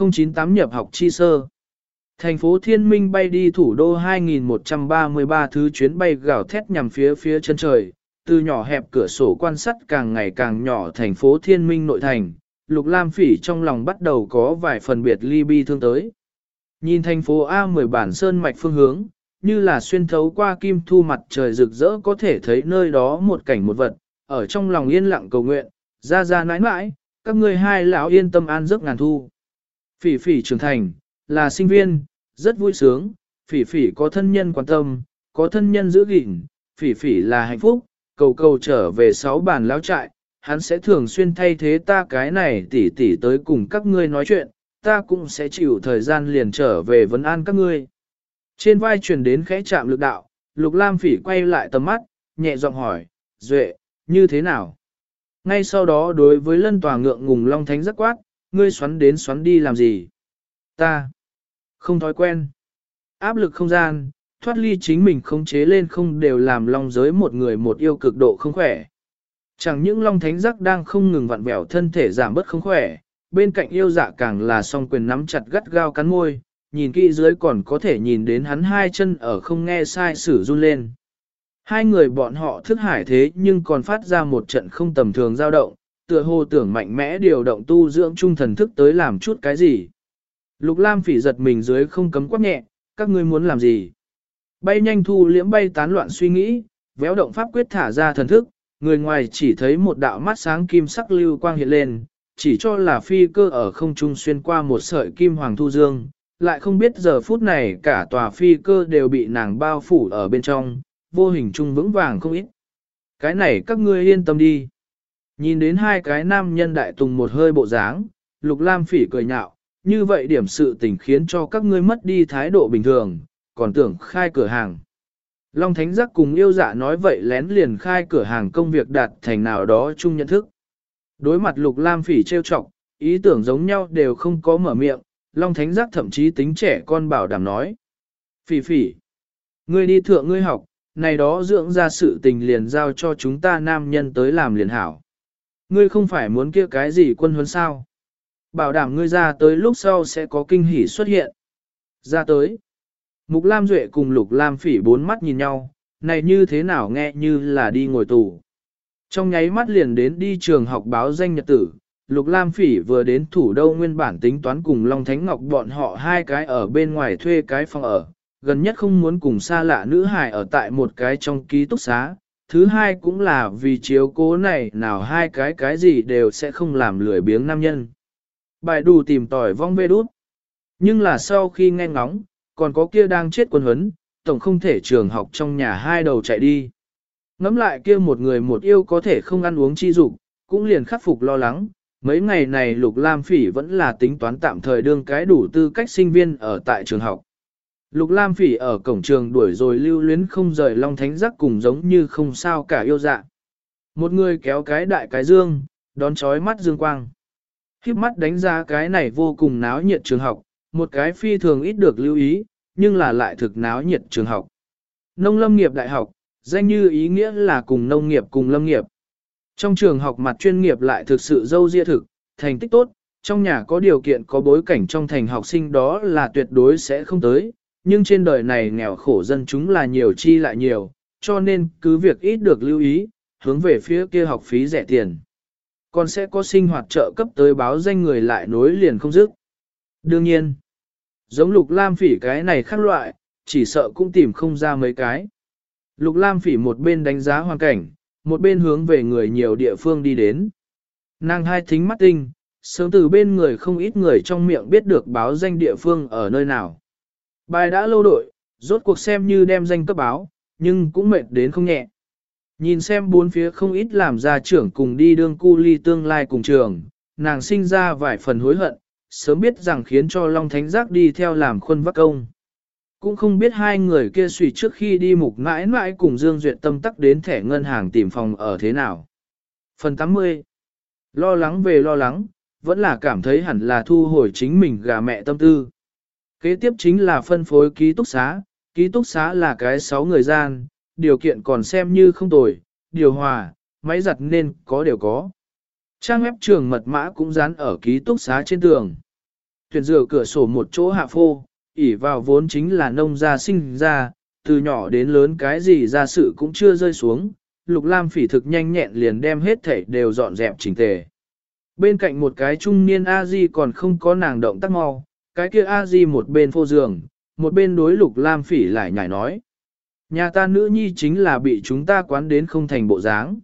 098 nhập học chi sơ. Thành phố Thiên Minh bay đi thủ đô 2133 thứ chuyến bay gào thét nhằm phía phía chân trời, từ nhỏ hẹp cửa sổ quan sát càng ngày càng nhỏ thành phố Thiên Minh nội thành, Lục Lam Phỉ trong lòng bắt đầu có vài phần biệt ly bi thương tới. Nhìn thành phố A10 bản sơn mạch phương hướng, như là xuyên thấu qua kim thu mặt trời rực rỡ có thể thấy nơi đó một cảnh một vật, ở trong lòng yên lặng cầu nguyện, ra ra nãi nãi, các ngươi hai lão yên tâm an giấc ngàn thu. Phỉ phỉ trưởng thành, là sinh viên, rất vui sướng, phỉ phỉ có thân nhân quan tâm, có thân nhân giữ gìn, phỉ phỉ là hạnh phúc, cầu cầu trở về sáu bàn lão trại, hắn sẽ thường xuyên thay thế ta cái này tỉ tỉ tới cùng các ngươi nói chuyện, ta cũng sẽ chịu thời gian liền trở về vấn an các ngươi. Trên vai truyền đến khẽ chạm lực đạo, Lục Lam Phỉ quay lại tầm mắt, nhẹ giọng hỏi, "Duệ, như thế nào?" Ngay sau đó đối với Lân Tòa ngượng ngùng Long Thánh rất quát, "Ngươi xoắn đến xoắn đi làm gì?" "Ta không thói quen." Áp lực không gian, thoát ly chính mình khống chế lên không đều làm long giới một người một yêu cực độ không khỏe. Chẳng những long thánh giác đang không ngừng vặn vẹo thân thể giảm bớt không khỏe, bên cạnh yêu dạ càng là song quyền nắm chặt gắt gao cắn môi, nhìn kỹ dưới còn có thể nhìn đến hắn hai chân ở không nghe sai sử run lên. Hai người bọn họ thức hải thế nhưng còn phát ra một trận không tầm thường dao động, tựa hồ tưởng mạnh mẽ điều động tu dưỡng trung thần thức tới làm chút cái gì. Lục Lam phỉ giật mình dưới không cấm quát nhẹ, các ngươi muốn làm gì? Bay nhanh thu liễm bay tán loạn suy nghĩ, véo động pháp quyết thả ra thần thức, người ngoài chỉ thấy một đạo mắt sáng kim sắc lưu quang hiện lên, chỉ cho là phi cơ ở không trung xuyên qua một sợi kim hoàng thu dương, lại không biết giờ phút này cả tòa phi cơ đều bị nàng bao phủ ở bên trong, vô hình trung vững vàng không ít. Cái này các ngươi yên tâm đi. Nhìn đến hai cái nam nhân đại tùng một hơi bộ dáng, lục lam phỉ cười nhạo, như vậy điểm sự tình khiến cho các ngươi mất đi thái độ bình thường, còn tưởng khai cửa hàng. Long Thánh Giác cùng yêu dạ nói vậy lén liền khai cửa hàng công việc đạt thành nào đó chung nhận thức. Đối mặt Lục Lam Phỉ trêu chọc, ý tưởng giống nhau đều không có mở miệng, Long Thánh Giác thậm chí tính trẻ con bảo đảm nói. Phỉ phỉ, ngươi đi thượng ngươi học, này đó dưỡng ra sự tình liền giao cho chúng ta nam nhân tới làm liền hảo. Ngươi không phải muốn kia cái gì quân huấn sao? Bảo đảm ngươi ra tới lúc sau sẽ có kinh hỉ xuất hiện. Ra tới. Mục Lam Duệ cùng Lục Lam Phỉ bốn mắt nhìn nhau, này như thế nào nghe như là đi ngồi tù. Trong nháy mắt liền đến đi trường học báo danh nhật tử, Lục Lam Phỉ vừa đến thủ đô nguyên bản tính toán cùng Long Thánh Ngọc bọn họ hai cái ở bên ngoài thuê cái phòng ở, gần nhất không muốn cùng xa lạ nữ hài ở tại một cái trong ký túc xá, thứ hai cũng là vì chiếu cố này nào hai cái cái gì đều sẽ không làm lười biếng nam nhân. Bài đủ tìm tỏi vong vê đút. Nhưng là sau khi nghe ngóng, còn có kia đang chết quân huấn, tổng không thể trường học trong nhà hai đầu chạy đi. Ngắm lại kia một người một yêu có thể không ăn uống chi dục, cũng liền khắc phục lo lắng. Mấy ngày này Lục Lam Phỉ vẫn là tính toán tạm thời đương cái đủ tư cách sinh viên ở tại trường học. Lục Lam Phỉ ở cổng trường đuổi rồi lưu luyến không rời Long Thánh Giác cùng giống như không sao cả yêu dạ. Một người kéo cái đại cái dương, đón chói mắt dương quang. Khiếp mắt đánh giá cái này vô cùng náo nhiệt trường học, một cái phi thường ít được lưu ý, nhưng là lại thực náo nhiệt trường học. Nông lâm nghiệp đại học, danh như ý nghĩa là cùng nông nghiệp cùng lâm nghiệp. Trong trường học mặt chuyên nghiệp lại thực sự dâu dịa thực, thành tích tốt, trong nhà có điều kiện có bối cảnh trong thành học sinh đó là tuyệt đối sẽ không tới, nhưng trên đời này nghèo khổ dân chúng là nhiều chi lại nhiều, cho nên cứ việc ít được lưu ý, hướng về phía kia học phí rẻ tiền. Còn sẽ có sinh hoạt trợ cấp tới báo danh người lại nối liền không dứt. Đương nhiên, giống lục lam phỉ cái này khác loại, chỉ sợ cũng tìm không ra mấy cái. Lục lam phỉ một bên đánh giá hoàn cảnh, một bên hướng về người nhiều địa phương đi đến. Nàng hai thính mắt tinh, sớm từ bên người không ít người trong miệng biết được báo danh địa phương ở nơi nào. Bài đã lâu đội, rốt cuộc xem như đem danh cấp báo, nhưng cũng mệt đến không nhẹ. Nhìn xem bốn phía không ít làm ra trưởng cùng đi đương cu ly tương lai cùng trường, nàng sinh ra vài phần hối hận, sớm biết rằng khiến cho Long Thánh Giác đi theo làm khuân vắc công. Cũng không biết hai người kia suy trước khi đi mục mãi mãi cùng Dương Duyệt tâm tắc đến thẻ ngân hàng tìm phòng ở thế nào. Phần 80 Lo lắng về lo lắng, vẫn là cảm thấy hẳn là thu hồi chính mình gà mẹ tâm tư. Kế tiếp chính là phân phối ký túc xá, ký túc xá là cái 6 người gian, điều kiện còn xem như không tồi, điều hòa, máy giặt nên có đều có. Trang web trường mật mã cũng dán ở ký túc xá trên tường. Tuyển rửa cửa sổ một chỗ hạ phô, ỉ vào vốn chính là nông gia sinh ra, từ nhỏ đến lớn cái gì ra sự cũng chưa rơi xuống, Lục Lam phỉ thực nhanh nhẹn liền đem hết thảy đều dọn dẹp chỉnh tề. Bên cạnh một cái trung niên A-di còn không có nàng động tác mau, cái kia A-di một bên phô giường, một bên đối Lục Lam phỉ lại nhảy nói. Nhà ta nữ nhi chính là bị chúng ta quán đến không thành bộ dáng.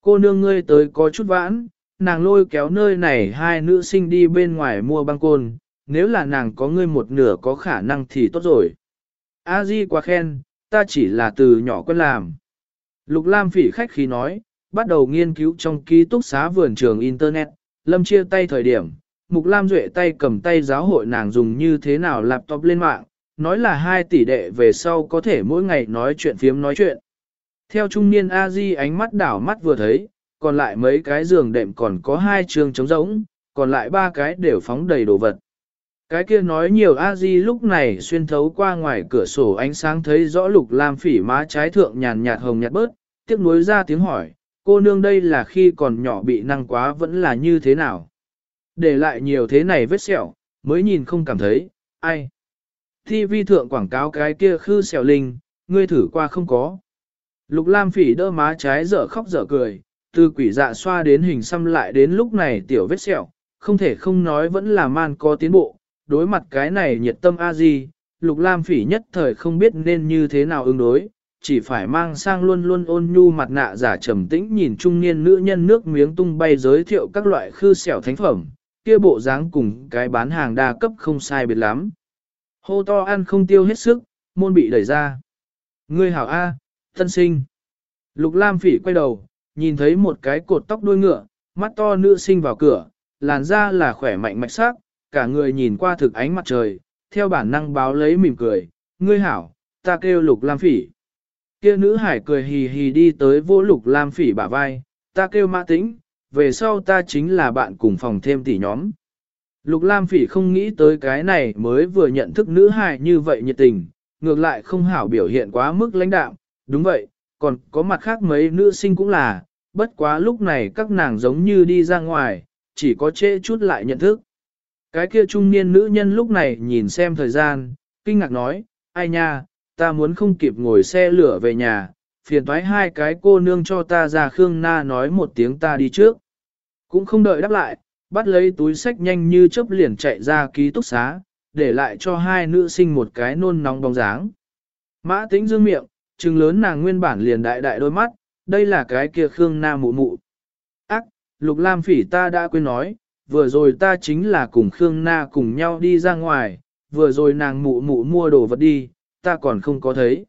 Cô nương ngươi tới có chút vãn, nàng lôi kéo nơi này hai nữ sinh đi bên ngoài mua băng côn, nếu là nàng có ngươi một nửa có khả năng thì tốt rồi. A Di quá khen, ta chỉ là từ nhỏ quen làm. Lục Lam phỉ khách khí nói, bắt đầu nghiên cứu trong ký túc xá vườn trường Internet, lâm chia tay thời điểm, Mục Lam Duệ tay cầm tay giáo hội nàng dùng như thế nào laptop lên mạng, nói là hai tỷ đệ về sau có thể mỗi ngày nói chuyện phiếm nói chuyện. Theo trung niên A Di ánh mắt đảo mắt vừa thấy, còn lại mấy cái giường đệm còn có hai trường trống rỗng, còn lại ba cái đều phóng đầy đồ vật. Cái kia nói nhiều a di lúc này xuyên thấu qua ngoài cửa sổ ánh sáng thấy rõ lục lam phỉ má trái thượng nhàn nhạt hồng nhạt bớt, tiếc nuối ra tiếng hỏi, cô nương đây là khi còn nhỏ bị năng quá vẫn là như thế nào? Để lại nhiều thế này vết sẹo, mới nhìn không cảm thấy, ai? Thi vi thượng quảng cáo cái kia khư sẹo linh, ngươi thử qua không có. Lục lam phỉ đỡ má trái dở khóc dở cười, từ quỷ dạ xoa đến hình xăm lại đến lúc này tiểu vết sẹo, không thể không nói vẫn là man có tiến bộ, đối mặt cái này nhiệt tâm a di, lục lam phỉ nhất thời không biết nên như thế nào ứng đối, chỉ phải mang sang luôn luôn ôn nhu mặt nạ giả trầm tĩnh nhìn trung niên nữ nhân nước miếng tung bay giới thiệu các loại khư xẻo thánh phẩm, kia bộ dáng cùng cái bán hàng đa cấp không sai biệt lắm. Hô to ăn không tiêu hết sức, môn bị đẩy ra. Ngươi hảo A, thân sinh. Lục Lam phỉ quay đầu, nhìn thấy một cái cột tóc đuôi ngựa, mắt to nữ sinh vào cửa, làn da là khỏe mạnh mạch sắc, cả người nhìn qua thực ánh mặt trời, theo bản năng báo lấy mỉm cười, ngươi hảo, ta kêu lục lam phỉ. Kia nữ hải cười hì hì đi tới vô lục lam phỉ bả vai, ta kêu mã tĩnh, về sau ta chính là bạn cùng phòng thêm tỷ nhóm. Lục lam phỉ không nghĩ tới cái này mới vừa nhận thức nữ hải như vậy nhiệt tình, ngược lại không hảo biểu hiện quá mức lãnh đạm, đúng vậy, còn có mặt khác mấy nữ sinh cũng là, bất quá lúc này các nàng giống như đi ra ngoài, chỉ có trễ chút lại nhận thức. Cái kia trung niên nữ nhân lúc này nhìn xem thời gian, kinh ngạc nói, ai nha, ta muốn không kịp ngồi xe lửa về nhà, phiền thoái hai cái cô nương cho ta ra Khương Na nói một tiếng ta đi trước. Cũng không đợi đáp lại, bắt lấy túi sách nhanh như chớp liền chạy ra ký túc xá, để lại cho hai nữ sinh một cái nôn nóng bóng dáng. Mã tính dương miệng, trừng lớn nàng nguyên bản liền đại đại đôi mắt, đây là cái kia Khương Na mụ mụ. Ác, Lục Lam Phỉ ta đã quên nói, vừa rồi ta chính là cùng Khương Na cùng nhau đi ra ngoài, vừa rồi nàng mụ mụ mua đồ vật đi, ta còn không có thấy.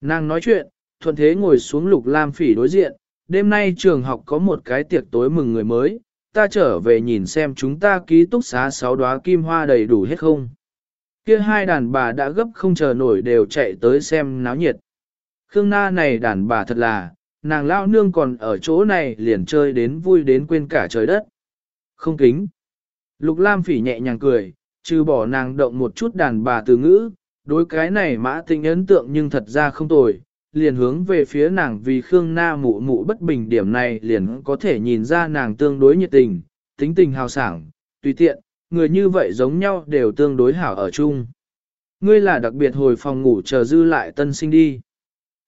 Nàng nói chuyện, thuận thế ngồi xuống lục lam phỉ đối diện, đêm nay trường học có một cái tiệc tối mừng người mới, ta trở về nhìn xem chúng ta ký túc xá sáu đóa kim hoa đầy đủ hết không. Kia hai đàn bà đã gấp không chờ nổi đều chạy tới xem náo nhiệt. Khương Na này đàn bà thật là, nàng lao nương còn ở chỗ này liền chơi đến vui đến quên cả trời đất. Không kính. Lục Lam phỉ nhẹ nhàng cười, trừ bỏ nàng động một chút đàn bà từ ngữ, đối cái này mã tinh ấn tượng nhưng thật ra không tồi, liền hướng về phía nàng vì Khương Na mụ mụ bất bình điểm này liền có thể nhìn ra nàng tương đối nhiệt tình, tính tình hào sảng, tùy tiện, người như vậy giống nhau đều tương đối hảo ở chung. Ngươi là đặc biệt hồi phòng ngủ chờ dư lại tân sinh đi.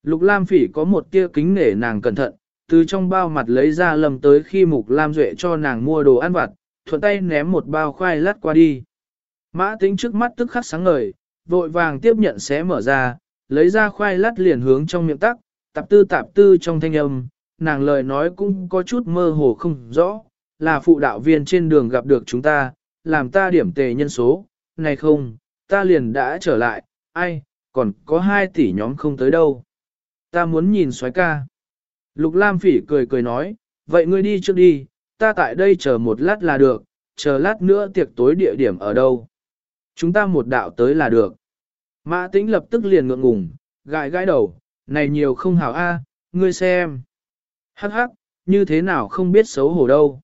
Lục Lam Phỉ có một tia kính nể nàng cẩn thận, từ trong bao mặt lấy ra lầm tới khi Mục Lam Duệ cho nàng mua đồ ăn vặt, thuận tay ném một bao khoai lát qua đi. Mã tính trước mắt tức khắc sáng ngời, vội vàng tiếp nhận xé mở ra, lấy ra khoai lát liền hướng trong miệng tắc, tạp tư tạp tư trong thanh âm, nàng lời nói cũng có chút mơ hồ không rõ, là phụ đạo viên trên đường gặp được chúng ta, làm ta điểm tề nhân số, này không, ta liền đã trở lại, ai, còn có hai tỷ nhóm không tới đâu. Ta muốn nhìn xoái ca. Lục Lam Phỉ cười cười nói, vậy ngươi đi trước đi, ta tại đây chờ một lát là được, chờ lát nữa tiệc tối địa điểm ở đâu. Chúng ta một đạo tới là được. Mã tĩnh lập tức liền ngượng ngùng, gãi gãi đầu, này nhiều không hảo a, ngươi xem. Hắc hắc, như thế nào không biết xấu hổ đâu.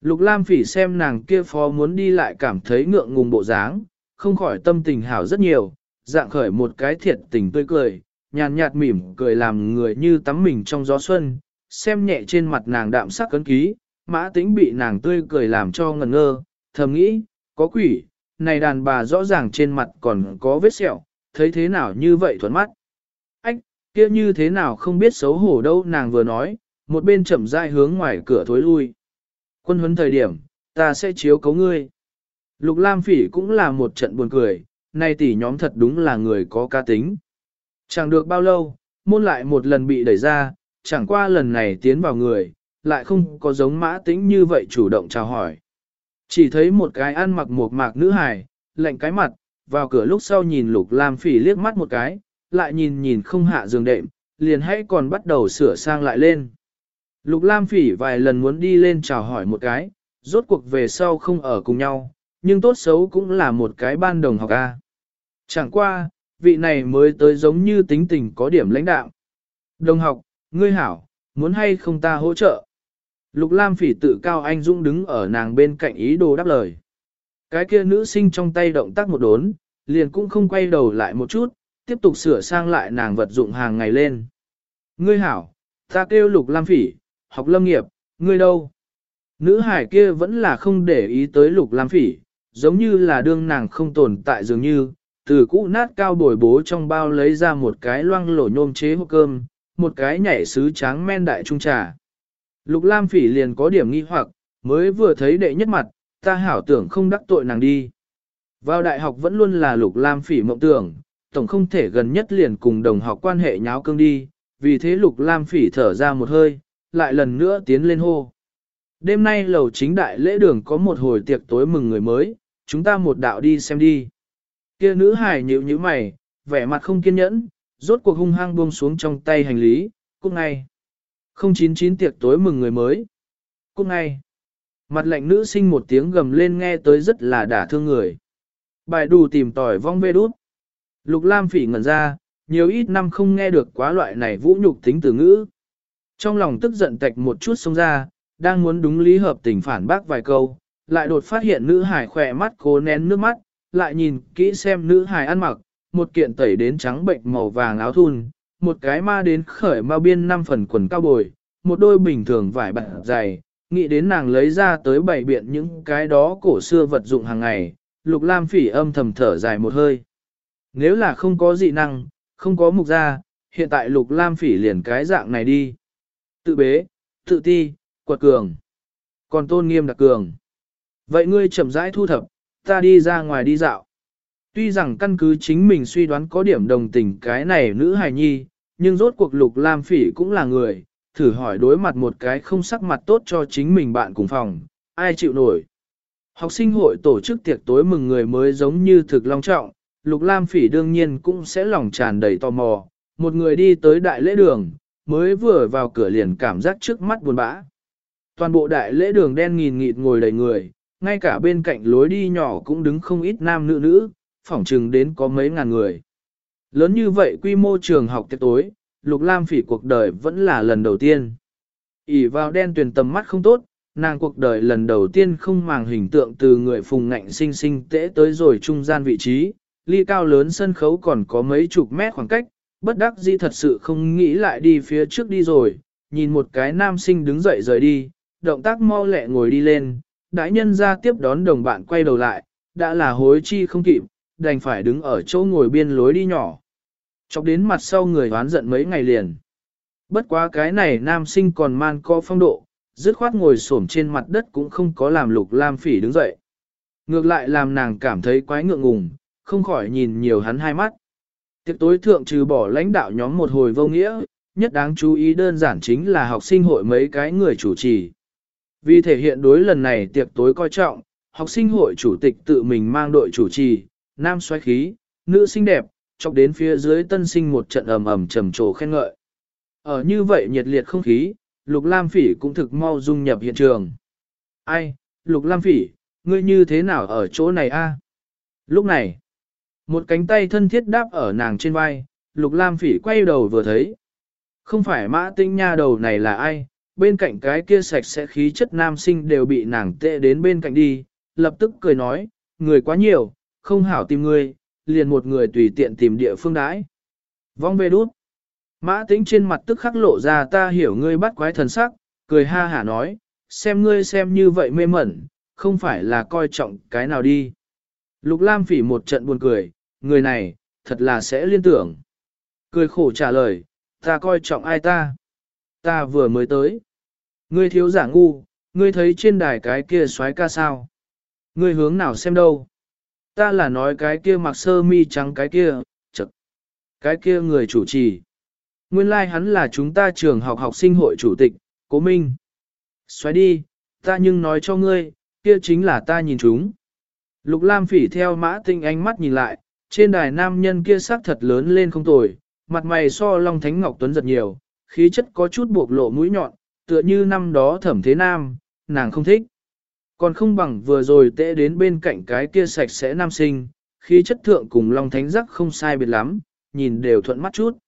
Lục Lam Phỉ xem nàng kia phó muốn đi lại cảm thấy ngượng ngùng bộ dáng, không khỏi tâm tình hảo rất nhiều, dạng khởi một cái thiệt tình tươi cười, nhàn nhạt mỉm cười làm người như tắm mình trong gió xuân, xem nhẹ trên mặt nàng đạm sắc cấn ký, mã tĩnh bị nàng tươi cười làm cho ngẩn ngơ, thầm nghĩ, có quỷ, này đàn bà rõ ràng trên mặt còn có vết sẹo, thấy thế nào như vậy thuận mắt. Ách, kia như thế nào không biết xấu hổ đâu nàng vừa nói, một bên chậm rãi hướng ngoài cửa thối lui. Quân huấn thời điểm, ta sẽ chiếu cấu ngươi. Lục Lam Phỉ cũng là một trận buồn cười, nay tỷ nhóm thật đúng là người có ca tính. Chẳng được bao lâu, môn lại một lần bị đẩy ra, chẳng qua lần này tiến vào người, lại không có giống mã tĩnh như vậy chủ động chào hỏi. Chỉ thấy một cái ăn mặc một mạc nữ hài, lạnh cái mặt, vào cửa lúc sau nhìn Lục Lam Phỉ liếc mắt một cái, lại nhìn nhìn không hạ giường đệm, liền hãy còn bắt đầu sửa sang lại lên. Lục Lam Phỉ vài lần muốn đi lên chào hỏi một cái, rốt cuộc về sau không ở cùng nhau, nhưng tốt xấu cũng là một cái ban đồng học A. Chẳng qua, vị này mới tới giống như tính tình có điểm lãnh đạo. Đồng học, ngươi hảo, muốn hay không ta hỗ trợ? Lục Lam phỉ tự cao anh dũng đứng ở nàng bên cạnh ý đồ đáp lời. Cái kia nữ sinh trong tay động tác một đốn, liền cũng không quay đầu lại một chút, tiếp tục sửa sang lại nàng vật dụng hàng ngày lên. Ngươi hảo, ta kêu Lục Lam phỉ, học lâm nghiệp, ngươi đâu? Nữ hải kia vẫn là không để ý tới Lục Lam phỉ, giống như là đương nàng không tồn tại dường như, từ cũ nát cao bồi bố trong bao lấy ra một cái loang lổ nhôm chế hộp cơm, một cái nhảy sứ tráng men đại trung trà. Lục Lam Phỉ liền có điểm nghi hoặc, mới vừa thấy đệ nhất mặt, ta hảo tưởng không đắc tội nàng đi. Vào đại học vẫn luôn là Lục Lam Phỉ mộng tưởng, tổng không thể gần nhất liền cùng đồng học quan hệ nháo cương đi, vì thế Lục Lam Phỉ thở ra một hơi, lại lần nữa tiến lên hô. Đêm nay lầu chính đại lễ đường có một hồi tiệc tối mừng người mới, chúng ta một đạo đi xem đi. Kia nữ hài nhíu nhíu mày, vẻ mặt không kiên nhẫn, rốt cuộc hung hăng buông xuống trong tay hành lý, cút ngay. 099 tiệc tối mừng người mới. Cút ngay. Mặt lạnh nữ sinh một tiếng gầm lên nghe tới rất là đả thương người. Bài đủ tìm tỏi vong vê đút. Lục Lam phỉ ngẩn ra, nhiều ít năm không nghe được quá loại này vũ nhục tính từ ngữ. Trong lòng tức giận tạch một chút xông ra, đang muốn đúng lý hợp tình phản bác vài câu, lại đột phát hiện nữ hải khỏe mắt cố nén nước mắt, lại nhìn kỹ xem nữ hải ăn mặc, một kiện tẩy đến trắng bệnh màu vàng áo thun, một cái ma đến khởi ma biên năm phần quần cao bồi, một đôi bình thường vải bạc dày, nghĩ đến nàng lấy ra tới bảy biện những cái đó cổ xưa vật dụng hàng ngày, lục lam phỉ âm thầm thở dài một hơi. Nếu là không có dị năng, không có mục gia, hiện tại lục lam phỉ liền cái dạng này đi. Tự bế, tự ti, quật cường, còn tôn nghiêm đặc cường. Vậy ngươi chậm rãi thu thập, ta đi ra ngoài đi dạo. Tuy rằng căn cứ chính mình suy đoán có điểm đồng tình cái này nữ hài nhi, nhưng rốt cuộc lục lam phỉ cũng là người, thử hỏi đối mặt một cái không sắc mặt tốt cho chính mình bạn cùng phòng, ai chịu nổi. Học sinh hội tổ chức tiệc tối mừng người mới giống như thực long trọng, lục lam phỉ đương nhiên cũng sẽ lòng tràn đầy tò mò, một người đi tới đại lễ đường, mới vừa vào cửa liền cảm giác trước mắt buồn bã. Toàn bộ đại lễ đường đen nghìn nghịt ngồi đầy người, ngay cả bên cạnh lối đi nhỏ cũng đứng không ít nam nữ nữ, phỏng chừng đến có mấy ngàn người. Lớn như vậy quy mô trường học tiệc tối, Lục Lam phỉ cuộc đời vẫn là lần đầu tiên. ỉ vào đen tuyền tầm mắt không tốt, nàng cuộc đời lần đầu tiên không màng hình tượng từ người phùng ngạnh sinh sinh tễ tới rồi trung gian vị trí, ly cao lớn sân khấu còn có mấy chục mét khoảng cách, bất đắc dĩ thật sự không nghĩ lại đi phía trước đi rồi, nhìn một cái nam sinh đứng dậy rời đi, động tác mau lẹ ngồi đi lên, đại nhân ra tiếp đón đồng bạn quay đầu lại, đã là hối chi không kịp, đành phải đứng ở chỗ ngồi biên lối đi nhỏ. Chọc đến mặt sau người hoán giận mấy ngày liền. Bất quá cái này nam sinh còn man co phong độ, dứt khoát ngồi xổm trên mặt đất cũng không có làm lục lam phỉ đứng dậy. Ngược lại làm nàng cảm thấy quái ngượng ngùng, không khỏi nhìn nhiều hắn hai mắt. Tiệc tối thượng trừ bỏ lãnh đạo nhóm một hồi vô nghĩa, nhất đáng chú ý đơn giản chính là học sinh hội mấy cái người chủ trì. Vì thể hiện đối lần này tiệc tối coi trọng, học sinh hội chủ tịch tự mình mang đội chủ trì, nam xoáy khí, nữ xinh đẹp, chọc đến phía dưới tân sinh một trận ầm ầm trầm trồ khen ngợi. Ở như vậy nhiệt liệt không khí, Lục Lam Phỉ cũng thực mau dung nhập hiện trường. Ai, Lục Lam Phỉ, ngươi như thế nào ở chỗ này a? Lúc này, một cánh tay thân thiết đáp ở nàng trên vai, Lục Lam Phỉ quay đầu vừa thấy. Không phải mã tinh nha đầu này là ai, bên cạnh cái kia sạch sẽ khí chất nam sinh đều bị nàng tệ đến bên cạnh đi, lập tức cười nói, người quá nhiều, không hảo tìm người, liền một người tùy tiện tìm địa phương đãi. Vong về đút. Mã tính trên mặt tức khắc lộ ra ta hiểu ngươi bắt quái thần sắc, cười ha hả nói, xem ngươi xem như vậy mê mẩn, không phải là coi trọng cái nào đi. Lục Lam phỉ một trận buồn cười, người này, thật là sẽ liên tưởng. Cười khổ trả lời, ta coi trọng ai ta? Ta vừa mới tới. Ngươi thiếu giả ngu, ngươi thấy trên đài cái kia xoái ca sao? Ngươi hướng nào xem đâu? Ta là nói cái kia mặc sơ mi trắng cái kia, chật. Cái kia người chủ trì. Nguyên lai like hắn là chúng ta trường học học sinh hội chủ tịch, Cố Minh. Xoáy đi, ta nhưng nói cho ngươi, kia chính là ta nhìn chúng. Lục Lam phỉ theo mã tinh ánh mắt nhìn lại, trên đài nam nhân kia sắc thật lớn lên không tồi, mặt mày so Long Thánh Ngọc Tuấn giật nhiều, khí chất có chút buộc lộ mũi nhọn, tựa như năm đó thẩm thế nam, nàng không thích. Còn không bằng vừa rồi tệ đến bên cạnh cái kia sạch sẽ nam sinh, khí chất thượng cùng Long Thánh giác không sai biệt lắm, nhìn đều thuận mắt chút.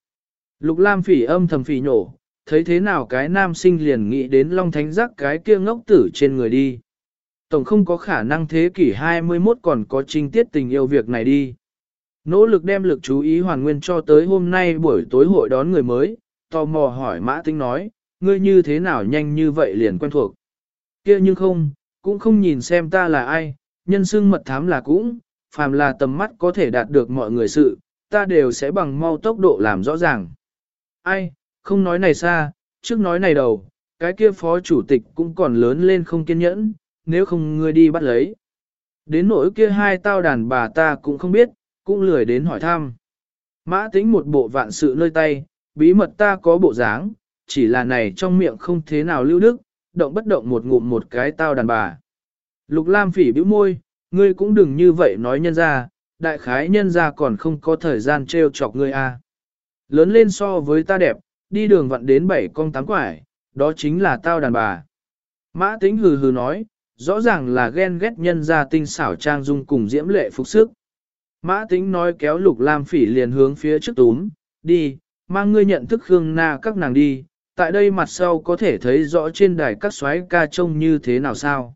Lục Lam phỉ âm thầm phỉ nhổ, thấy thế nào cái nam sinh liền nghĩ đến Long Thánh giác cái kia ngốc tử trên người đi. Tổng không có khả năng thế kỷ 21 còn có trinh tiết tình yêu việc này đi. Nỗ lực đem lực chú ý hoàn nguyên cho tới hôm nay buổi tối hội đón người mới, tò mò hỏi Mã Tinh nói, ngươi như thế nào nhanh như vậy liền quen thuộc. kia nhưng không, cũng không nhìn xem ta là ai, nhân xương mật thám là cũng, phàm là tầm mắt có thể đạt được mọi người sự, ta đều sẽ bằng mau tốc độ làm rõ ràng. Ai, không nói này xa, trước nói này đầu, cái kia phó chủ tịch cũng còn lớn lên không kiên nhẫn, nếu không ngươi đi bắt lấy. Đến nỗi kia hai tao đàn bà ta cũng không biết, cũng lười đến hỏi thăm. Mã tính một bộ vạn sự nơi tay, bí mật ta có bộ dáng, chỉ là này trong miệng không thế nào lưu đức, động bất động một ngụm một cái tao đàn bà. Lục Lam phỉ bĩu môi, ngươi cũng đừng như vậy nói nhân ra, đại khái nhân ra còn không có thời gian trêu chọc ngươi a. À. Lớn lên so với ta đẹp, đi đường vặn đến bảy con tám quải, đó chính là tao đàn bà. Mã Tĩnh hừ hừ nói, rõ ràng là ghen ghét nhân ra tinh xảo trang dung cùng diễm lệ phục sức. Mã Tĩnh nói kéo lục lam phỉ liền hướng phía trước túm, đi, mang ngươi nhận thức Khương Na các nàng đi, tại đây mặt sau có thể thấy rõ trên đài các xoáy ca trông như thế nào sao.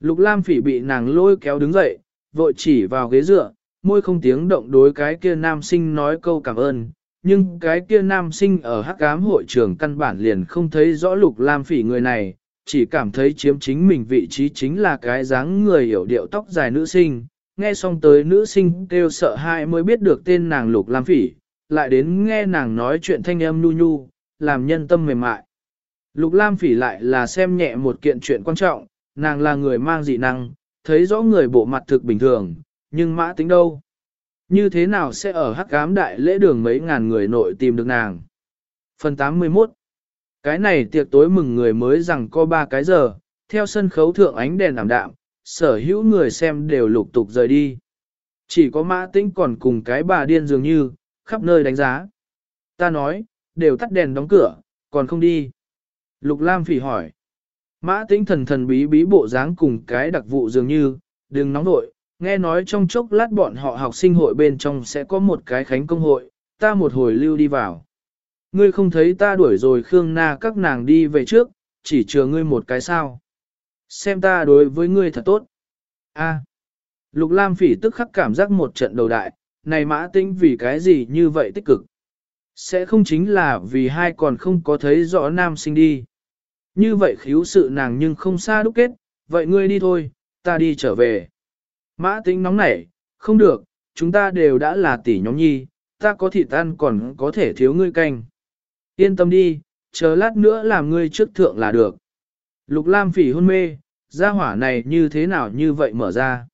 Lục lam phỉ bị nàng lôi kéo đứng dậy, vội chỉ vào ghế dựa, môi không tiếng động đối cái kia nam sinh nói câu cảm ơn, nhưng cái kia nam sinh ở hắc ám hội trường căn bản liền không thấy rõ lục lam phỉ người này, chỉ cảm thấy chiếm chính mình vị trí chính là cái dáng người hiểu điệu tóc dài nữ sinh, nghe xong tới nữ sinh kêu sợ hãi mới biết được tên nàng lục lam phỉ, lại đến nghe nàng nói chuyện thanh âm nu nhu, làm nhân tâm mềm mại. Lục lam phỉ lại là xem nhẹ một kiện chuyện quan trọng, nàng là người mang dị năng, thấy rõ người bộ mặt thực bình thường, nhưng mã tính đâu? Như thế nào sẽ ở hắc ám đại lễ đường mấy ngàn người nội tìm được nàng? Phần 81 Cái này tiệc tối mừng người mới rằng có ba cái giờ, theo sân khấu thượng ánh đèn ảm đạm, sở hữu người xem đều lục tục rời đi. Chỉ có mã tĩnh còn cùng cái bà điên dường như, khắp nơi đánh giá. Ta nói, đều tắt đèn đóng cửa, còn không đi. Lục Lam phỉ hỏi. Mã tĩnh thần thần bí bí bộ dáng cùng cái đặc vụ dường như, đừng nóng nội, nghe nói trong chốc lát bọn họ học sinh hội bên trong sẽ có một cái khánh công hội, ta một hồi lưu đi vào. Ngươi không thấy ta đuổi rồi Khương Na các nàng đi về trước, chỉ chờ ngươi một cái sao. Xem ta đối với ngươi thật tốt. A. Lục Lam phỉ tức khắc cảm giác một trận đầu đại, này mã tinh vì cái gì như vậy tích cực. Sẽ không chính là vì hai còn không có thấy rõ nam sinh đi. Như vậy khiếu sự nàng nhưng không xa đúc kết, vậy ngươi đi thôi, ta đi trở về. Mã tính nóng nảy, không được, chúng ta đều đã là tỷ nhóm nhi, ta có thịt ăn còn có thể thiếu ngươi canh. Yên tâm đi, chờ lát nữa làm ngươi trước thượng là được. Lục Lam phỉ hôn mê, gia hỏa này như thế nào như vậy mở ra.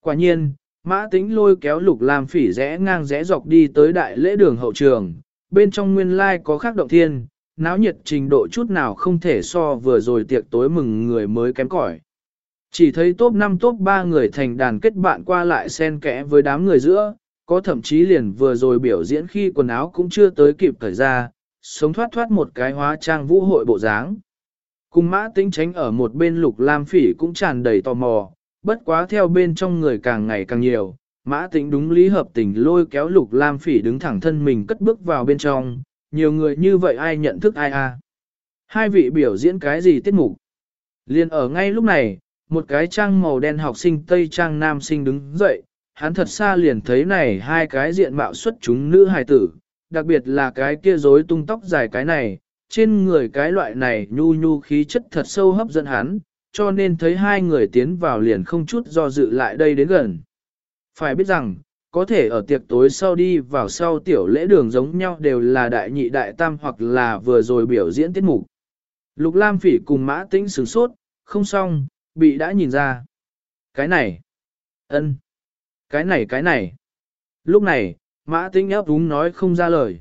Quả nhiên, mã tính lôi kéo Lục Lam phỉ rẽ ngang rẽ dọc đi tới đại lễ đường hậu trường, bên trong nguyên lai có khác động thiên, náo nhiệt trình độ chút nào không thể so vừa rồi tiệc tối mừng người mới kém cỏi. Chỉ thấy top 5 top 3 người thành đàn kết bạn qua lại xen kẽ với đám người giữa, có thậm chí liền vừa rồi biểu diễn khi quần áo cũng chưa tới kịp thời ra, sống thoát thoát một cái hóa trang vũ hội bộ dáng. Cùng mã tính tránh ở một bên lục lam phỉ cũng tràn đầy tò mò, bất quá theo bên trong người càng ngày càng nhiều, mã tĩnh đúng lý hợp tình lôi kéo lục lam phỉ đứng thẳng thân mình cất bước vào bên trong, nhiều người như vậy ai nhận thức ai a? Hai vị biểu diễn cái gì tiết mục? Liên ở ngay lúc này, một cái trang màu đen học sinh Tây trang nam sinh đứng dậy, hắn thật xa liền thấy này hai cái diện mạo xuất chúng nữ hài tử, đặc biệt là cái kia rối tung tóc dài cái này, trên người cái loại này nhu nhu khí chất thật sâu hấp dẫn hắn, cho nên thấy hai người tiến vào liền không chút do dự lại đây đến gần. Phải biết rằng, có thể ở tiệc tối sau đi vào sau tiểu lễ đường giống nhau đều là đại nhị đại tam hoặc là vừa rồi biểu diễn tiết mục. Lục Lam Phỉ cùng Mã Tĩnh sửng sốt, không xong, bị đã nhìn ra. Cái này, ân, cái này cái này. Lúc này, Mã Tĩnh ấp úng nói không ra lời.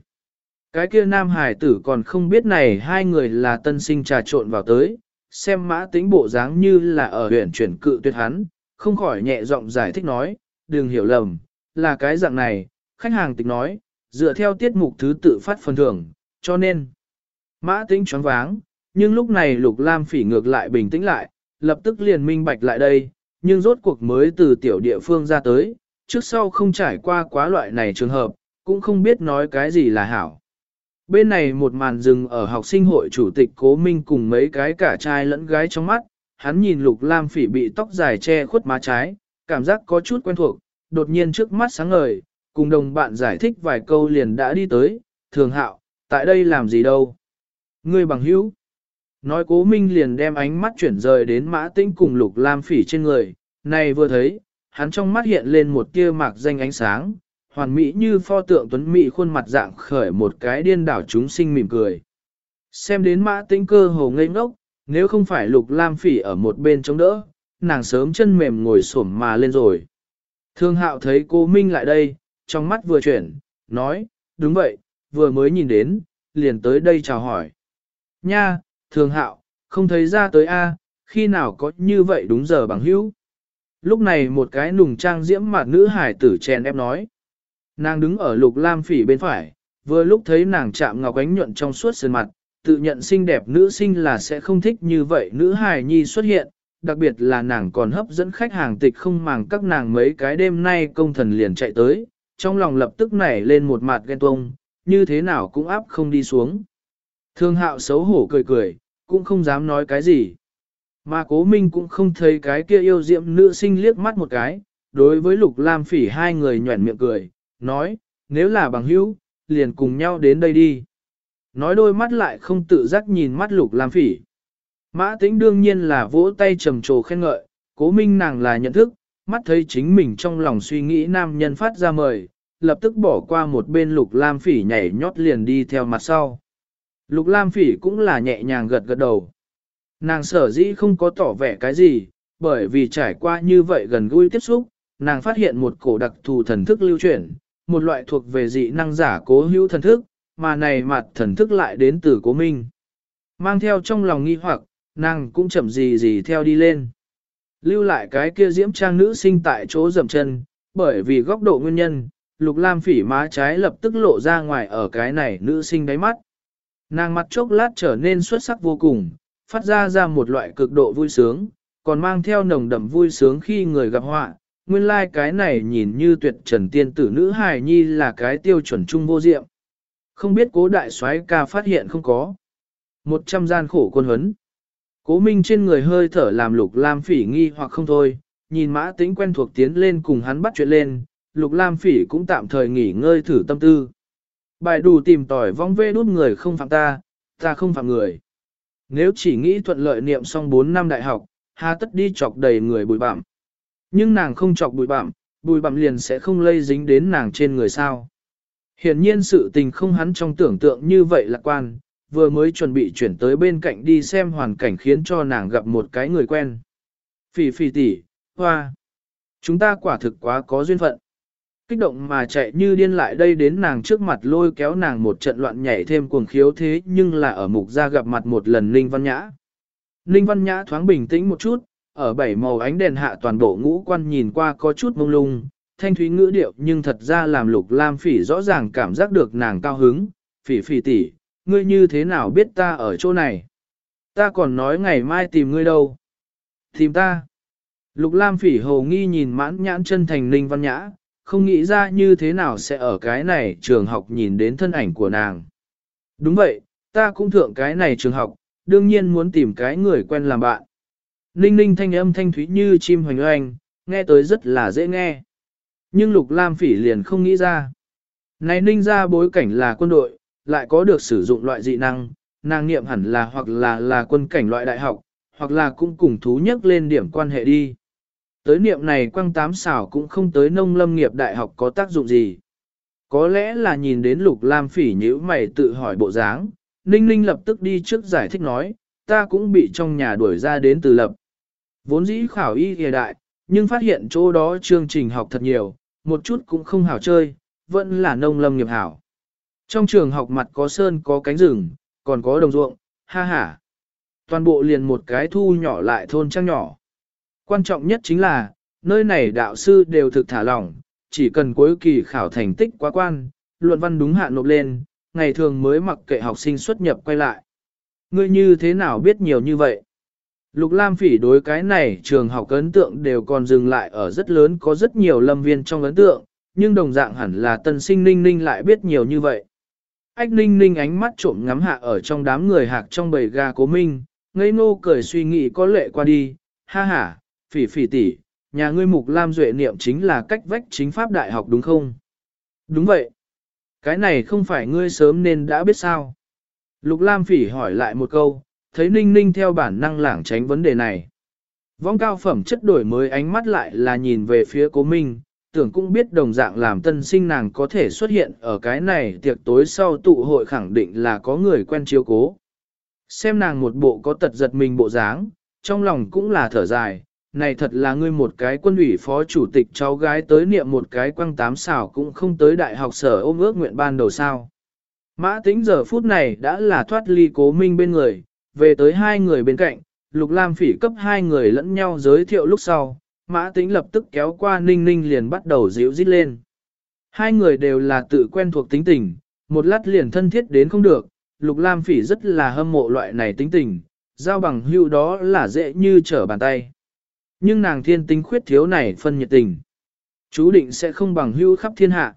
Cái kia nam hải tử còn không biết này hai người là tân sinh trà trộn vào tới, xem Mã Tĩnh bộ dáng như là ở huyện chuyển cự tuyệt hắn, không khỏi nhẹ giọng giải thích nói, đừng hiểu lầm, là cái dạng này, khách hàng tịch nói, dựa theo tiết mục thứ tự phát phần thưởng, cho nên, Mã tính choáng váng, nhưng lúc này Lục Lam Phỉ ngược lại bình tĩnh lại, lập tức liền minh bạch lại đây, nhưng rốt cuộc mới từ tiểu địa phương ra tới, trước sau không trải qua quá loại này trường hợp, cũng không biết nói cái gì là hảo. Bên này một màn rừng ở học sinh hội chủ tịch Cố Minh cùng mấy cái cả trai lẫn gái trong mắt, hắn nhìn Lục Lam Phỉ bị tóc dài che khuất má trái, cảm giác có chút quen thuộc, đột nhiên trước mắt sáng ngời, cùng đồng bạn giải thích vài câu liền đã đi tới, thường hạo, tại đây làm gì đâu? Ngươi bằng hữu. Nói cố minh liền đem ánh mắt chuyển rời đến mã tinh cùng lục lam phỉ trên người, này vừa thấy, hắn trong mắt hiện lên một tia mạc danh ánh sáng, hoàn mỹ như pho tượng tuấn mỹ khuôn mặt dạng khởi một cái điên đảo chúng sinh mỉm cười. Xem đến mã tinh cơ hồ ngây ngốc, nếu không phải lục lam phỉ ở một bên chống đỡ, nàng sớm chân mềm ngồi xổm mà lên rồi. Thương hạo thấy cô Minh lại đây, trong mắt vừa chuyển, nói, đúng vậy, vừa mới nhìn đến, liền tới đây chào hỏi. Nha, thường hạo, không thấy ra tới A, khi nào có như vậy đúng giờ bằng hữu. Lúc này một cái nùng trang diễm mặt nữ hải tử chèn ép nói. Nàng đứng ở lục lam phỉ bên phải, vừa lúc thấy nàng chạm ngọc ánh nhuận trong suốt sơn mặt, tự nhận xinh đẹp nữ sinh là sẽ không thích như vậy nữ hài nhi xuất hiện, đặc biệt là nàng còn hấp dẫn khách hàng tịch không màng các nàng mấy cái đêm nay công thần liền chạy tới, trong lòng lập tức nảy lên một mặt ghen tuông, như thế nào cũng áp không đi xuống. Thương hạo xấu hổ cười cười, cũng không dám nói cái gì. Mà cố minh cũng không thấy cái kia yêu diệm nữ sinh liếc mắt một cái, đối với lục lam phỉ hai người nhuẩn miệng cười, nói, nếu là bằng hữu, liền cùng nhau đến đây đi. Nói đôi mắt lại không tự giác nhìn mắt lục lam phỉ. Mã tĩnh đương nhiên là vỗ tay trầm trồ khen ngợi, cố minh nàng là nhận thức, mắt thấy chính mình trong lòng suy nghĩ nam nhân phát ra mời, lập tức bỏ qua một bên lục lam phỉ nhảy nhót liền đi theo mặt sau. Lục lam phỉ cũng là nhẹ nhàng gật gật đầu. Nàng sở dĩ không có tỏ vẻ cái gì, bởi vì trải qua như vậy gần gũi tiếp xúc, nàng phát hiện một cổ đặc thù thần thức lưu chuyển, một loại thuộc về dị năng giả cố hữu thần thức, mà này mặt thần thức lại đến từ cố minh. Mang theo trong lòng nghi hoặc, nàng cũng chậm gì gì theo đi lên. Lưu lại cái kia diễm trang nữ sinh tại chỗ dầm chân, bởi vì góc độ nguyên nhân, lục lam phỉ má trái lập tức lộ ra ngoài ở cái này nữ sinh đáy mắt. Nàng mặt chốc lát trở nên xuất sắc vô cùng, phát ra ra một loại cực độ vui sướng, còn mang theo nồng đậm vui sướng khi người gặp họa. Nguyên lai like cái này nhìn như tuyệt trần tiên tử nữ hài nhi là cái tiêu chuẩn trung vô diệm. Không biết cố đại soái ca phát hiện không có. Một trăm gian khổ quân huấn. Cố minh trên người hơi thở làm lục lam phỉ nghi hoặc không thôi, nhìn mã tĩnh quen thuộc tiến lên cùng hắn bắt chuyện lên, lục lam phỉ cũng tạm thời nghỉ ngơi thử tâm tư. Bài đủ tìm tỏi vong vê đút người không phạm ta, ta không phạm người. Nếu chỉ nghĩ thuận lợi niệm xong 4 năm đại học, hà tất đi chọc đầy người bụi bặm. Nhưng nàng không chọc bụi bặm, bụi bặm liền sẽ không lây dính đến nàng trên người sao. Hiển nhiên sự tình không hắn trong tưởng tượng như vậy lạc quan, vừa mới chuẩn bị chuyển tới bên cạnh đi xem hoàn cảnh khiến cho nàng gặp một cái người quen. Phỉ phỉ tỷ, hoa. Chúng ta quả thực quá có duyên phận. Kích động mà chạy như điên lại đây đến nàng trước mặt lôi kéo nàng một trận loạn nhảy thêm cuồng khiếu thế nhưng là ở mục ra gặp mặt một lần Ninh Văn Nhã. Ninh Văn Nhã thoáng bình tĩnh một chút, ở bảy màu ánh đèn hạ toàn bộ ngũ quan nhìn qua có chút mông lung, thanh thúy ngữ điệu nhưng thật ra làm lục lam phỉ rõ ràng cảm giác được nàng cao hứng, phỉ phỉ tỷ, ngươi như thế nào biết ta ở chỗ này? Ta còn nói ngày mai tìm ngươi đâu? Tìm ta. Lục lam phỉ hồ nghi nhìn mãn nhãn chân thành Ninh Văn Nhã, không nghĩ ra như thế nào sẽ ở cái này trường học nhìn đến thân ảnh của nàng. Đúng vậy, ta cũng thượng cái này trường học, đương nhiên muốn tìm cái người quen làm bạn. Ninh ninh thanh âm thanh thúy như chim hoành oanh, nghe tới rất là dễ nghe. Nhưng Lục Lam Phỉ liền không nghĩ ra. Này ninh ra bối cảnh là quân đội, lại có được sử dụng loại dị năng, nàng niệm hẳn là hoặc là là quân cảnh loại đại học, hoặc là cũng cùng thú nhất lên điểm quan hệ đi. Tới niệm này quăng tám xảo cũng không tới nông lâm nghiệp đại học có tác dụng gì. Có lẽ là nhìn đến lục lam phỉ nhíu mày tự hỏi bộ dáng, Ninh Ninh lập tức đi trước giải thích nói, ta cũng bị trong nhà đuổi ra đến từ lập. Vốn dĩ khảo y hề đại, nhưng phát hiện chỗ đó chương trình học thật nhiều, một chút cũng không hảo chơi, vẫn là nông lâm nghiệp hảo. Trong trường học mặt có sơn có cánh rừng, còn có đồng ruộng, ha ha. Toàn bộ liền một cái thu nhỏ lại thôn trang nhỏ. Quan trọng nhất chính là, nơi này đạo sư đều thực thả lỏng, chỉ cần cuối kỳ khảo thành tích quá quan, luận văn đúng hạn nộp lên, ngày thường mới mặc kệ học sinh xuất nhập quay lại. Ngươi như thế nào biết nhiều như vậy? Lục Lam Phỉ đối cái này trường học ấn tượng đều còn dừng lại ở rất lớn có rất nhiều lâm viên trong ấn tượng, nhưng đồng dạng hẳn là tân sinh ninh ninh lại biết nhiều như vậy. Ách ninh ninh ánh mắt trộm ngắm hạ ở trong đám người hạc trong bầy gà cố minh, ngây ngô cười suy nghĩ có lệ qua đi, ha ha, phỉ phỉ tỷ, nhà ngươi mục Lam Duệ niệm chính là cách vách chính pháp đại học đúng không? Đúng vậy. Cái này không phải ngươi sớm nên đã biết sao. Lục Lam phỉ hỏi lại một câu, thấy ninh ninh theo bản năng lảng tránh vấn đề này. Vong cao phẩm chất đổi mới ánh mắt lại là nhìn về phía cố minh, tưởng cũng biết đồng dạng làm tân sinh nàng có thể xuất hiện ở cái này tiệc tối sau tụ hội khẳng định là có người quen chiếu cố. Xem nàng một bộ có tật giật mình bộ dáng, trong lòng cũng là thở dài, này thật là ngươi một cái quân ủy phó chủ tịch cháu gái tới niệm một cái quăng tám xảo cũng không tới đại học sở ôm ước nguyện ban đầu sao. Mã tính giờ phút này đã là thoát ly cố minh bên người, về tới hai người bên cạnh, Lục Lam Phỉ cấp hai người lẫn nhau giới thiệu lúc sau, Mã Tĩnh lập tức kéo qua Ninh Ninh liền bắt đầu dịu dít lên. Hai người đều là tự quen thuộc tính tình, một lát liền thân thiết đến không được, Lục Lam Phỉ rất là hâm mộ loại này tính tình, giao bằng hữu đó là dễ như trở bàn tay. Nhưng nàng thiên tính khuyết thiếu này phân nhiệt tình. Chú định sẽ không bằng hữu khắp thiên hạ.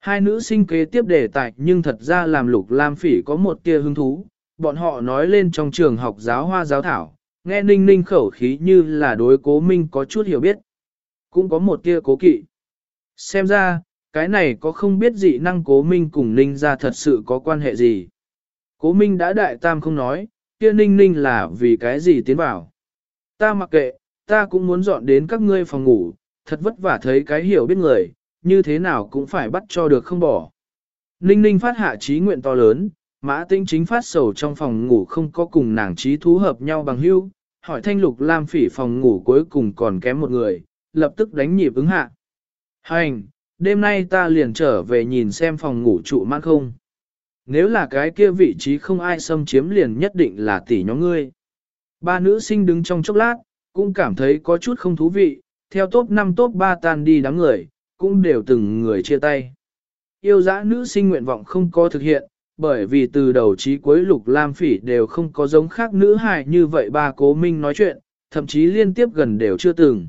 Hai nữ sinh kế tiếp đề tài nhưng thật ra làm Lục Lam Phỉ có một tia hứng thú, bọn họ nói lên trong trường học giáo hoa giáo thảo, nghe ninh ninh khẩu khí như là đối cố minh có chút hiểu biết. Cũng có một tia cố kỵ. Xem ra, cái này có không biết dị năng cố minh cùng ninh ra thật sự có quan hệ gì. Cố minh đã đại tam không nói, kia ninh ninh là vì cái gì tiến vào. Ta mặc kệ, ta cũng muốn dọn đến các ngươi phòng ngủ, thật vất vả thấy cái hiểu biết người, như thế nào cũng phải bắt cho được không bỏ. Ninh ninh phát hạ trí nguyện to lớn, Mã Tĩnh chính phát sầu trong phòng ngủ không có cùng nàng trí thú hợp nhau bằng hữu, hỏi thanh lục lam phỉ phòng ngủ cuối cùng còn kém một người, lập tức đánh nhịp ứng hạ. Hành, đêm nay ta liền trở về nhìn xem phòng ngủ trụ mãn không. Nếu là cái kia vị trí không ai xâm chiếm liền nhất định là tỷ nhóm ngươi. Ba nữ sinh đứng trong chốc lát, cũng cảm thấy có chút không thú vị, theo top 5 top 3 tan đi đám người, cũng đều từng người chia tay. Yêu dã nữ sinh nguyện vọng không có thực hiện, bởi vì từ đầu chí cuối lục lam phỉ đều không có giống khác nữ hài như vậy ba cố minh nói chuyện, thậm chí liên tiếp gần đều chưa từng.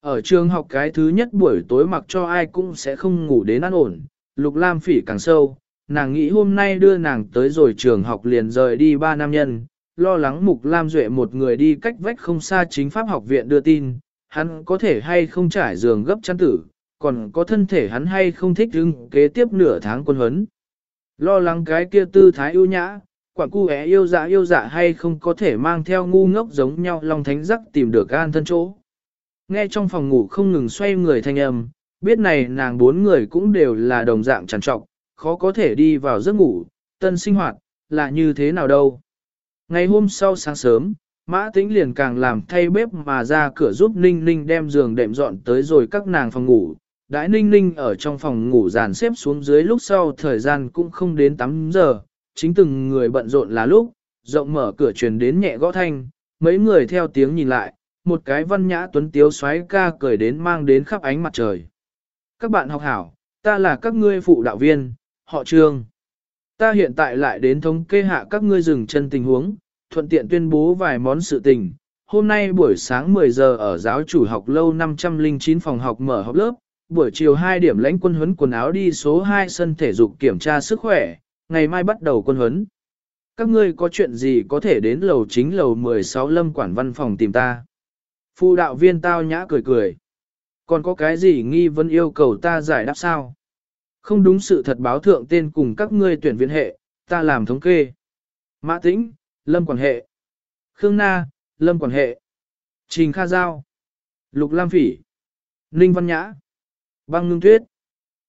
Ở trường học cái thứ nhất buổi tối mặc cho ai cũng sẽ không ngủ đến an ổn, lục lam phỉ càng sâu, nàng nghĩ hôm nay đưa nàng tới rồi trường học liền rời đi ba nam nhân, lo lắng mục lam duệ một người đi cách vách không xa chính pháp học viện đưa tin, hắn có thể hay không trải giường gấp chăn tử, còn có thân thể hắn hay không thích ứng kế tiếp nửa tháng quân huấn. Lo lắng cái kia tư thái ưu nhã, quảng cu é yêu dạ yêu dạ hay không có thể mang theo ngu ngốc giống nhau Long Thánh Giác tìm được an thân chỗ. Nghe trong phòng ngủ không ngừng xoay người thanh âm, biết này nàng bốn người cũng đều là đồng dạng trằn trọc, khó có thể đi vào giấc ngủ, tân sinh hoạt, là như thế nào đâu. Ngày hôm sau sáng sớm, Mã Tĩnh liền càng làm thay bếp mà ra cửa giúp Ninh Ninh đem giường đệm dọn tới rồi các nàng phòng ngủ, đãi ninh ninh ở trong phòng ngủ dàn xếp xuống dưới lúc sau thời gian cũng không đến 8 giờ, chính từng người bận rộn là lúc, rộng mở cửa truyền đến nhẹ gõ thanh, mấy người theo tiếng nhìn lại, một cái văn nhã tuấn tiếu xoáy ca cười đến mang đến khắp ánh mặt trời. Các bạn học hảo, ta là các ngươi phụ đạo viên, họ trương. Ta hiện tại lại đến thống kê hạ các ngươi dừng chân tình huống, thuận tiện tuyên bố vài món sự tình. Hôm nay buổi sáng 10 giờ ở giáo chủ học lâu 509 phòng học mở học lớp, buổi chiều 2 điểm lãnh quân huấn quần áo đi số 2 sân thể dục kiểm tra sức khỏe, ngày mai bắt đầu quân huấn. Các ngươi có chuyện gì có thể đến lầu chính lầu 16 lâm quản văn phòng tìm ta. Phụ đạo viên tao nhã cười cười. Còn có cái gì nghi vấn yêu cầu ta giải đáp sao? Không đúng sự thật báo thượng tên cùng các ngươi tuyển viên hệ, ta làm thống kê. Mã Tĩnh, Lâm Quản hệ. Khương Na, Lâm Quản hệ. Trình Kha Giao. Lục Lam Phỉ, Ninh Văn Nhã, Băng Ngưng Tuyết.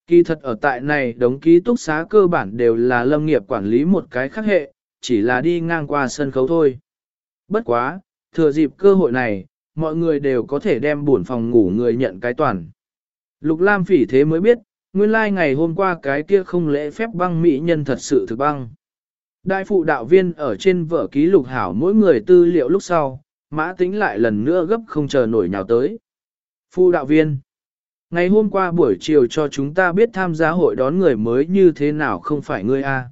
Kỳ thật ở tại này đống ký túc xá cơ bản đều là lâm nghiệp quản lý một cái khác hệ, chỉ là đi ngang qua sân khấu thôi. Bất quá, thừa dịp cơ hội này, mọi người đều có thể đem buồn phòng ngủ người nhận cái toàn. Lục Lam phỉ thế mới biết, nguyên lai like ngày hôm qua cái kia không lễ phép băng mỹ nhân thật sự thực băng. Đại phụ đạo viên ở trên vở ký lục hảo mỗi người tư liệu lúc sau, mã tính lại lần nữa gấp không chờ nổi nhào tới. Phụ đạo viên Ngày hôm qua buổi chiều cho chúng ta biết tham gia hội đón người mới như thế nào không phải ngươi a?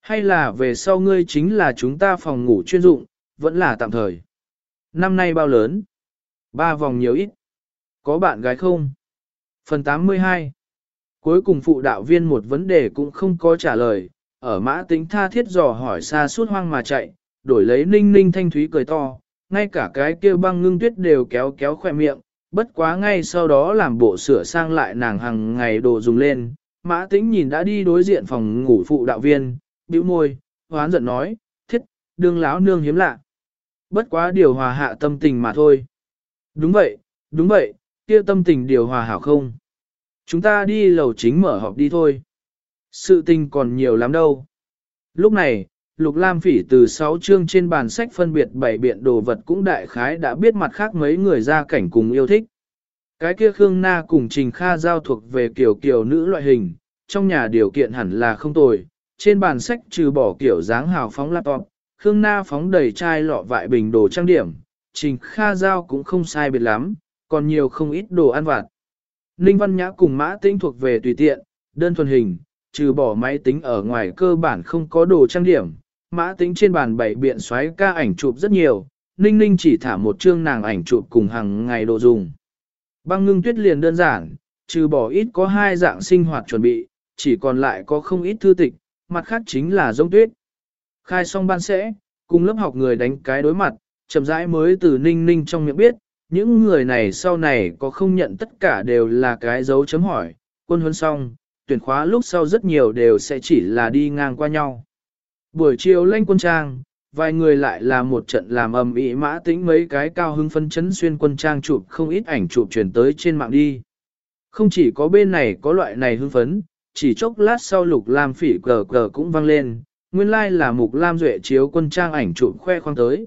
Hay là về sau ngươi chính là chúng ta phòng ngủ chuyên dụng, vẫn là tạm thời. Năm nay bao lớn? Ba vòng nhiều ít. Có bạn gái không? Phần 82 Cuối cùng phụ đạo viên một vấn đề cũng không có trả lời, ở mã tính tha thiết dò hỏi xa suốt hoang mà chạy, đổi lấy ninh ninh thanh thúy cười to, ngay cả cái kia băng ngưng tuyết đều kéo kéo khỏe miệng, bất quá ngay sau đó làm bộ sửa sang lại nàng hàng ngày đồ dùng lên. Mã tĩnh nhìn đã đi đối diện phòng ngủ phụ đạo viên, bĩu môi, hoán giận nói, thiết, đương láo nương hiếm lạ. Bất quá điều hòa hạ tâm tình mà thôi. Đúng vậy, đúng vậy, kia tâm tình điều hòa hảo không? Chúng ta đi lầu chính mở họp đi thôi. Sự tình còn nhiều lắm đâu. Lúc này, Lục Lam Phỉ từ 6 chương trên bàn sách phân biệt bảy biện đồ vật cũng đại khái đã biết mặt khác mấy người ra cảnh cùng yêu thích. Cái kia Khương Na cùng Trình Kha giao thuộc về kiểu kiểu nữ loại hình, trong nhà điều kiện hẳn là không tồi. Trên bàn sách trừ bỏ kiểu dáng hào phóng laptop, Khương Na phóng đầy chai lọ vại bình đồ trang điểm, Trình Kha giao cũng không sai biệt lắm, còn nhiều không ít đồ ăn vặt. Ninh Văn Nhã cùng Mã Tĩnh thuộc về tùy tiện, đơn thuần hình, trừ bỏ máy tính ở ngoài cơ bản không có đồ trang điểm, mã tính trên bàn bảy biện xoáy ca ảnh chụp rất nhiều, ninh ninh chỉ thả một chương nàng ảnh chụp cùng hàng ngày đồ dùng. Băng ngưng tuyết liền đơn giản, trừ bỏ ít có hai dạng sinh hoạt chuẩn bị, chỉ còn lại có không ít thư tịch, mặt khác chính là giống tuyết. Khai xong ban sẽ, cùng lớp học người đánh cái đối mặt, chậm rãi mới từ ninh ninh trong miệng biết, những người này sau này có không nhận tất cả đều là cái dấu chấm hỏi, quân huấn xong, tuyển khóa lúc sau rất nhiều đều sẽ chỉ là đi ngang qua nhau. Buổi chiều lên quân trang, vài người lại là một trận làm ầm ĩ mã tĩnh mấy cái cao hưng phân chấn xuyên quân trang chụp không ít ảnh chụp truyền tới trên mạng đi. Không chỉ có bên này có loại này hưng phấn, chỉ chốc lát sau lục lam phỉ cờ cờ cũng vang lên, nguyên lai like là mục lam duệ chiếu quân trang ảnh chụp khoe khoang tới.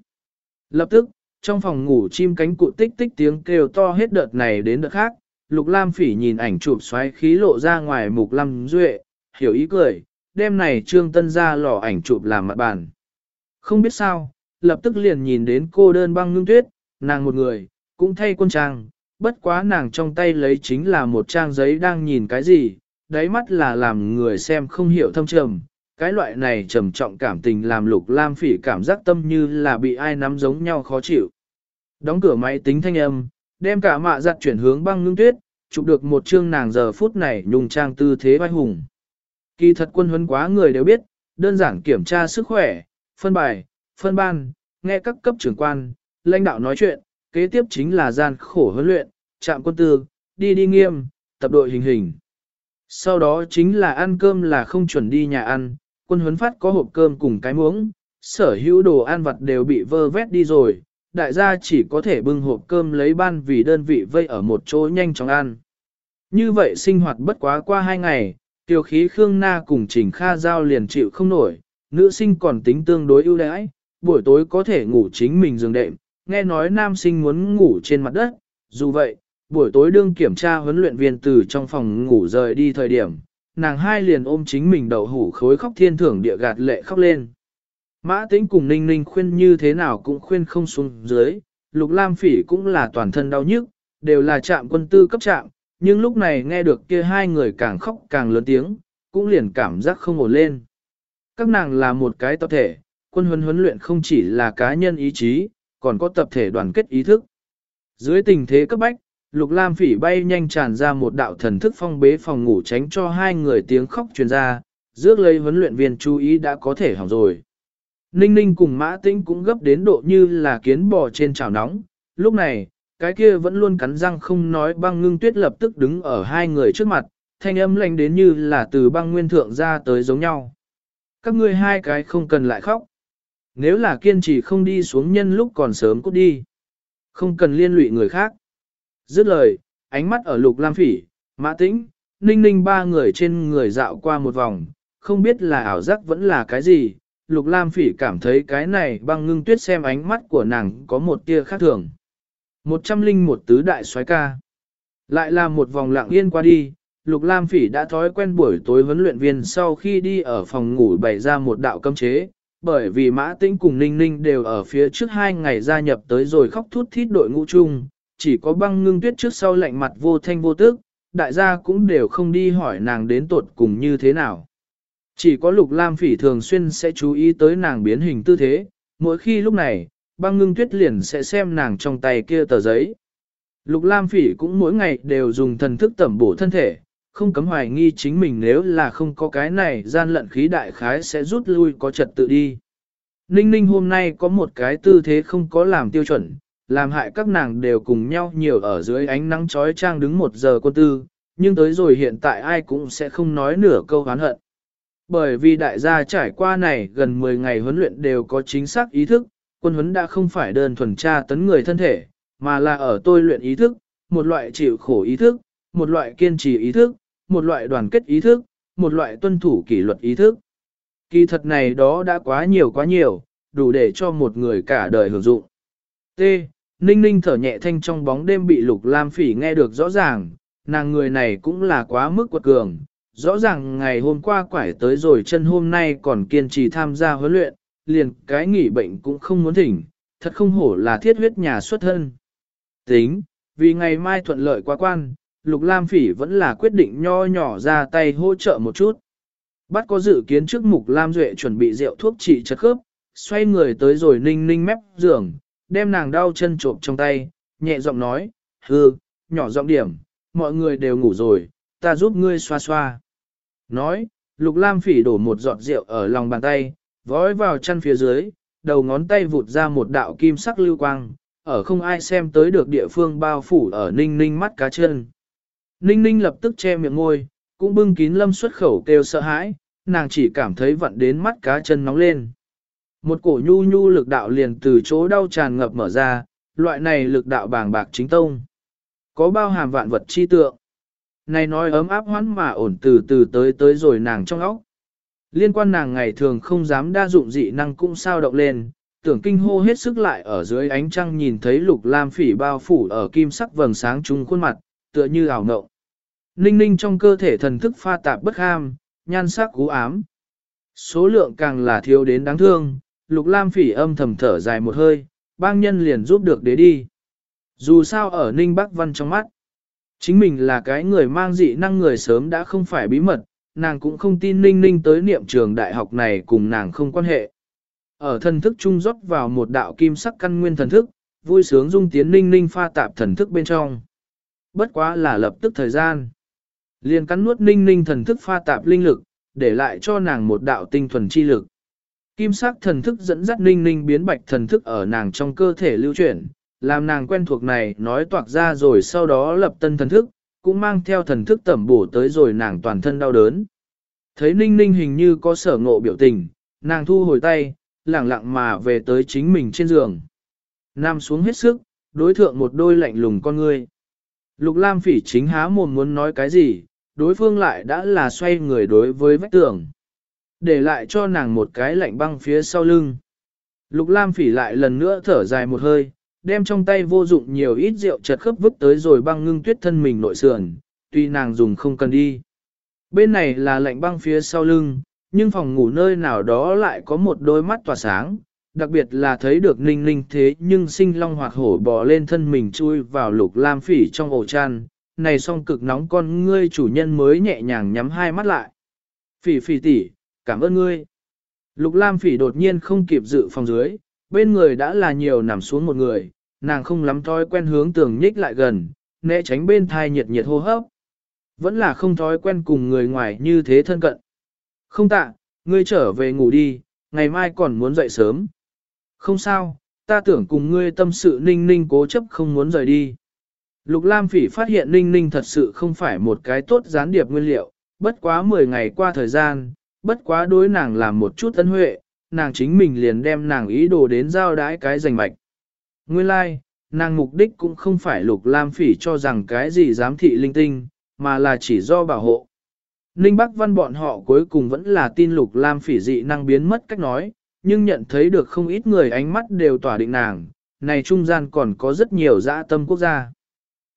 Lập tức, trong phòng ngủ chim cánh cụt tích tích tiếng kêu to hết đợt này đến đợt khác, lục lam phỉ nhìn ảnh chụp xoáy khí lộ ra ngoài mục lam duệ, hiểu ý cười, đêm này trương tân ra lò ảnh chụp làm mặt bàn. Không biết sao, lập tức liền nhìn đến cô đơn băng ngưng tuyết, nàng một người, cũng thay quân trang, bất quá nàng trong tay lấy chính là một trang giấy đang nhìn cái gì, đáy mắt là làm người xem không hiểu thâm trầm. Cái loại này trầm trọng cảm tình làm lục lam phỉ cảm giác tâm như là bị ai nắm giống nhau khó chịu. Đóng cửa máy tính thanh âm, đem cả mạ giặt chuyển hướng băng ngưng tuyết, chụp được một chương nàng giờ phút này nhung trang tư thế vai hùng. Kỳ thật quân huấn quá người đều biết, đơn giản kiểm tra sức khỏe, phân bài, phân ban, nghe các cấp trưởng quan, lãnh đạo nói chuyện, kế tiếp chính là gian khổ huấn luyện, trạm quân tư, đi đi nghiêm, tập đội hình hình. Sau đó chính là ăn cơm là không chuẩn đi nhà ăn, quân huấn phát có hộp cơm cùng cái muỗng, sở hữu đồ ăn vặt đều bị vơ vét đi rồi, đại gia chỉ có thể bưng hộp cơm lấy ban vì đơn vị vây ở một chỗ nhanh chóng ăn. Như vậy sinh hoạt bất quá qua hai ngày, Tiêu khí Khương Na cùng Trình Kha Giao liền chịu không nổi, nữ sinh còn tính tương đối ưu đãi, buổi tối có thể ngủ chính mình giường đệm, nghe nói nam sinh muốn ngủ trên mặt đất, dù vậy, buổi tối đương kiểm tra huấn luyện viên từ trong phòng ngủ rời đi thời điểm, nàng hai liền ôm chính mình đầu hủ khối khóc thiên thưởng địa gạt lệ khóc lên. Mã tĩnh cùng ninh ninh khuyên như thế nào cũng khuyên không xuống dưới, lục lam phỉ cũng là toàn thân đau nhức, đều là trạm quân tư cấp trạm, nhưng lúc này nghe được kia hai người càng khóc càng lớn tiếng, cũng liền cảm giác không ổn lên. Các nàng là một cái tập thể, quân huấn huấn luyện không chỉ là cá nhân ý chí, còn có tập thể đoàn kết ý thức. Dưới tình thế cấp bách, Lục Lam Phỉ bay nhanh tràn ra một đạo thần thức phong bế phòng ngủ tránh cho hai người tiếng khóc truyền ra, rước lấy huấn luyện viên chú ý đã có thể hỏng rồi. Ninh Ninh cùng Mã Tĩnh cũng gấp đến độ như là kiến bò trên chảo nóng, lúc này, cái kia vẫn luôn cắn răng không nói băng ngưng tuyết lập tức đứng ở hai người trước mặt, thanh âm lạnh đến như là từ băng nguyên thượng ra tới giống nhau. Các ngươi hai cái không cần lại khóc. Nếu là kiên trì không đi xuống nhân lúc còn sớm cút đi. Không cần liên lụy người khác. Dứt lời, ánh mắt ở lục lam phỉ, mã tĩnh, ninh ninh ba người trên người dạo qua một vòng, không biết là ảo giác vẫn là cái gì. Lục Lam Phỉ cảm thấy cái này băng ngưng tuyết xem ánh mắt của nàng có một tia khác thường. Một trăm linh một tứ đại soái ca. Lại là một vòng lặng yên qua đi, Lục Lam Phỉ đã thói quen buổi tối huấn luyện viên sau khi đi ở phòng ngủ bày ra một đạo cấm chế, bởi vì Mã Tĩnh cùng Ninh Ninh đều ở phía trước hai ngày gia nhập tới rồi khóc thút thít đội ngũ chung, chỉ có băng ngưng tuyết trước sau lạnh mặt vô thanh vô tức, đại gia cũng đều không đi hỏi nàng đến tột cùng như thế nào. Chỉ có Lục Lam Phỉ thường xuyên sẽ chú ý tới nàng biến hình tư thế, mỗi khi lúc này, băng ngưng tuyết liền sẽ xem nàng trong tay kia tờ giấy. Lục Lam Phỉ cũng mỗi ngày đều dùng thần thức tẩm bổ thân thể, không cấm hoài nghi chính mình nếu là không có cái này gian lận khí đại khái sẽ rút lui có trật tự đi. Ninh ninh hôm nay có một cái tư thế không có làm tiêu chuẩn, làm hại các nàng đều cùng nhau nhiều ở dưới ánh nắng chói trang đứng một giờ quân tư, nhưng tới rồi hiện tại ai cũng sẽ không nói nửa câu hán hận. Bởi vì đại gia trải qua này gần 10 ngày huấn luyện đều có chính xác ý thức, quân huấn đã không phải đơn thuần tra tấn người thân thể, mà là ở tôi luyện ý thức, một loại chịu khổ ý thức, một loại kiên trì ý thức, một loại đoàn kết ý thức, một loại tuân thủ kỷ luật ý thức. Kỳ thật này đó đã quá nhiều quá nhiều, đủ để cho một người cả đời hưởng dụng. T. Ninh ninh thở nhẹ thanh trong bóng đêm bị lục lam phỉ nghe được rõ ràng, nàng người này cũng là quá mức quật cường. Rõ ràng ngày hôm qua quải tới rồi chân hôm nay còn kiên trì tham gia huấn luyện, liền cái nghỉ bệnh cũng không muốn thỉnh, thật không hổ là thiết huyết nhà xuất thân. Tính, vì ngày mai thuận lợi quá quan, Lục Lam Phỉ vẫn là quyết định nho nhỏ ra tay hỗ trợ một chút. Bắt có dự kiến trước mục Lam Duệ chuẩn bị rượu thuốc trị chật khớp, xoay người tới rồi ninh ninh mép giường, đem nàng đau chân trộm trong tay, nhẹ giọng nói, hư, nhỏ giọng điểm, mọi người đều ngủ rồi, ta giúp ngươi xoa xoa. Nói, Lục Lam Phỉ đổ một giọt rượu ở lòng bàn tay, vói vào chân phía dưới, đầu ngón tay vụt ra một đạo kim sắc lưu quang, ở không ai xem tới được địa phương bao phủ ở ninh ninh mắt cá chân. Ninh ninh lập tức che miệng ngôi, cũng bưng kín lâm xuất khẩu kêu sợ hãi, nàng chỉ cảm thấy vặn đến mắt cá chân nóng lên. Một cổ nhu nhu lực đạo liền từ chỗ đau tràn ngập mở ra, loại này lực đạo bàng bạc chính tông. Có bao hàm vạn vật chi tượng. Này nói ấm áp hoãn mà ổn từ từ tới tới rồi nàng trong óc. Liên quan nàng ngày thường không dám đa dụng dị năng cũng sao động lên, tưởng kinh hô hết sức lại ở dưới ánh trăng nhìn thấy lục lam phỉ bao phủ ở kim sắc vầng sáng trung khuôn mặt, tựa như ảo ngộng. Ninh ninh trong cơ thể thần thức pha tạp bất ham, nhan sắc cú ám. Số lượng càng là thiếu đến đáng thương, lục lam phỉ âm thầm thở dài một hơi, bang nhân liền giúp được đế đi. Dù sao ở ninh bắc văn trong mắt, chính mình là cái người mang dị năng người sớm đã không phải bí mật, nàng cũng không tin ninh ninh tới niệm trường đại học này cùng nàng không quan hệ. Ở thần thức trung rót vào một đạo kim sắc căn nguyên thần thức, vui sướng dung tiến ninh ninh pha tạp thần thức bên trong. Bất quá là lập tức thời gian. Liền cắn nuốt ninh ninh thần thức pha tạp linh lực, để lại cho nàng một đạo tinh thuần chi lực. Kim sắc thần thức dẫn dắt ninh ninh biến bạch thần thức ở nàng trong cơ thể lưu chuyển, làm nàng quen thuộc này nói toạc ra rồi sau đó lập tân thần thức, cũng mang theo thần thức tẩm bổ tới rồi nàng toàn thân đau đớn. Thấy ninh ninh hình như có sở ngộ biểu tình, nàng thu hồi tay, lẳng lặng mà về tới chính mình trên giường. Nam xuống hết sức, đối thượng một đôi lạnh lùng con ngươi. Lục Lam phỉ chính há mồm muốn nói cái gì, đối phương lại đã là xoay người đối với vách tường. Để lại cho nàng một cái lạnh băng phía sau lưng. Lục Lam phỉ lại lần nữa thở dài một hơi, đem trong tay vô dụng nhiều ít rượu chật khớp vứt tới rồi băng ngưng tuyết thân mình nội sườn, tuy nàng dùng không cần đi. Bên này là lạnh băng phía sau lưng, nhưng phòng ngủ nơi nào đó lại có một đôi mắt tỏa sáng, đặc biệt là thấy được ninh ninh thế nhưng sinh long hoặc hổ bò lên thân mình chui vào lục lam phỉ trong ổ chăn, này song cực nóng con ngươi chủ nhân mới nhẹ nhàng nhắm hai mắt lại. Phỉ phỉ tỷ, cảm ơn ngươi. Lục lam phỉ đột nhiên không kịp dự phòng dưới, bên người đã là nhiều nằm xuống một người, nàng không lắm thói quen hướng tường nhích lại gần, né tránh bên thai nhiệt nhiệt hô hấp. Vẫn là không thói quen cùng người ngoài như thế thân cận. Không tạ, ngươi trở về ngủ đi, ngày mai còn muốn dậy sớm. Không sao, ta tưởng cùng ngươi tâm sự ninh ninh cố chấp không muốn rời đi. Lục Lam Phỉ phát hiện ninh ninh thật sự không phải một cái tốt gián điệp nguyên liệu, bất quá 10 ngày qua thời gian, bất quá đối nàng làm một chút ân huệ, nàng chính mình liền đem nàng ý đồ đến giao đái cái giành mạch. Nguyên lai, like, nàng mục đích cũng không phải lục lam phỉ cho rằng cái gì giám thị linh tinh, mà là chỉ do bảo hộ. Ninh Bắc Văn bọn họ cuối cùng vẫn là tin lục lam phỉ dị năng biến mất cách nói, nhưng nhận thấy được không ít người ánh mắt đều tỏa định nàng, này trung gian còn có rất nhiều dã tâm quốc gia.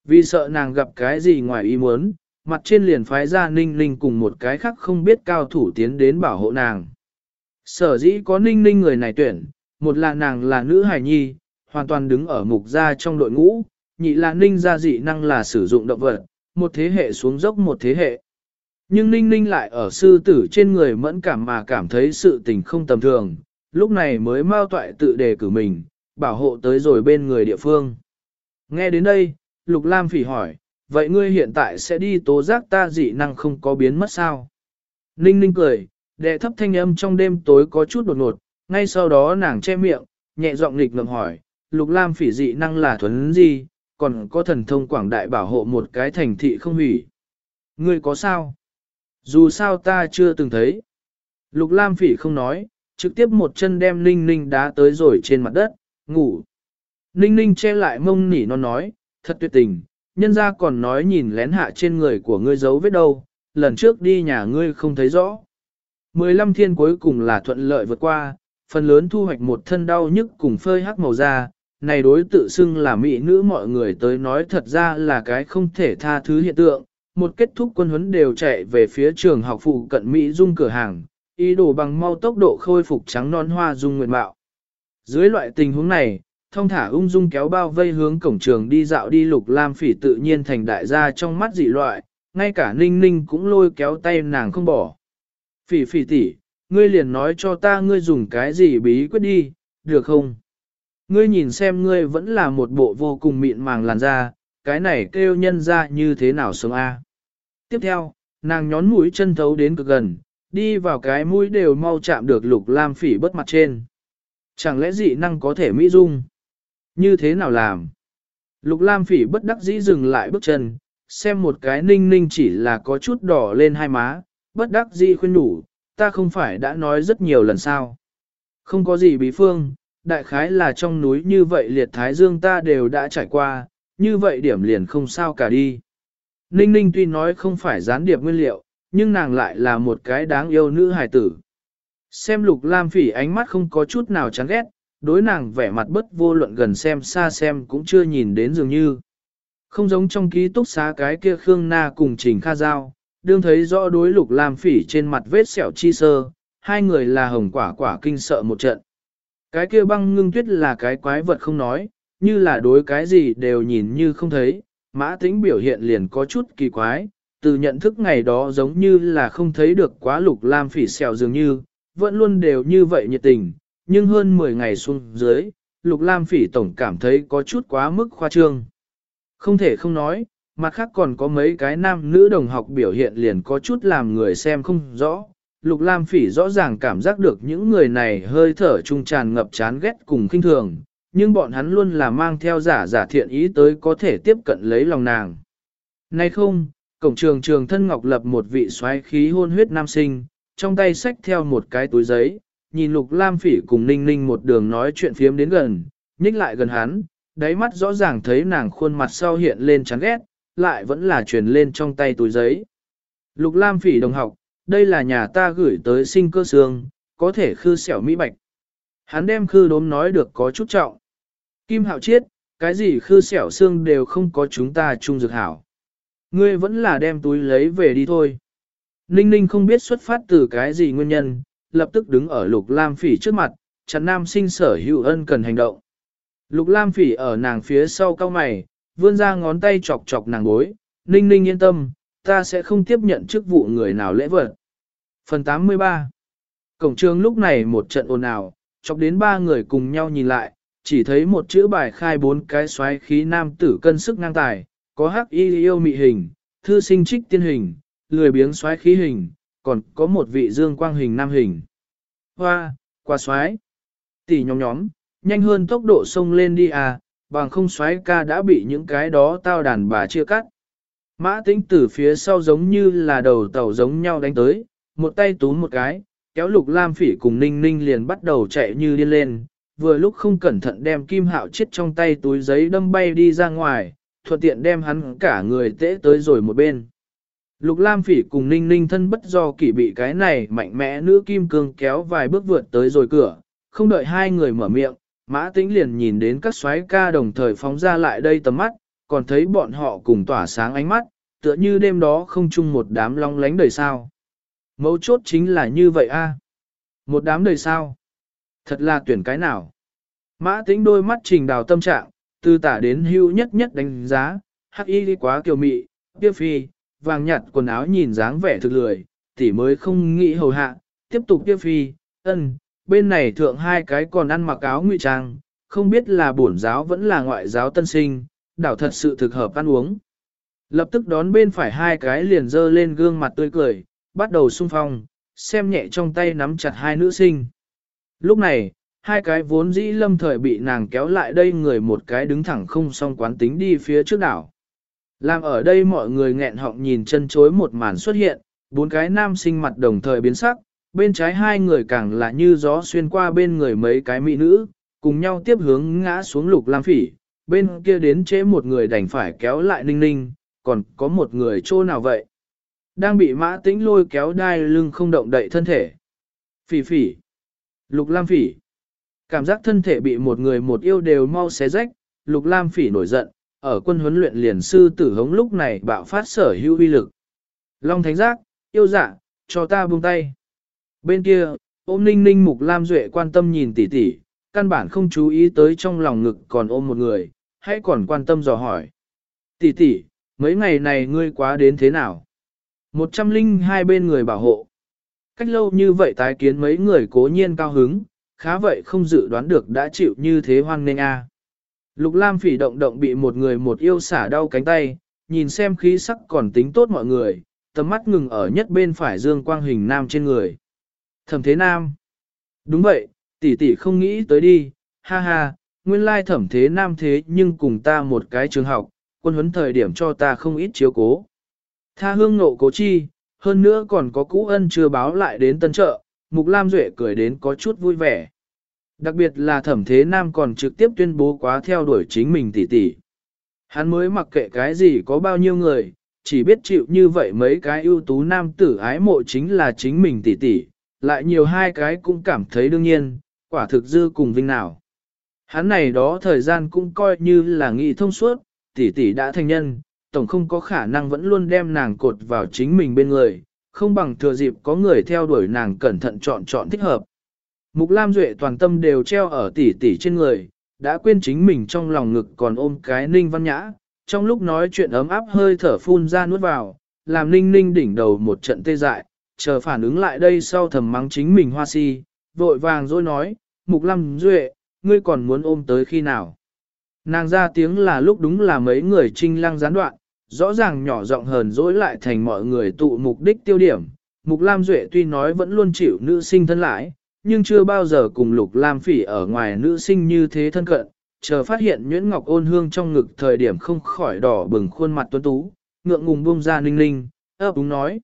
Vì sợ nàng gặp cái gì ngoài ý muốn, mặt trên liền phái ra ninh linh cùng một cái khác không biết cao thủ tiến đến bảo hộ nàng. Sở dĩ có ninh ninh người này tuyển, một là nàng là nữ hài nhi, hoàn toàn đứng ở mục gia trong đội ngũ, nhị là ninh gia dị năng là sử dụng động vật, một thế hệ xuống dốc một thế hệ. Nhưng ninh ninh lại ở sư tử trên người mẫn cảm mà cảm thấy sự tình không tầm thường, lúc này mới mau toại tự đề cử mình, bảo hộ tới rồi bên người địa phương. Nghe đến đây, Lục Lam phỉ hỏi, vậy ngươi hiện tại sẽ đi tố giác ta dị năng không có biến mất sao? Ninh ninh cười, đệ thấp thanh âm trong đêm tối có chút đột ngột, ngay sau đó nàng che miệng, nhẹ giọng nghịch ngợm hỏi, Lục Lam phỉ dị năng là thuấn gì, còn có thần thông quảng đại bảo hộ một cái thành thị không hủy. Ngươi có sao? Dù sao ta chưa từng thấy. Lục Lam phỉ không nói, trực tiếp một chân đem Ninh Ninh đá tới rồi trên mặt đất, ngủ. Ninh Ninh che lại mông nỉ nó nói, thật tuyệt tình, nhân ra còn nói nhìn lén hạ trên người của ngươi giấu vết đâu, lần trước đi nhà ngươi không thấy rõ. Mười lăm thiên cuối cùng là thuận lợi vượt qua, phần lớn thu hoạch một thân đau nhức cùng phơi hắc màu da, này đối tự xưng là mỹ nữ mọi người tới nói thật ra là cái không thể tha thứ hiện tượng. Một kết thúc quân huấn đều chạy về phía trường học phụ cận Mỹ dung cửa hàng, ý đồ bằng mau tốc độ khôi phục trắng non hoa dung nguyện bạo. Dưới loại tình huống này, thông thả ung dung kéo bao vây hướng cổng trường đi dạo đi lục lam phỉ tự nhiên thành đại gia trong mắt dị loại, ngay cả ninh ninh cũng lôi kéo tay nàng không bỏ. Phỉ phỉ tỷ, ngươi liền nói cho ta ngươi dùng cái gì bí quyết đi, được không? Ngươi nhìn xem ngươi vẫn là một bộ vô cùng mịn màng làn da, cái này kêu nhân ra như thế nào sống a? Tiếp theo, nàng nhón mũi chân thấu đến cực gần, đi vào cái mũi đều mau chạm được lục lam phỉ bất mặt trên. Chẳng lẽ dị năng có thể mỹ dung? Như thế nào làm? Lục lam phỉ bất đắc dĩ dừng lại bước chân, xem một cái ninh ninh chỉ là có chút đỏ lên hai má, bất đắc dĩ khuyên đủ, ta không phải đã nói rất nhiều lần sao. Không có gì bí phương, đại khái là trong núi như vậy liệt thái dương ta đều đã trải qua, như vậy điểm liền không sao cả đi. Ninh ninh tuy nói không phải gián điệp nguyên liệu, nhưng nàng lại là một cái đáng yêu nữ hài tử. Xem lục lam phỉ ánh mắt không có chút nào chán ghét, đối nàng vẻ mặt bất vô luận gần xem xa xem cũng chưa nhìn đến dường như. Không giống trong ký túc xá cái kia Khương Na cùng Trình Kha Giao, đương thấy rõ đối lục lam phỉ trên mặt vết sẹo chi sơ, hai người là hồng quả quả kinh sợ một trận. Cái kia băng ngưng tuyết là cái quái vật không nói, như là đối cái gì đều nhìn như không thấy, mã tính biểu hiện liền có chút kỳ quái, từ nhận thức ngày đó giống như là không thấy được quá lục lam phỉ sẹo dường như, vẫn luôn đều như vậy nhiệt tình, nhưng hơn 10 ngày xuống dưới, lục lam phỉ tổng cảm thấy có chút quá mức khoa trương. Không thể không nói, mặt khác còn có mấy cái nam nữ đồng học biểu hiện liền có chút làm người xem không rõ. Lục Lam Phỉ rõ ràng cảm giác được những người này hơi thở trung tràn ngập chán ghét cùng kinh thường, nhưng bọn hắn luôn là mang theo giả giả thiện ý tới có thể tiếp cận lấy lòng nàng. Nay không, cổng trường trường thân ngọc lập một vị xoáy khí hôn huyết nam sinh, trong tay xách theo một cái túi giấy, nhìn Lục Lam Phỉ cùng Ninh Ninh một đường nói chuyện phiếm đến gần, nhích lại gần hắn, đáy mắt rõ ràng thấy nàng khuôn mặt sau hiện lên chán ghét, lại vẫn là truyền lên trong tay túi giấy. Lục Lam Phỉ đồng học, đây là nhà ta gửi tới sinh cơ xương, có thể khư xẻo mỹ bạch. Hắn đem khư đốm nói được có chút trọng. Kim Hạo Chiết, cái gì khư xẻo xương đều không có chúng ta chung dược hảo. Ngươi vẫn là đem túi lấy về đi thôi. Ninh ninh không biết xuất phát từ cái gì nguyên nhân, lập tức đứng ở lục lam phỉ trước mặt, chắn nam sinh sở hữu ân cần hành động. Lục lam phỉ ở nàng phía sau cao mày, vươn ra ngón tay chọc chọc nàng gối, ninh ninh yên tâm, ta sẽ không tiếp nhận chức vụ người nào lễ vật. Phần 83 Cổng trường lúc này một trận ồn ào, chọc đến ba người cùng nhau nhìn lại, chỉ thấy một chữ bài khai bốn cái xoáy khí nam tử cân sức ngang tài, có hắc y yêu mị hình, thư sinh trích tiên hình, lười biếng xoáy khí hình, còn có một vị dương quang hình nam hình. Hoa, qua xoáy. Tỷ nhóm nhóm, nhanh hơn tốc độ sông lên đi à, bằng không xoáy ca đã bị những cái đó tao đàn bà chia cắt. Mã tĩnh từ phía sau giống như là đầu tàu giống nhau đánh tới, một tay túm một cái, kéo lục lam phỉ cùng ninh ninh liền bắt đầu chạy như điên lên, vừa lúc không cẩn thận đem kim hạo chết trong tay túi giấy đâm bay đi ra ngoài, thuận tiện đem hắn cả người tễ tới rồi một bên. Lục Lam Phỉ cùng Ninh Ninh thân bất do kỷ bị cái này mạnh mẽ nữ kim cương kéo vài bước vượt tới rồi cửa, không đợi hai người mở miệng, Mã Tĩnh liền nhìn đến các soái ca đồng thời phóng ra lại đây tầm mắt, còn thấy bọn họ cùng tỏa sáng ánh mắt, tựa như đêm đó không chung một đám long lánh đời sao. Mấu chốt chính là như vậy a. Một đám đời sao. Thật là tuyển cái nào. Mã Tĩnh đôi mắt trình đào tâm trạng, từ tả đến hưu nhất nhất đánh giá, hắc y đi quá kiều mị, tiêu phi, vàng nhạt quần áo nhìn dáng vẻ thực lười, tỷ mới không nghĩ hầu hạ, tiếp tục tiêu phi, ân, bên này thượng hai cái còn ăn mặc áo ngụy trang, không biết là bổn giáo vẫn là ngoại giáo tân sinh, đảo thật sự thực hợp ăn uống. Lập tức đón bên phải hai cái liền dơ lên gương mặt tươi cười, bắt đầu sung phong, xem nhẹ trong tay nắm chặt hai nữ sinh. Lúc này, hai cái vốn dĩ lâm thời bị nàng kéo lại đây người một cái đứng thẳng không song quán tính đi phía trước đảo. Làm ở đây mọi người nghẹn họng nhìn chân chối một màn xuất hiện, bốn cái nam sinh mặt đồng thời biến sắc, bên trái hai người càng là như gió xuyên qua bên người mấy cái mỹ nữ, cùng nhau tiếp hướng ngã xuống lục lam phỉ, bên kia đến chế một người đành phải kéo lại ninh ninh, còn có một người chỗ nào vậy? Đang bị mã tĩnh lôi kéo đai lưng không động đậy thân thể. Phỉ phỉ. Lục lam phỉ. Cảm giác thân thể bị một người một yêu đều mau xé rách, lục lam phỉ nổi giận, ở quân huấn luyện liền sư tử hống lúc này bạo phát sở hữu uy lực. Long thánh giác, yêu dạ, cho ta buông tay. Bên kia, ôm ninh ninh mục lam duệ quan tâm nhìn tỉ tỉ, căn bản không chú ý tới trong lòng ngực còn ôm một người, hãy còn quan tâm dò hỏi. Tỷ tỷ, mấy ngày này ngươi quá đến thế nào? Một trăm linh hai bên người bảo hộ. Cách lâu như vậy tái kiến mấy người cố nhiên cao hứng, khá vậy không dự đoán được đã chịu như thế hoang nên a. Lục Lam phỉ động động bị một người một yêu xả đau cánh tay, nhìn xem khí sắc còn tính tốt mọi người, tầm mắt ngừng ở nhất bên phải dương quang hình nam trên người. Thẩm thế nam. Đúng vậy, tỷ tỷ không nghĩ tới đi, ha ha, nguyên lai thẩm thế nam thế nhưng cùng ta một cái trường học, quân huấn thời điểm cho ta không ít chiếu cố. Tha hương nộ cố chi, hơn nữa còn có cũ ân chưa báo lại đến tân trợ, Mục Lam Duệ cười đến có chút vui vẻ. Đặc biệt là thẩm thế nam còn trực tiếp tuyên bố quá theo đuổi chính mình tỷ tỷ. Hắn mới mặc kệ cái gì có bao nhiêu người, chỉ biết chịu như vậy mấy cái ưu tú nam tử ái mộ chính là chính mình tỷ tỷ, lại nhiều hai cái cũng cảm thấy đương nhiên, quả thực dư cùng vinh nào. Hắn này đó thời gian cũng coi như là nghị thông suốt, tỷ tỷ đã thành nhân, tổng không có khả năng vẫn luôn đem nàng cột vào chính mình bên người, không bằng thừa dịp có người theo đuổi nàng cẩn thận chọn chọn thích hợp. Mục Lam Duệ toàn tâm đều treo ở tỷ tỷ trên người, đã quên chính mình trong lòng ngực còn ôm cái ninh văn nhã, trong lúc nói chuyện ấm áp hơi thở phun ra nuốt vào, làm ninh ninh đỉnh đầu một trận tê dại, chờ phản ứng lại đây sau thầm mắng chính mình hoa si, vội vàng rồi nói, Mục Lam Duệ, ngươi còn muốn ôm tới khi nào? Nàng ra tiếng là lúc đúng là mấy người trinh lăng gián đoạn, rõ ràng nhỏ giọng hờn dỗi lại thành mọi người tụ mục đích tiêu điểm. Mục Lam Duệ tuy nói vẫn luôn chịu nữ sinh thân lại, nhưng chưa bao giờ cùng Lục Lam Phỉ ở ngoài nữ sinh như thế thân cận, chờ phát hiện Nhuyễn Ngọc ôn hương trong ngực thời điểm không khỏi đỏ bừng khuôn mặt tuấn tú, ngượng ngùng buông ra ninh ninh, ấp úng nói.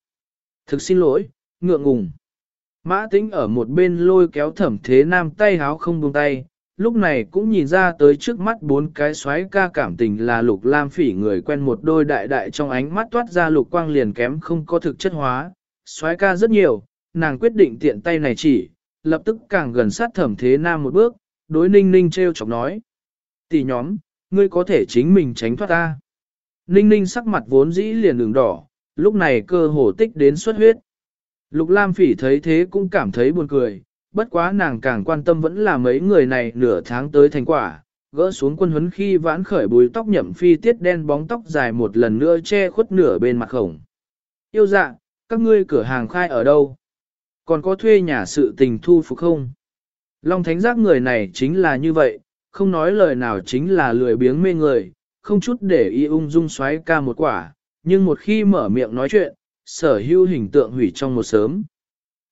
Thực xin lỗi, ngượng ngùng. Mã tĩnh ở một bên lôi kéo thẩm thế nam tay háo không buông tay, lúc này cũng nhìn ra tới trước mắt bốn cái xoáy ca cảm tình là lục lam phỉ người quen một đôi đại đại trong ánh mắt toát ra lục quang liền kém không có thực chất hóa. Xoáy ca rất nhiều, nàng quyết định tiện tay này chỉ, lập tức càng gần sát thẩm thế nam một bước, đối ninh ninh treo chọc nói. Tỷ nhóm, ngươi có thể chính mình tránh thoát ta. Ninh ninh sắc mặt vốn dĩ liền đường đỏ, lúc này cơ hồ tích đến xuất huyết. Lục Lam Phỉ thấy thế cũng cảm thấy buồn cười, bất quá nàng càng quan tâm vẫn là mấy người này nửa tháng tới thành quả, gỡ xuống quân huấn khi vãn khởi bùi tóc nhậm phi tiết đen bóng tóc dài một lần nữa che khuất nửa bên mặt khổng. Yêu dạ, các ngươi cửa hàng khai ở đâu? Còn có thuê nhà sự tình thu phục không? Long thánh giác người này chính là như vậy, không nói lời nào chính là lười biếng mê người, không chút để y ung dung xoáy ca một quả, nhưng một khi mở miệng nói chuyện, sở hữu hình tượng hủy trong một sớm.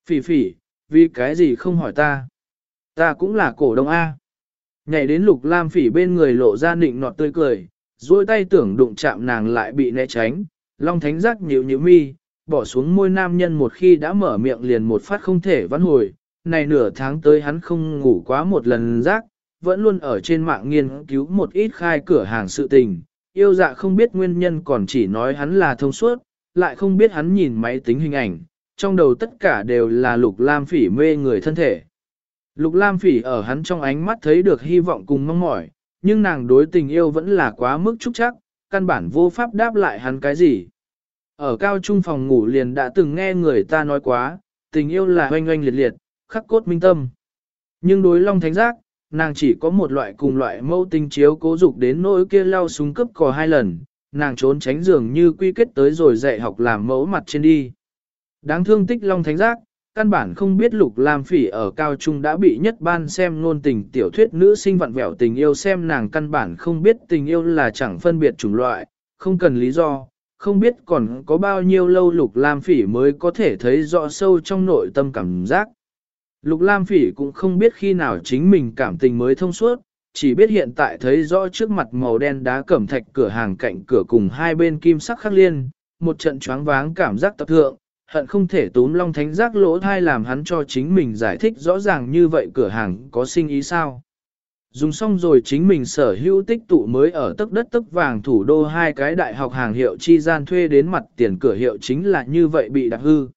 Phỉ phỉ, vì cái gì không hỏi ta? Ta cũng là cổ đông A. Nhảy đến lục lam phỉ bên người lộ ra nịnh nọt tươi cười, duỗi tay tưởng đụng chạm nàng lại bị né tránh, long thánh giác nhịu nhịu mi, bỏ xuống môi nam nhân một khi đã mở miệng liền một phát không thể vãn hồi, này nửa tháng tới hắn không ngủ quá một lần giác, vẫn luôn ở trên mạng nghiên cứu một ít khai cửa hàng sự tình. Yêu dạ không biết nguyên nhân còn chỉ nói hắn là thông suốt, lại không biết hắn nhìn máy tính hình ảnh, trong đầu tất cả đều là lục lam phỉ mê người thân thể. Lục lam phỉ ở hắn trong ánh mắt thấy được hy vọng cùng mong mỏi, nhưng nàng đối tình yêu vẫn là quá mức trúc chắc, căn bản vô pháp đáp lại hắn cái gì. Ở cao trung phòng ngủ liền đã từng nghe người ta nói quá, tình yêu là oanh oanh liệt liệt, khắc cốt minh tâm. Nhưng đối Long Thánh Giác, nàng chỉ có một loại cùng loại mâu tinh chiếu cố dục đến nỗi kia lao súng cấp cò hai lần, nàng trốn tránh giường như quy kết tới rồi dạy học làm mẫu mặt trên đi. Đáng thương tích Long Thánh Giác, căn bản không biết Lục Lam Phỉ ở cao trung đã bị nhất ban xem ngôn tình tiểu thuyết nữ sinh vặn vẹo tình yêu xem nàng căn bản không biết tình yêu là chẳng phân biệt chủng loại, không cần lý do, không biết còn có bao nhiêu lâu Lục Lam Phỉ mới có thể thấy rõ sâu trong nội tâm cảm giác. Lục Lam Phỉ cũng không biết khi nào chính mình cảm tình mới thông suốt, chỉ biết hiện tại thấy rõ trước mặt màu đen đá cẩm thạch cửa hàng cạnh cửa cùng hai bên kim sắc khắc liên, một trận choáng váng cảm giác tập thượng, hận không thể túm long thánh giác lỗ thai làm hắn cho chính mình giải thích rõ ràng như vậy cửa hàng có sinh ý sao. Dùng xong rồi chính mình sở hữu tích tụ mới ở tức đất tức vàng thủ đô hai cái đại học hàng hiệu chi gian thuê đến mặt tiền cửa hiệu chính là như vậy bị đặc hư.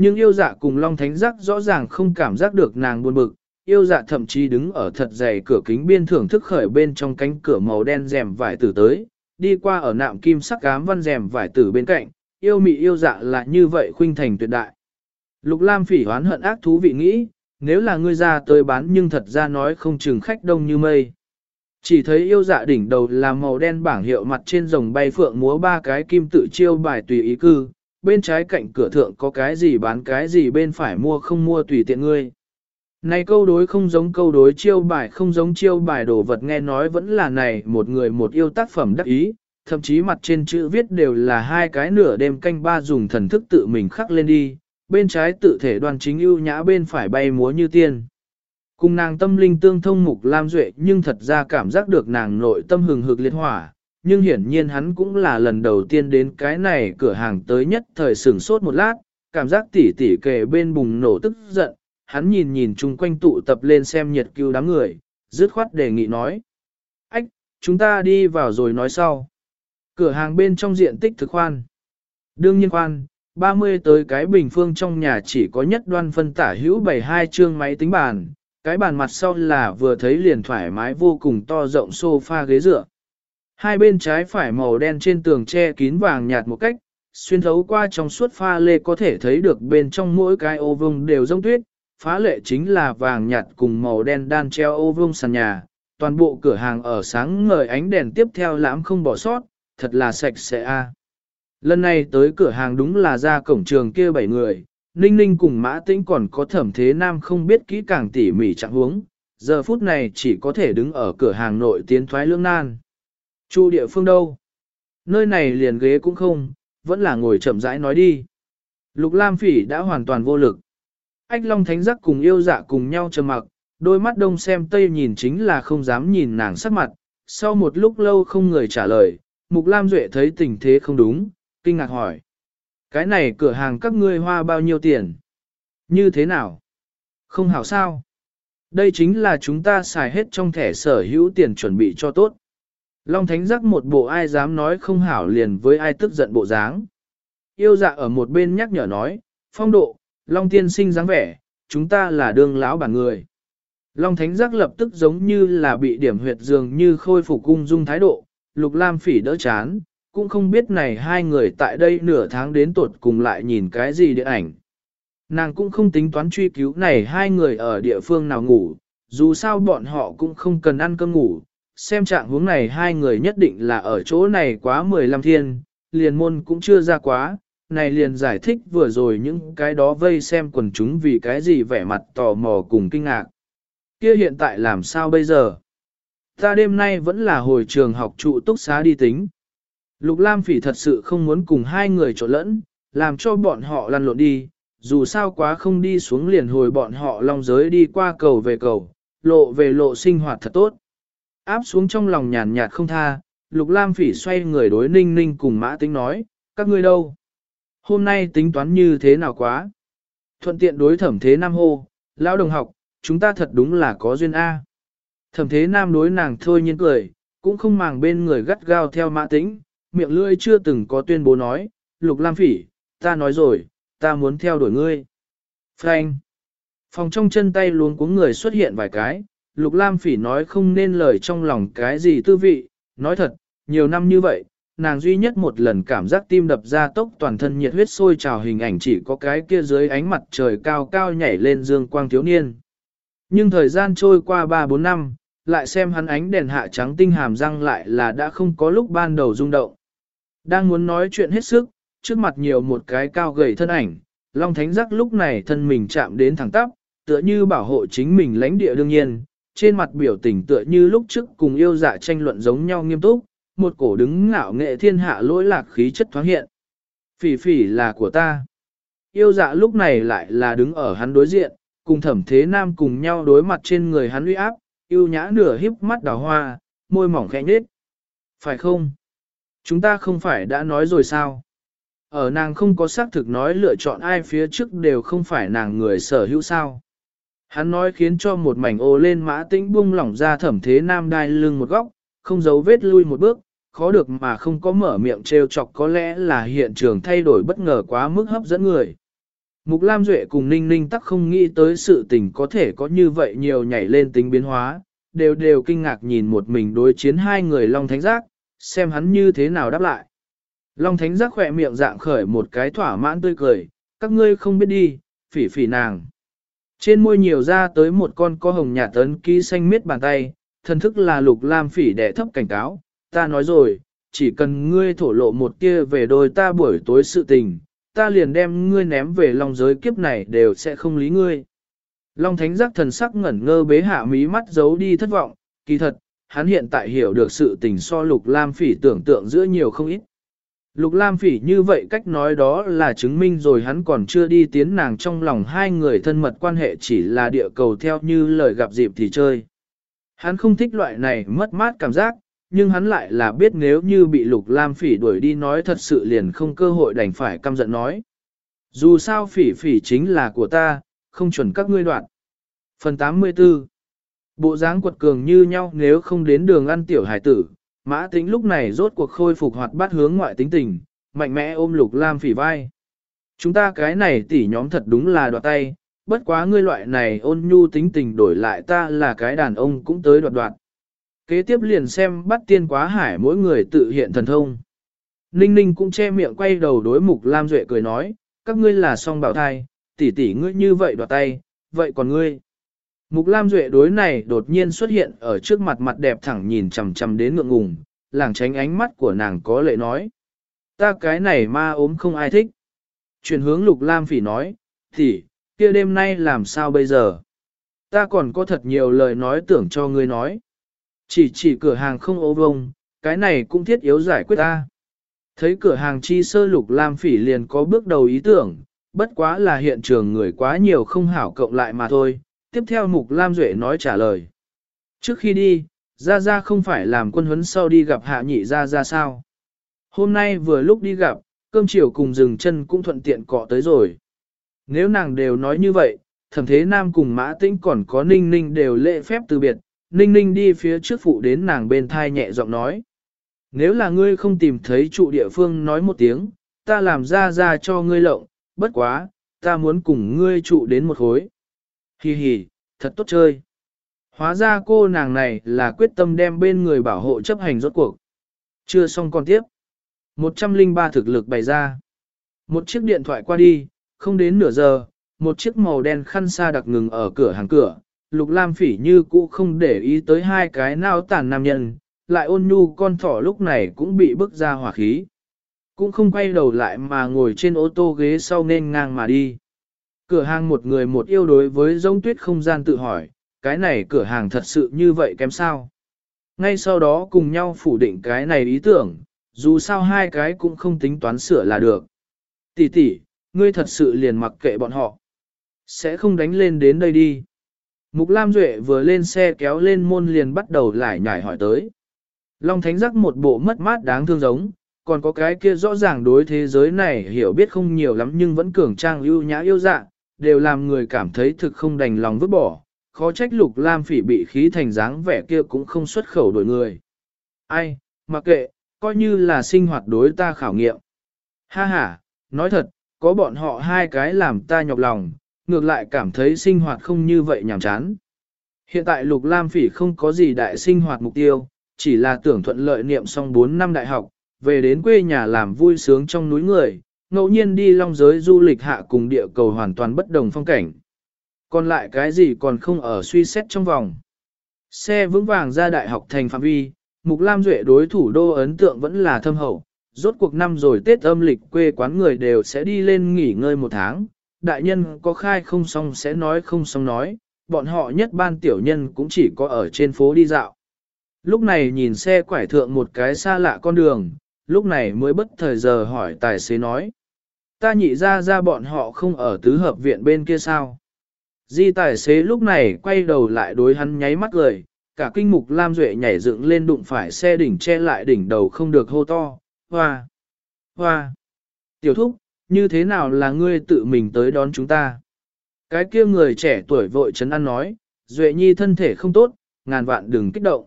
Nhưng yêu dạ cùng Long Thánh Giác rõ ràng không cảm giác được nàng buồn bực, yêu dạ thậm chí đứng ở thật dày cửa kính biên thưởng thức khởi bên trong cánh cửa màu đen rèm vải tử tới, đi qua ở nạm kim sắc cám văn rèm vải tử bên cạnh, yêu mị yêu dạ là như vậy khuynh thành tuyệt đại. Lục Lam phỉ hoán hận ác thú vị nghĩ, nếu là ngươi ra tới bán nhưng thật ra nói không chừng khách đông như mây. Chỉ thấy yêu dạ đỉnh đầu là màu đen bảng hiệu mặt trên rồng bay phượng múa ba cái kim tự chiêu bài tùy ý cư, bên trái cạnh cửa thượng có cái gì bán cái gì bên phải mua không mua tùy tiện ngươi. Này câu đối không giống câu đối chiêu bài không giống chiêu bài đồ vật nghe nói vẫn là này một người một yêu tác phẩm đắc ý, thậm chí mặt trên chữ viết đều là hai cái nửa đêm canh ba dùng thần thức tự mình khắc lên đi, bên trái tự thể đoàn chính ưu nhã bên phải bay múa như tiên. Cùng nàng tâm linh tương thông mục lam duệ nhưng thật ra cảm giác được nàng nội tâm hừng hực liệt hỏa, nhưng hiển nhiên hắn cũng là lần đầu tiên đến cái này cửa hàng tới nhất thời sửng sốt một lát, cảm giác tỉ tỉ kề bên bùng nổ tức giận, hắn nhìn nhìn chung quanh tụ tập lên xem nhiệt cứu đám người, dứt khoát đề nghị nói. Ách, chúng ta đi vào rồi nói sau. Cửa hàng bên trong diện tích thực khoan. Đương nhiên khoan, 30 tới cái bình phương trong nhà chỉ có nhất đoan phân tả hữu 72 chương máy tính bàn, cái bàn mặt sau là vừa thấy liền thoải mái vô cùng to rộng sofa ghế dựa. Hai bên trái phải màu đen trên tường che kín vàng nhạt một cách, xuyên thấu qua trong suốt pha lê có thể thấy được bên trong mỗi cái ô vương đều rông tuyết, phá lệ chính là vàng nhạt cùng màu đen đan treo ô vương sàn nhà, toàn bộ cửa hàng ở sáng ngời ánh đèn tiếp theo lãm không bỏ sót, thật là sạch sẽ a. Lần này tới cửa hàng đúng là ra cổng trường kia bảy người, Ninh Ninh cùng Mã Tĩnh còn có thẩm thế nam không biết kỹ càng tỉ mỉ trạng huống, giờ phút này chỉ có thể đứng ở cửa hàng nội tiến thoái lương nan. Chu địa phương đâu? Nơi này liền ghế cũng không, vẫn là ngồi chậm rãi nói đi. Lục Lam Phỉ đã hoàn toàn vô lực. Ách Long Thánh Giác cùng yêu dạ cùng nhau trầm mặc, đôi mắt đông xem tây nhìn chính là không dám nhìn nàng sắc mặt. Sau một lúc lâu không người trả lời, Mục Lam Duệ thấy tình thế không đúng, kinh ngạc hỏi. Cái này cửa hàng các ngươi hoa bao nhiêu tiền? Như thế nào? Không hảo sao? Đây chính là chúng ta xài hết trong thẻ sở hữu tiền chuẩn bị cho tốt. Long Thánh giác một bộ ai dám nói không hảo liền với ai tức giận bộ dáng. Yêu dạ ở một bên nhắc nhở nói, phong độ, Long tiên sinh dáng vẻ, chúng ta là đương lão bản người. Long Thánh giác lập tức giống như là bị điểm huyệt dường như khôi phục cung dung thái độ, Lục Lam phỉ đỡ chán, cũng không biết này hai người tại đây nửa tháng đến tuột cùng lại nhìn cái gì điện ảnh. Nàng cũng không tính toán truy cứu này hai người ở địa phương nào ngủ, dù sao bọn họ cũng không cần ăn cơm ngủ, xem trạng hướng này hai người nhất định là ở chỗ này quá 15 thiên, liền môn cũng chưa ra quá, này liền giải thích vừa rồi những cái đó vây xem quần chúng vì cái gì vẻ mặt tò mò cùng kinh ngạc. Kia hiện tại làm sao bây giờ? Ta đêm nay vẫn là hồi trường học trụ túc xá đi tính. Lục Lam Phỉ thật sự không muốn cùng hai người trộn lẫn, làm cho bọn họ lăn lộn đi, dù sao quá không đi xuống liền hồi bọn họ long giới đi qua cầu về cầu, lộ về lộ sinh hoạt thật tốt. Áp xuống trong lòng nhàn nhạt không tha, Lục Lam Phỉ xoay người đối Ninh Ninh cùng Mã Tính nói, các ngươi đâu? Hôm nay tính toán như thế nào quá? Thuận tiện đối thẩm thế Nam hô, lão đồng học, chúng ta thật đúng là có duyên A. thẩm thế nam đối nàng thôi nhiên cười, cũng không màng bên người gắt gao theo mã tĩnh, miệng lưỡi chưa từng có tuyên bố nói, lục lam phỉ, ta nói rồi, ta muốn theo đuổi ngươi. Phanh, Phòng trong chân tay luống cuống người xuất hiện vài cái, lục lam phỉ nói không nên lời trong lòng cái gì tư vị, nói thật, nhiều năm như vậy, nàng duy nhất một lần cảm giác tim đập ra tốc toàn thân nhiệt huyết sôi trào hình ảnh chỉ có cái kia dưới ánh mặt trời cao cao nhảy lên dương quang thiếu niên. Nhưng thời gian trôi qua 3-4 năm, lại xem hắn ánh đèn hạ trắng tinh hàm răng lại là đã không có lúc ban đầu rung động. Đang muốn nói chuyện hết sức, trước mặt nhiều một cái cao gầy thân ảnh, Long Thánh Giác lúc này thân mình chạm đến thẳng tắp, tựa như bảo hộ chính mình lãnh địa đương nhiên, trên mặt biểu tình tựa như lúc trước cùng yêu dạ tranh luận giống nhau nghiêm túc, một cổ đứng ngạo nghệ thiên hạ lỗi lạc khí chất thoáng hiện. Phỉ phỉ là của ta. Yêu dạ lúc này lại là đứng ở hắn đối diện, cùng thẩm thế nam cùng nhau đối mặt trên người hắn uy áp, yêu nhã nửa híp mắt đào hoa, môi mỏng khẽ nhếch. Phải không? Chúng ta không phải đã nói rồi sao? Ở nàng không có xác thực nói lựa chọn ai phía trước đều không phải nàng người sở hữu sao. Hắn nói khiến cho một mảnh ô lên mã tĩnh buông lỏng ra thẩm thế nam đai lưng một góc, không giấu vết lui một bước, khó được mà không có mở miệng trêu chọc có lẽ là hiện trường thay đổi bất ngờ quá mức hấp dẫn người. Mục Lam Duệ cùng Ninh Ninh tắc không nghĩ tới sự tình có thể có như vậy nhiều nhảy lên tính biến hóa, đều đều kinh ngạc nhìn một mình đối chiến hai người Long Thánh Giác, xem hắn như thế nào đáp lại. Long Thánh Giác khỏe miệng dạng khởi một cái thỏa mãn tươi cười, các ngươi không biết đi, phỉ phỉ nàng. Trên môi nhiều ra tới một con có hồng nhà tấn ký xanh miết bàn tay, thân thức là lục lam phỉ đẻ thấp cảnh cáo, ta nói rồi, chỉ cần ngươi thổ lộ một kia về đôi ta buổi tối sự tình, ta liền đem ngươi ném về lòng giới kiếp này đều sẽ không lý ngươi. Long thánh giác thần sắc ngẩn ngơ bế hạ mí mắt giấu đi thất vọng, kỳ thật, hắn hiện tại hiểu được sự tình so lục lam phỉ tưởng tượng giữa nhiều không ít. Lục Lam Phỉ như vậy cách nói đó là chứng minh rồi hắn còn chưa đi tiến nàng trong lòng hai người thân mật quan hệ chỉ là địa cầu theo như lời gặp dịp thì chơi. Hắn không thích loại này mất mát cảm giác, nhưng hắn lại là biết nếu như bị Lục Lam Phỉ đuổi đi nói thật sự liền không cơ hội đành phải căm giận nói. Dù sao Phỉ Phỉ chính là của ta, không chuẩn các ngươi đoạn. Phần 84 Bộ dáng quật cường như nhau nếu không đến đường ăn tiểu hải tử, Mã tính lúc này rốt cuộc khôi phục hoạt bát hướng ngoại tính tình, mạnh mẽ ôm lục lam phỉ vai. Chúng ta cái này tỉ nhóm thật đúng là đoạt tay, bất quá ngươi loại này ôn nhu tính tình đổi lại ta là cái đàn ông cũng tới đoạt đoạt. Kế tiếp liền xem bắt tiên quá hải mỗi người tự hiện thần thông. Ninh ninh cũng che miệng quay đầu đối mục Lam Duệ cười nói, các ngươi là song bảo thai, tỷ tỷ ngươi như vậy đoạt tay, vậy còn ngươi? Mục Lam Duệ đối này đột nhiên xuất hiện ở trước mặt mặt đẹp thẳng nhìn chằm chằm đến ngượng ngùng, làng tránh ánh mắt của nàng có lệ nói. Ta cái này ma ốm không ai thích. Chuyển hướng Lục Lam Phỉ nói, thì, kia đêm nay làm sao bây giờ? Ta còn có thật nhiều lời nói tưởng cho ngươi nói. Chỉ chỉ cửa hàng không ô vông, cái này cũng thiết yếu giải quyết ta. Thấy cửa hàng chi sơ Lục Lam Phỉ liền có bước đầu ý tưởng, bất quá là hiện trường người quá nhiều không hảo cộng lại mà thôi tiếp theo Mục Lam Duệ nói trả lời. Trước khi đi, Gia Gia không phải làm quân huấn sau đi gặp hạ nhị Gia Gia sao. Hôm nay vừa lúc đi gặp, cơm chiều cùng dừng chân cũng thuận tiện cọ tới rồi. Nếu nàng đều nói như vậy, thẩm thế nam cùng mã tĩnh còn có ninh ninh đều lễ phép từ biệt, ninh ninh đi phía trước phụ đến nàng bên thai nhẹ giọng nói. Nếu là ngươi không tìm thấy trụ địa phương nói một tiếng, ta làm ra ra cho ngươi lộng, bất quá, ta muốn cùng ngươi trụ đến một khối. Hi hi, thật tốt chơi. Hóa ra cô nàng này là quyết tâm đem bên người bảo hộ chấp hành rốt cuộc. Chưa xong còn tiếp. 103 thực lực bày ra. Một chiếc điện thoại qua đi, không đến nửa giờ, một chiếc màu đen khăn xa đặc ngừng ở cửa hàng cửa. Lục Lam phỉ như cũ không để ý tới hai cái nao tàn nam nhân, lại ôn nhu con thỏ lúc này cũng bị bức ra hỏa khí. Cũng không quay đầu lại mà ngồi trên ô tô ghế sau nên ngang mà đi. Cửa hàng một người một yêu đối với giống tuyết không gian tự hỏi, cái này cửa hàng thật sự như vậy kém sao? Ngay sau đó cùng nhau phủ định cái này ý tưởng, dù sao hai cái cũng không tính toán sửa là được. Tỷ tỷ, ngươi thật sự liền mặc kệ bọn họ. Sẽ không đánh lên đến đây đi. Mục Lam Duệ vừa lên xe kéo lên môn liền bắt đầu lại nhảy hỏi tới. Long Thánh giác một bộ mất mát đáng thương giống, còn có cái kia rõ ràng đối thế giới này hiểu biết không nhiều lắm nhưng vẫn cường trang ưu nhã yêu dạ, đều làm người cảm thấy thực không đành lòng vứt bỏ, khó trách lục lam phỉ bị khí thành dáng vẻ kia cũng không xuất khẩu đổi người. Ai, mặc kệ, coi như là sinh hoạt đối ta khảo nghiệm. Ha ha, nói thật, có bọn họ hai cái làm ta nhọc lòng, ngược lại cảm thấy sinh hoạt không như vậy nhàm chán. Hiện tại Lục Lam Phỉ không có gì đại sinh hoạt mục tiêu, chỉ là tưởng thuận lợi niệm xong 4 năm đại học, về đến quê nhà làm vui sướng trong núi người, ngẫu nhiên đi long giới du lịch hạ cùng địa cầu hoàn toàn bất đồng phong cảnh. Còn lại cái gì còn không ở suy xét trong vòng. Xe vững vàng ra đại học thành phạm vi, Mục Lam Duệ đối thủ đô ấn tượng vẫn là thâm hậu, rốt cuộc năm rồi Tết âm lịch quê quán người đều sẽ đi lên nghỉ ngơi một tháng, đại nhân có khai không xong sẽ nói không xong nói, bọn họ nhất ban tiểu nhân cũng chỉ có ở trên phố đi dạo. Lúc này nhìn xe quải thượng một cái xa lạ con đường, lúc này mới bất thời giờ hỏi tài xế nói. Ta nhị ra ra bọn họ không ở tứ hợp viện bên kia sao? Di tài xế lúc này quay đầu lại đối hắn nháy mắt cười, cả kinh mục Lam Duệ nhảy dựng lên đụng phải xe đỉnh che lại đỉnh đầu không được hô to, hoa, hoa. Tiểu thúc, như thế nào là ngươi tự mình tới đón chúng ta? Cái kia người trẻ tuổi vội chấn ăn nói, Duệ Nhi thân thể không tốt, ngàn vạn đừng kích động.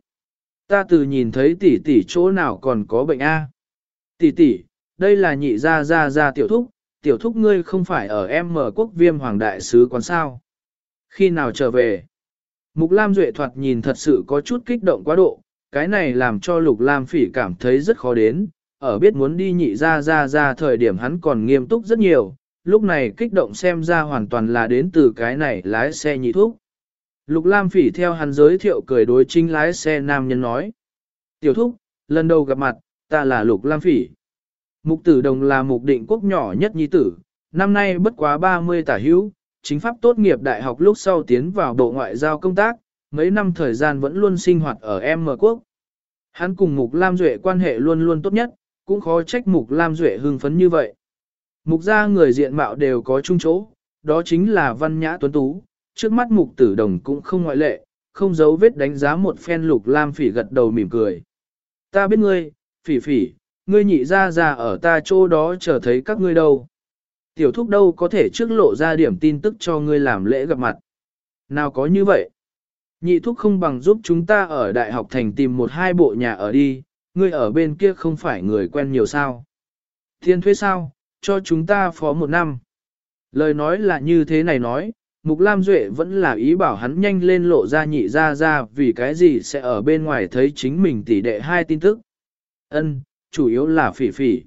Ta từ nhìn thấy tỷ tỷ chỗ nào còn có bệnh A. Tỷ tỷ, đây là nhị gia gia gia tiểu thúc, tiểu thúc ngươi không phải ở em mở quốc viêm hoàng đại sứ quán sao. Khi nào trở về? Mục Lam Duệ thoạt nhìn thật sự có chút kích động quá độ, cái này làm cho Lục Lam Phỉ cảm thấy rất khó đến, ở biết muốn đi nhị ra ra ra thời điểm hắn còn nghiêm túc rất nhiều, lúc này kích động xem ra hoàn toàn là đến từ cái này lái xe nhị thúc. Lục Lam Phỉ theo hắn giới thiệu cười đối chính lái xe nam nhân nói. Tiểu thúc, lần đầu gặp mặt, ta là Lục Lam Phỉ. Mục tử đồng là mục định quốc nhỏ nhất nhi tử, năm nay bất quá 30 tả hữu, chính pháp tốt nghiệp đại học lúc sau tiến vào bộ ngoại giao công tác, mấy năm thời gian vẫn luôn sinh hoạt ở M quốc. Hắn cùng Mục Lam Duệ quan hệ luôn luôn tốt nhất, cũng khó trách Mục Lam Duệ hưng phấn như vậy. Mục gia người diện mạo đều có chung chỗ, đó chính là văn nhã tuấn tú, trước mắt Mục tử đồng cũng không ngoại lệ, không giấu vết đánh giá một phen Lục Lam phỉ gật đầu mỉm cười. Ta biết ngươi, phỉ phỉ, ngươi nhị ra ra ở ta chỗ đó chờ thấy các ngươi đâu. Tiểu thúc đâu có thể trước lộ ra điểm tin tức cho ngươi làm lễ gặp mặt. Nào có như vậy? Nhị thúc không bằng giúp chúng ta ở đại học thành tìm một hai bộ nhà ở đi, ngươi ở bên kia không phải người quen nhiều sao. Thiên thuê sao, cho chúng ta phó một năm. Lời nói là như thế này nói, Mục Lam Duệ vẫn là ý bảo hắn nhanh lên lộ ra nhị ra ra vì cái gì sẽ ở bên ngoài thấy chính mình tỷ đệ hai tin tức. Ân, chủ yếu là phỉ phỉ.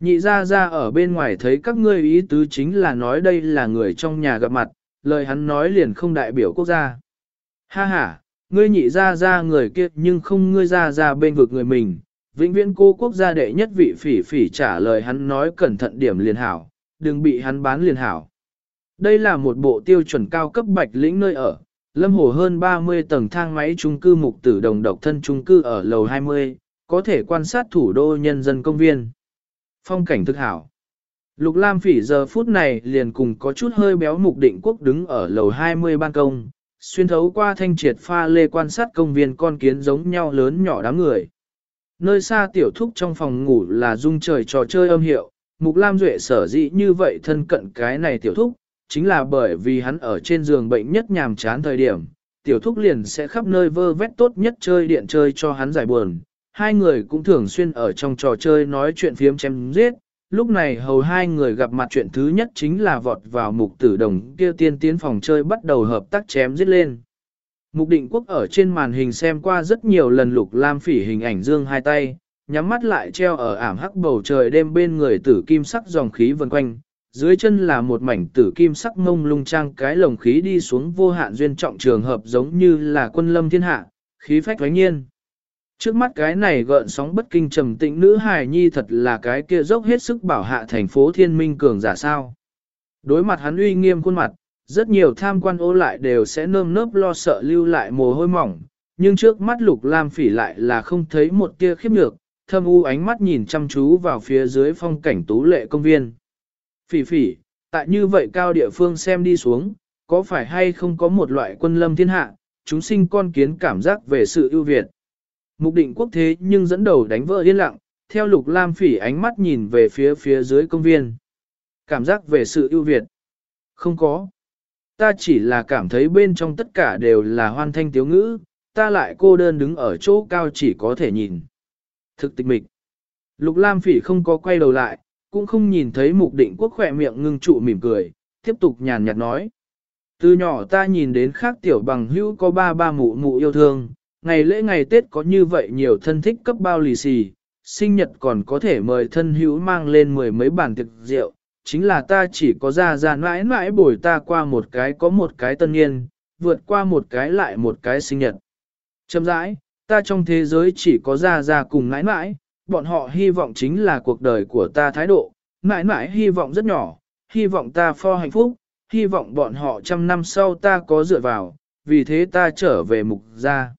Nhị ra ra ở bên ngoài thấy các ngươi ý tứ chính là nói đây là người trong nhà gặp mặt, lời hắn nói liền không đại biểu quốc gia. Ha ha, ngươi nhị ra ra người kia nhưng không ngươi ra ra bên vực người mình. Vĩnh viễn cô quốc gia đệ nhất vị phỉ phỉ trả lời hắn nói cẩn thận điểm liền hảo, đừng bị hắn bán liền hảo. Đây là một bộ tiêu chuẩn cao cấp bạch lĩnh nơi ở, lâm hồ hơn 30 tầng thang máy trung cư mục tử đồng độc thân trung cư ở lầu 20, có thể quan sát thủ đô nhân dân công viên. Phong cảnh thực hảo. Lục Lam phỉ giờ phút này liền cùng có chút hơi béo mục định quốc đứng ở lầu 20 ban công, xuyên thấu qua thanh triệt pha lê quan sát công viên con kiến giống nhau lớn nhỏ đám người. Nơi xa tiểu thúc trong phòng ngủ là dung trời trò chơi âm hiệu, Mục Lam Duệ sở dĩ như vậy thân cận cái này tiểu thúc, chính là bởi vì hắn ở trên giường bệnh nhất nhàm chán thời điểm, tiểu thúc liền sẽ khắp nơi vơ vét tốt nhất chơi điện chơi cho hắn giải buồn. Hai người cũng thường xuyên ở trong trò chơi nói chuyện phiếm chém giết, lúc này hầu hai người gặp mặt chuyện thứ nhất chính là vọt vào mục tử đồng kia tiên tiến phòng chơi bắt đầu hợp tác chém giết lên. Mục định quốc ở trên màn hình xem qua rất nhiều lần lục lam phỉ hình ảnh dương hai tay, nhắm mắt lại treo ở ảm hắc bầu trời đêm bên người tử kim sắc dòng khí vần quanh, dưới chân là một mảnh tử kim sắc mông lung trang cái lồng khí đi xuống vô hạn duyên trọng trường hợp giống như là quân lâm thiên hạ, khí phách thoái nhiên. Trước mắt cái này gợn sóng bất kinh trầm tĩnh nữ hài nhi thật là cái kia dốc hết sức bảo hạ thành phố thiên minh cường giả sao. Đối mặt hắn uy nghiêm khuôn mặt, rất nhiều tham quan ô lại đều sẽ nơm nớp lo sợ lưu lại mồ hôi mỏng, nhưng trước mắt lục lam phỉ lại là không thấy một tia khiếp nhược, thâm u ánh mắt nhìn chăm chú vào phía dưới phong cảnh tú lệ công viên. Phỉ phỉ, tại như vậy cao địa phương xem đi xuống, có phải hay không có một loại quân lâm thiên hạ, chúng sinh con kiến cảm giác về sự ưu việt. Mục định quốc thế nhưng dẫn đầu đánh vỡ yên lặng, theo lục lam phỉ ánh mắt nhìn về phía phía dưới công viên. Cảm giác về sự ưu việt. Không có. Ta chỉ là cảm thấy bên trong tất cả đều là hoan thanh tiếu ngữ, ta lại cô đơn đứng ở chỗ cao chỉ có thể nhìn. Thực tịch mịch. Lục Lam Phỉ không có quay đầu lại, cũng không nhìn thấy mục định quốc khỏe miệng ngưng trụ mỉm cười, tiếp tục nhàn nhạt nói. Từ nhỏ ta nhìn đến khác tiểu bằng hữu có ba ba mụ mụ yêu thương, ngày lễ ngày Tết có như vậy nhiều thân thích cấp bao lì xì, sinh nhật còn có thể mời thân hữu mang lên mười mấy bàn tiệc rượu, chính là ta chỉ có ra ra mãi mãi bồi ta qua một cái có một cái tân niên, vượt qua một cái lại một cái sinh nhật. Châm rãi, ta trong thế giới chỉ có ra ra cùng mãi mãi, bọn họ hy vọng chính là cuộc đời của ta thái độ, mãi mãi hy vọng rất nhỏ, hy vọng ta pho hạnh phúc, hy vọng bọn họ trăm năm sau ta có dựa vào, vì thế ta trở về mục gia.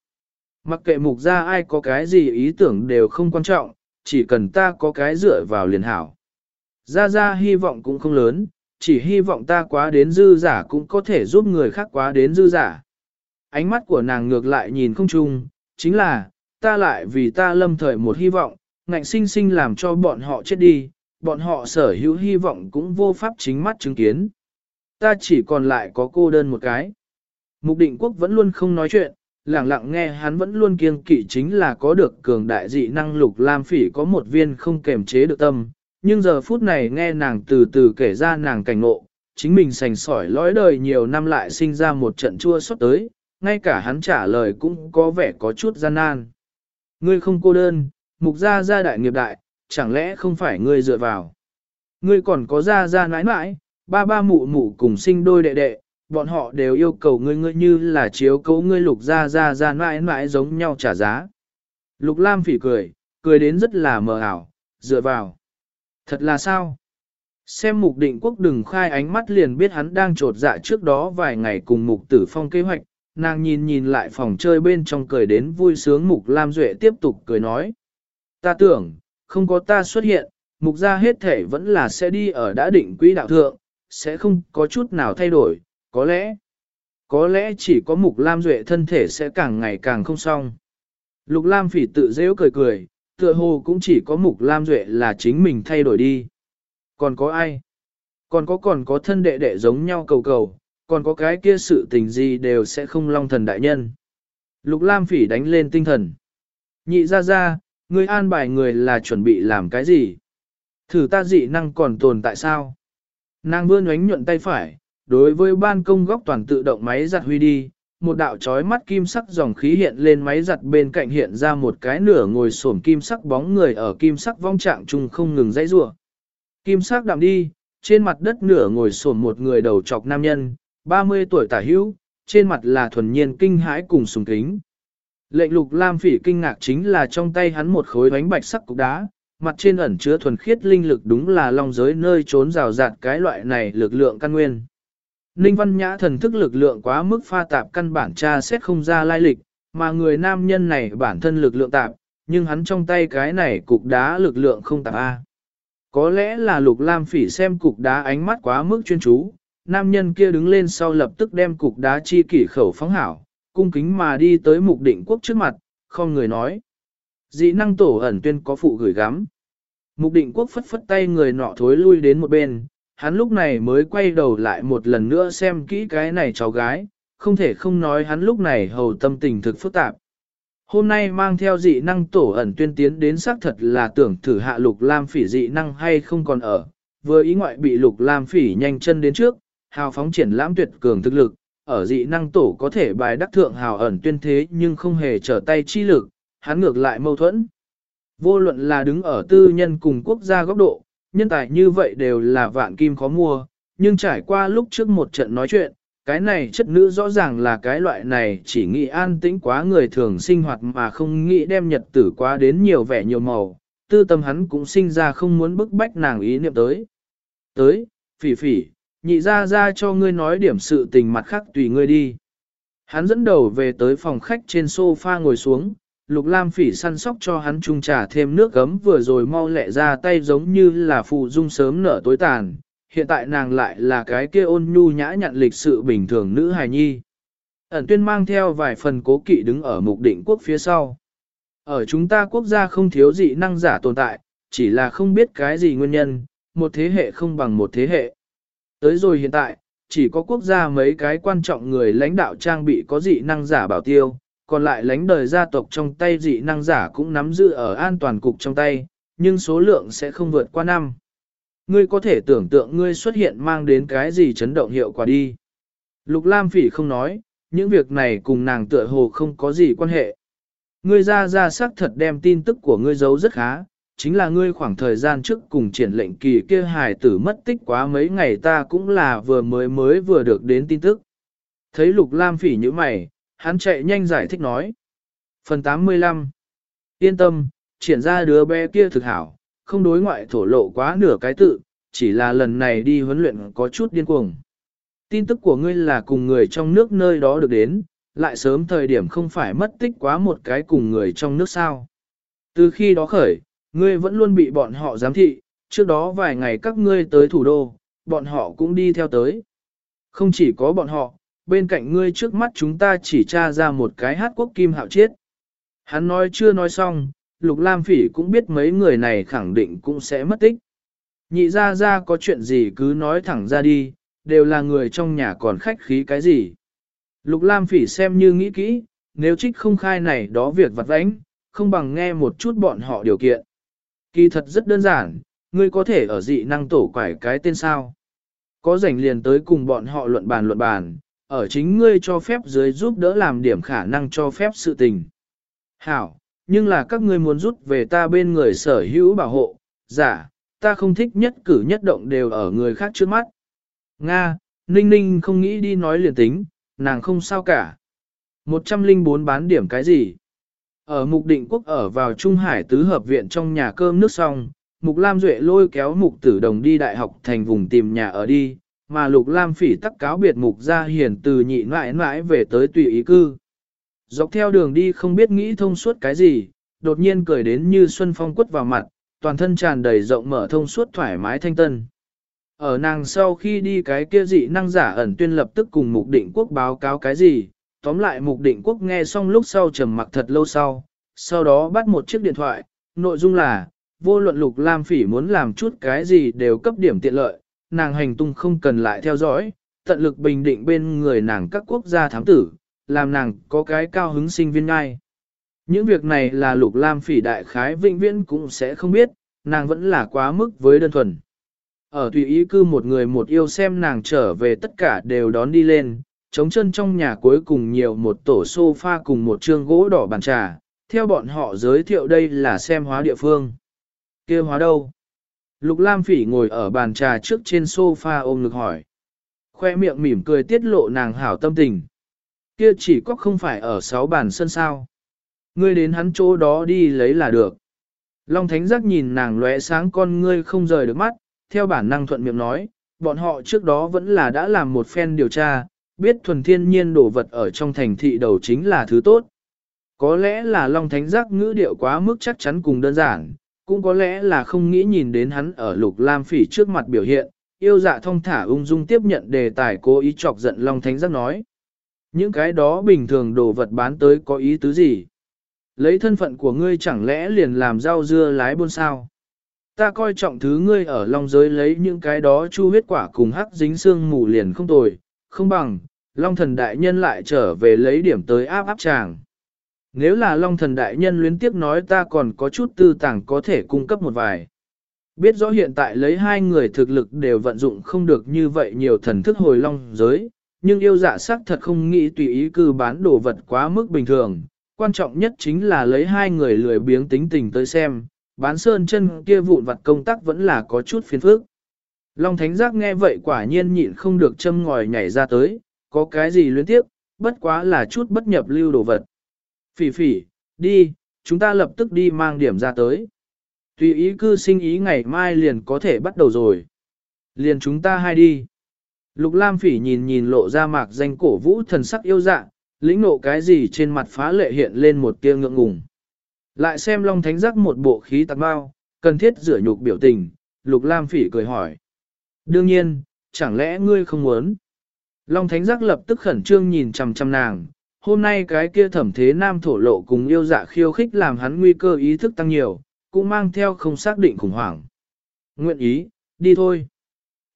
Mặc kệ mục gia ai có cái gì ý tưởng đều không quan trọng, chỉ cần ta có cái dựa vào liền hảo. Gia Gia hy vọng cũng không lớn, chỉ hy vọng ta quá đến dư giả cũng có thể giúp người khác quá đến dư giả. Ánh mắt của nàng ngược lại nhìn không chung, chính là, ta lại vì ta lâm thời một hy vọng, ngạnh sinh sinh làm cho bọn họ chết đi, bọn họ sở hữu hy vọng cũng vô pháp chính mắt chứng kiến. Ta chỉ còn lại có cô đơn một cái. Mục định quốc vẫn luôn không nói chuyện, lặng lặng nghe hắn vẫn luôn kiêng kỵ chính là có được cường đại dị năng lục lam phỉ có một viên không kềm chế được tâm, nhưng giờ phút này nghe nàng từ từ kể ra nàng cảnh ngộ, chính mình sành sỏi lõi đời nhiều năm lại sinh ra một trận chua xót tới, ngay cả hắn trả lời cũng có vẻ có chút gian nan. Ngươi không cô đơn, mục gia gia đại nghiệp đại, chẳng lẽ không phải ngươi dựa vào. Ngươi còn có gia gia nãi nãi, ba ba mụ mụ cùng sinh đôi đệ đệ, bọn họ đều yêu cầu ngươi ngươi như là chiếu cấu ngươi lục gia gia gia mãi mãi giống nhau trả giá. Lục Lam phỉ cười, cười đến rất là mờ ảo, dựa vào. Thật là sao? Xem mục định quốc đừng khai ánh mắt liền biết hắn đang trột dạ trước đó vài ngày cùng mục tử phong kế hoạch, nàng nhìn nhìn lại phòng chơi bên trong cười đến vui sướng mục Lam Duệ tiếp tục cười nói. Ta tưởng, không có ta xuất hiện, mục gia hết thể vẫn là sẽ đi ở đã định quỹ đạo thượng, sẽ không có chút nào thay đổi, có lẽ, có lẽ chỉ có mục Lam Duệ thân thể sẽ càng ngày càng không xong. Lục Lam phỉ tự dễu cười cười, tựa hồ cũng chỉ có mục Lam Duệ là chính mình thay đổi đi. Còn có ai? Còn có còn có thân đệ đệ giống nhau cầu cầu, còn có cái kia sự tình gì đều sẽ không long thần đại nhân. Lục Lam phỉ đánh lên tinh thần. Nhị ra ra, ngươi an bài người là chuẩn bị làm cái gì? Thử ta dị năng còn tồn tại sao? Nàng vươn ánh nhuận tay phải, đối với ban công góc toàn tự động máy giặt huy đi, một đạo chói mắt kim sắc dòng khí hiện lên máy giặt bên cạnh hiện ra một cái nửa ngồi xổm kim sắc bóng người ở kim sắc vong trạng trung không ngừng dãy rủa. Kim sắc đạm đi, trên mặt đất nửa ngồi xổm một người đầu trọc nam nhân, 30 tuổi tả hữu, trên mặt là thuần nhiên kinh hãi cùng sùng kính. Lệnh lục lam phỉ kinh ngạc chính là trong tay hắn một khối bánh bạch sắc cục đá, mặt trên ẩn chứa thuần khiết linh lực đúng là long giới nơi trốn rào rạt cái loại này lực lượng căn nguyên. Ninh Văn Nhã thần thức lực lượng quá mức pha tạp căn bản tra xét không ra lai lịch, mà người nam nhân này bản thân lực lượng tạp, nhưng hắn trong tay cái này cục đá lực lượng không tạp A. Có lẽ là lục lam phỉ xem cục đá ánh mắt quá mức chuyên chú, nam nhân kia đứng lên sau lập tức đem cục đá chi kỷ khẩu phóng hảo, cung kính mà đi tới mục định quốc trước mặt, không người nói. Dị năng tổ ẩn tuyên có phụ gửi gắm. Mục định quốc phất phất tay người nọ thối lui đến một bên, hắn lúc này mới quay đầu lại một lần nữa xem kỹ cái này cháu gái, không thể không nói hắn lúc này hầu tâm tình thực phức tạp. Hôm nay mang theo dị năng tổ ẩn tuyên tiến đến xác thật là tưởng thử hạ lục lam phỉ dị năng hay không còn ở, vừa ý ngoại bị lục lam phỉ nhanh chân đến trước, hào phóng triển lãm tuyệt cường thực lực, ở dị năng tổ có thể bài đắc thượng hào ẩn tuyên thế nhưng không hề trở tay chi lực, hắn ngược lại mâu thuẫn. Vô luận là đứng ở tư nhân cùng quốc gia góc độ, nhân tài như vậy đều là vạn kim khó mua, nhưng trải qua lúc trước một trận nói chuyện, cái này chất nữ rõ ràng là cái loại này chỉ nghĩ an tĩnh quá người thường sinh hoạt mà không nghĩ đem nhật tử quá đến nhiều vẻ nhiều màu, tư tâm hắn cũng sinh ra không muốn bức bách nàng ý niệm tới. Tới, phỉ phỉ, nhị ra ra cho ngươi nói điểm sự tình mặt khác tùy ngươi đi. Hắn dẫn đầu về tới phòng khách trên sofa ngồi xuống, Lục Lam Phỉ săn sóc cho hắn chung trà thêm nước gấm vừa rồi mau lẹ ra tay giống như là phụ dung sớm nở tối tàn, hiện tại nàng lại là cái kia ôn nhu nhã nhặn lịch sự bình thường nữ hài nhi. Ẩn tuyên mang theo vài phần cố kỵ đứng ở mục định quốc phía sau. Ở chúng ta quốc gia không thiếu dị năng giả tồn tại, chỉ là không biết cái gì nguyên nhân, một thế hệ không bằng một thế hệ. Tới rồi hiện tại, chỉ có quốc gia mấy cái quan trọng người lãnh đạo trang bị có dị năng giả bảo tiêu, còn lại lãnh đời gia tộc trong tay dị năng giả cũng nắm giữ ở an toàn cục trong tay, nhưng số lượng sẽ không vượt qua năm. Ngươi có thể tưởng tượng ngươi xuất hiện mang đến cái gì chấn động hiệu quả đi. Lục Lam Phỉ không nói, những việc này cùng nàng tựa hồ không có gì quan hệ. Ngươi ra ra xác thật đem tin tức của ngươi giấu rất khá, chính là ngươi khoảng thời gian trước cùng triển lệnh kỳ kia hài tử mất tích quá mấy ngày ta cũng là vừa mới mới vừa được đến tin tức. Thấy Lục Lam Phỉ như mày, hắn chạy nhanh giải thích nói. Phần 85 Yên tâm, triển ra đứa bé kia thực hảo, không đối ngoại thổ lộ quá nửa cái tự, chỉ là lần này đi huấn luyện có chút điên cuồng. Tin tức của ngươi là cùng người trong nước nơi đó được đến, lại sớm thời điểm không phải mất tích quá một cái cùng người trong nước sao. Từ khi đó khởi, ngươi vẫn luôn bị bọn họ giám thị, trước đó vài ngày các ngươi tới thủ đô, bọn họ cũng đi theo tới. Không chỉ có bọn họ, bên cạnh ngươi trước mắt chúng ta chỉ tra ra một cái hát quốc kim hạo chiết. Hắn nói chưa nói xong, Lục Lam Phỉ cũng biết mấy người này khẳng định cũng sẽ mất tích. Nhị ra ra có chuyện gì cứ nói thẳng ra đi, đều là người trong nhà còn khách khí cái gì. Lục Lam Phỉ xem như nghĩ kỹ, nếu trích không khai này đó việc vặt vãnh, không bằng nghe một chút bọn họ điều kiện. Kỳ thật rất đơn giản, ngươi có thể ở dị năng tổ quải cái tên sao. Có rảnh liền tới cùng bọn họ luận bàn luận bàn, ở chính ngươi cho phép dưới giúp đỡ làm điểm khả năng cho phép sự tình. Hảo, nhưng là các ngươi muốn rút về ta bên người sở hữu bảo hộ, giả, ta không thích nhất cử nhất động đều ở người khác trước mắt. Nga, Ninh Ninh không nghĩ đi nói liền tính, nàng không sao cả. 104 bán điểm cái gì? Ở mục định quốc ở vào Trung Hải tứ hợp viện trong nhà cơm nước xong, Mục Lam Duệ lôi kéo Mục Tử Đồng đi đại học thành vùng tìm nhà ở đi, mà Lục Lam Phỉ tắc cáo biệt Mục gia hiển từ nhị mãi mãi về tới tùy ý cư. Dọc theo đường đi không biết nghĩ thông suốt cái gì, đột nhiên cười đến như xuân phong quất vào mặt, toàn thân tràn đầy rộng mở thông suốt thoải mái thanh tân. Ở nàng sau khi đi cái kia dị năng giả ẩn tuyên lập tức cùng mục định quốc báo cáo cái gì, tóm lại mục định quốc nghe xong lúc sau trầm mặc thật lâu sau, sau đó bắt một chiếc điện thoại, nội dung là, vô luận lục lam phỉ muốn làm chút cái gì đều cấp điểm tiện lợi, nàng hành tung không cần lại theo dõi, tận lực bình định bên người nàng các quốc gia thám tử, làm nàng có cái cao hứng sinh viên ngay. Những việc này là lục lam phỉ đại khái vĩnh viễn cũng sẽ không biết, nàng vẫn là quá mức với đơn thuần. Ở tùy ý cư một người một yêu xem nàng trở về tất cả đều đón đi lên, trống chân trong nhà cuối cùng nhiều một tổ sofa cùng một trương gỗ đỏ bàn trà, theo bọn họ giới thiệu đây là xem hóa địa phương. kia hóa đâu? Lục Lam Phỉ ngồi ở bàn trà trước trên sofa ôm ngực hỏi. Khoe miệng mỉm cười tiết lộ nàng hảo tâm tình. Kia chỉ có không phải ở sáu bàn sân sao. Ngươi đến hắn chỗ đó đi lấy là được. Long Thánh Giác nhìn nàng lóe sáng con ngươi không rời được mắt, theo bản năng thuận miệng nói, bọn họ trước đó vẫn là đã làm một phen điều tra, biết thuần thiên nhiên đồ vật ở trong thành thị đầu chính là thứ tốt. Có lẽ là Long Thánh Giác ngữ điệu quá mức chắc chắn cùng đơn giản, cũng có lẽ là không nghĩ nhìn đến hắn ở lục lam phỉ trước mặt biểu hiện, yêu dạ thông thả ung dung tiếp nhận đề tài cố ý chọc giận Long Thánh Giác nói. Những cái đó bình thường đồ vật bán tới có ý tứ gì? Lấy thân phận của ngươi chẳng lẽ liền làm rau dưa lái buôn sao? Ta coi trọng thứ ngươi ở long giới lấy những cái đó chu huyết quả cùng hắc dính xương mù liền không tồi, không bằng, long thần đại nhân lại trở về lấy điểm tới áp áp chàng. Nếu là long thần đại nhân luyến tiếp nói ta còn có chút tư tàng có thể cung cấp một vài. Biết rõ hiện tại lấy hai người thực lực đều vận dụng không được như vậy nhiều thần thức hồi long giới, nhưng yêu dạ sắc thật không nghĩ tùy ý cư bán đồ vật quá mức bình thường. Quan trọng nhất chính là lấy hai người lười biếng tính tình tới xem, bán sơn chân kia vụn vặt công tác vẫn là có chút phiền phức. Long Thánh Giác nghe vậy quả nhiên nhịn không được châm ngòi nhảy ra tới, có cái gì luyến tiếp, bất quá là chút bất nhập lưu đồ vật. Phỉ phỉ, đi, chúng ta lập tức đi mang điểm ra tới. Tùy ý cư sinh ý ngày mai liền có thể bắt đầu rồi. Liền chúng ta hai đi. Lục Lam phỉ nhìn nhìn lộ ra mạc danh cổ vũ thần sắc yêu dạ, lĩnh nộ cái gì trên mặt phá lệ hiện lên một tia ngượng ngùng. Lại xem Long Thánh Giác một bộ khí tạc bao, cần thiết rửa nhục biểu tình, Lục Lam Phỉ cười hỏi. Đương nhiên, chẳng lẽ ngươi không muốn? Long Thánh Giác lập tức khẩn trương nhìn chằm chằm nàng, hôm nay cái kia thẩm thế nam thổ lộ cùng yêu dạ khiêu khích làm hắn nguy cơ ý thức tăng nhiều, cũng mang theo không xác định khủng hoảng. Nguyện ý, đi thôi.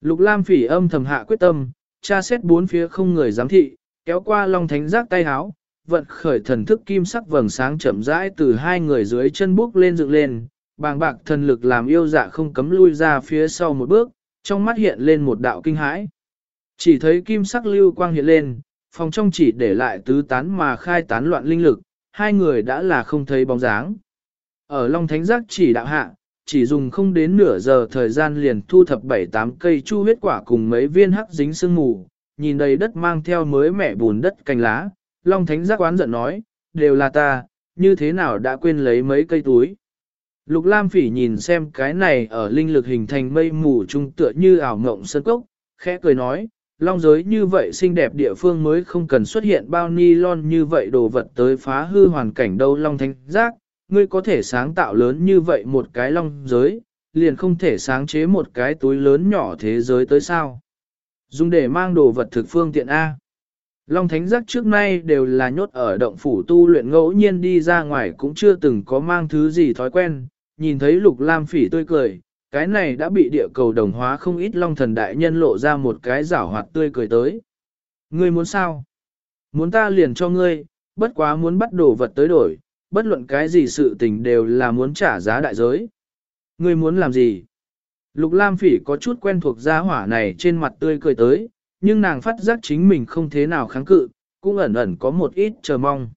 Lục Lam Phỉ âm thầm hạ quyết tâm, tra xét bốn phía không người giám thị, kéo qua long thánh giác tay háo, vận khởi thần thức kim sắc vầng sáng chậm rãi từ hai người dưới chân bước lên dựng lên, bàng bạc thần lực làm yêu dạ không cấm lui ra phía sau một bước, trong mắt hiện lên một đạo kinh hãi. Chỉ thấy kim sắc lưu quang hiện lên, phòng trong chỉ để lại tứ tán mà khai tán loạn linh lực, hai người đã là không thấy bóng dáng. Ở Long Thánh Giác chỉ đạo hạ, chỉ dùng không đến nửa giờ thời gian liền thu thập 7-8 cây chu huyết quả cùng mấy viên hắc dính sương mù, nhìn đầy đất mang theo mới mẻ bùn đất cành lá, Long Thánh Giác oán giận nói, đều là ta, như thế nào đã quên lấy mấy cây túi. Lục Lam Phỉ nhìn xem cái này ở linh lực hình thành mây mù trung tựa như ảo ngộng sơn cốc, khẽ cười nói, long giới như vậy xinh đẹp địa phương mới không cần xuất hiện bao ni lon như vậy đồ vật tới phá hư hoàn cảnh đâu long thánh giác, ngươi có thể sáng tạo lớn như vậy một cái long giới, liền không thể sáng chế một cái túi lớn nhỏ thế giới tới sao. Dùng để mang đồ vật thực phương tiện A. Long thánh giác trước nay đều là nhốt ở động phủ tu luyện ngẫu nhiên đi ra ngoài cũng chưa từng có mang thứ gì thói quen, nhìn thấy lục lam phỉ tươi cười, cái này đã bị địa cầu đồng hóa không ít long thần đại nhân lộ ra một cái giảo hoạt tươi cười tới. Ngươi muốn sao? Muốn ta liền cho ngươi, bất quá muốn bắt đồ vật tới đổi, bất luận cái gì sự tình đều là muốn trả giá đại giới. Ngươi muốn làm gì? Lục Lam Phỉ có chút quen thuộc gia hỏa này trên mặt tươi cười tới, nhưng nàng phát giác chính mình không thế nào kháng cự, cũng ẩn ẩn có một ít chờ mong.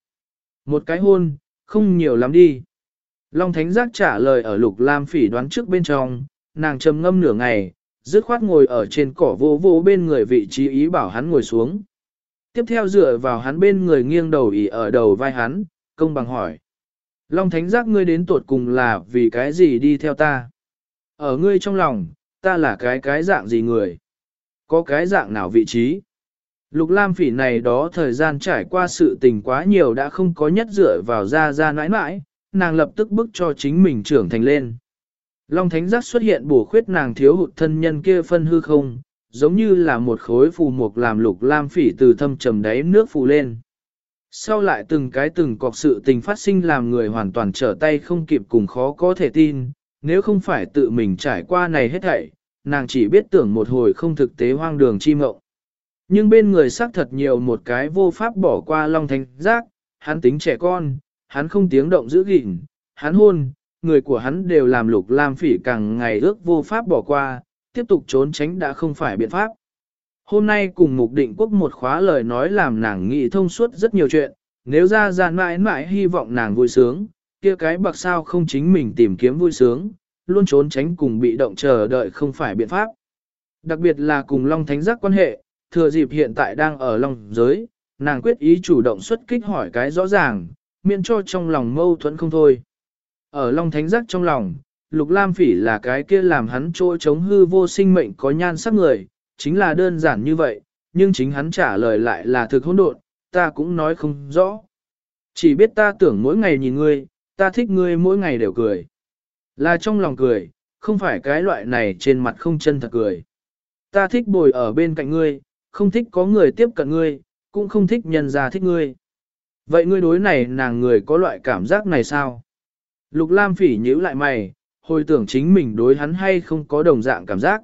Một cái hôn, không nhiều lắm đi. Long Thánh Giác trả lời ở Lục Lam Phỉ đoán trước bên trong, nàng trầm ngâm nửa ngày, dứt khoát ngồi ở trên cỏ vô vô bên người vị trí ý bảo hắn ngồi xuống. Tiếp theo dựa vào hắn bên người nghiêng đầu ỉ ở đầu vai hắn, công bằng hỏi. Long Thánh Giác ngươi đến tuột cùng là vì cái gì đi theo ta? Ở ngươi trong lòng, ta là cái cái dạng gì người? Có cái dạng nào vị trí? Lục Lam Phỉ này đó thời gian trải qua sự tình quá nhiều đã không có nhất dựa vào ra ra nãi nãi, nàng lập tức bức cho chính mình trưởng thành lên. Long thánh giác xuất hiện bổ khuyết nàng thiếu hụt thân nhân kia phân hư không, giống như là một khối phù mục làm lục lam phỉ từ thâm trầm đáy nước phù lên. Sau lại từng cái từng cọc sự tình phát sinh làm người hoàn toàn trở tay không kịp cùng khó có thể tin, nếu không phải tự mình trải qua này hết thảy, nàng chỉ biết tưởng một hồi không thực tế hoang đường chi mộng. Nhưng bên người xác thật nhiều một cái vô pháp bỏ qua long thánh giác, hắn tính trẻ con, hắn không tiếng động giữ gìn, hắn hôn, người của hắn đều làm lục lam phỉ càng ngày ước vô pháp bỏ qua, tiếp tục trốn tránh đã không phải biện pháp. Hôm nay cùng mục định quốc một khóa lời nói làm nàng nghĩ thông suốt rất nhiều chuyện, nếu ra ra mãi mãi hy vọng nàng vui sướng, kia cái bạc sao không chính mình tìm kiếm vui sướng, luôn trốn tránh cùng bị động chờ đợi không phải biện pháp. Đặc biệt là cùng Long Thánh giác quan hệ, thừa dịp hiện tại đang ở Long giới, nàng quyết ý chủ động xuất kích hỏi cái rõ ràng, miễn cho trong lòng mâu thuẫn không thôi. Ở Long Thánh Giác trong lòng, Lục Lam Phỉ là cái kia làm hắn trôi chống hư vô sinh mệnh có nhan sắc người, chính là đơn giản như vậy, nhưng chính hắn trả lời lại là thực hỗn độn, ta cũng nói không rõ. Chỉ biết ta tưởng mỗi ngày nhìn ngươi, ta thích ngươi mỗi ngày đều cười. Là trong lòng cười, không phải cái loại này trên mặt không chân thật cười. Ta thích bồi ở bên cạnh ngươi, không thích có người tiếp cận ngươi, cũng không thích nhân ra thích ngươi. Vậy ngươi đối này nàng người có loại cảm giác này sao? Lục Lam phỉ nhíu lại mày, hồi tưởng chính mình đối hắn hay không có đồng dạng cảm giác.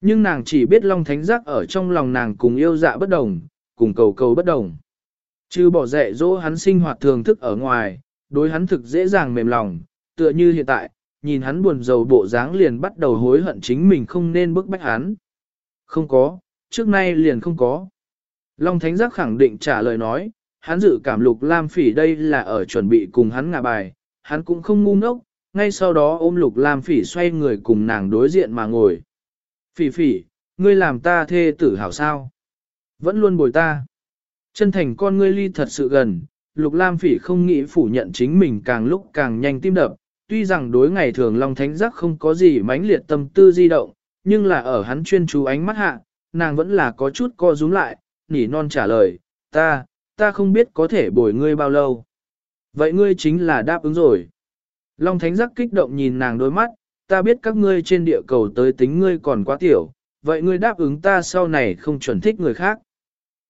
Nhưng nàng chỉ biết Long Thánh Giác ở trong lòng nàng cùng yêu dạ bất đồng, cùng cầu cầu bất đồng. Chứ bỏ dạy dỗ hắn sinh hoạt thường thức ở ngoài, đối hắn thực dễ dàng mềm lòng, tựa như hiện tại, nhìn hắn buồn rầu bộ dáng liền bắt đầu hối hận chính mình không nên bức bách hắn. Không có, trước nay liền không có. Long Thánh Giác khẳng định trả lời nói, hắn dự cảm lục Lam Phỉ đây là ở chuẩn bị cùng hắn ngả bài, hắn cũng không ngu ngốc, ngay sau đó ôm lục Lam Phỉ xoay người cùng nàng đối diện mà ngồi. Phỉ phỉ, ngươi làm ta thê tử hảo sao? Vẫn luôn bồi ta. Chân thành con ngươi ly thật sự gần, lục Lam Phỉ không nghĩ phủ nhận chính mình càng lúc càng nhanh tim đập, tuy rằng đối ngày thường Long Thánh Giác không có gì mãnh liệt tâm tư di động, nhưng là ở hắn chuyên chú ánh mắt hạ, nàng vẫn là có chút co rúm lại, nỉ non trả lời, ta, ta không biết có thể bồi ngươi bao lâu. Vậy ngươi chính là đáp ứng rồi. Long Thánh Giác kích động nhìn nàng đôi mắt, ta biết các ngươi trên địa cầu tới tính ngươi còn quá tiểu, vậy ngươi đáp ứng ta sau này không chuẩn thích người khác.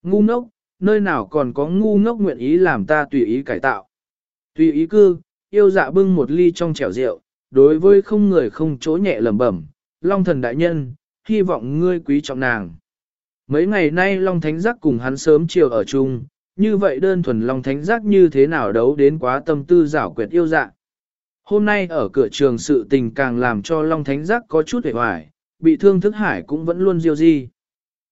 Ngu ngốc, nơi nào còn có ngu ngốc nguyện ý làm ta tùy ý cải tạo. Tùy ý cư, yêu dạ bưng một ly trong chẻo rượu, đối với không người không chỗ nhẹ lẩm bẩm, Long thần đại nhân, hy vọng ngươi quý trọng nàng. Mấy ngày nay Long Thánh Giác cùng hắn sớm chiều ở chung, như vậy đơn thuần Long Thánh Giác như thế nào đấu đến quá tâm tư giảo quyệt yêu dạ. Hôm nay ở cửa trường sự tình càng làm cho Long Thánh Giác có chút hề hoài, bị thương thức hải cũng vẫn luôn diêu di.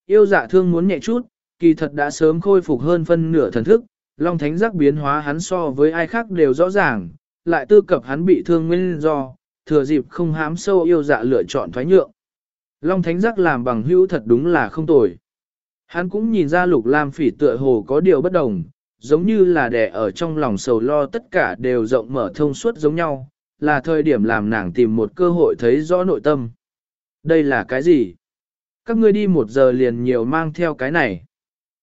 Yêu dạ thương muốn nhẹ chút, kỳ thật đã sớm khôi phục hơn phân nửa thần thức, Long Thánh Giác biến hóa hắn so với ai khác đều rõ ràng, lại tư cập hắn bị thương nguyên do, thừa dịp không hám sâu yêu dạ lựa chọn thoái nhượng. Long Thánh Giác làm bằng hữu thật đúng là không tồi. Hắn cũng nhìn ra Lục Lam Phỉ tựa hồ có điều bất đồng, giống như là đè ở trong lòng sầu lo tất cả đều rộng mở thông suốt giống nhau, là thời điểm làm nàng tìm một cơ hội thấy rõ nội tâm. Đây là cái gì? Các ngươi đi một giờ liền nhiều mang theo cái này.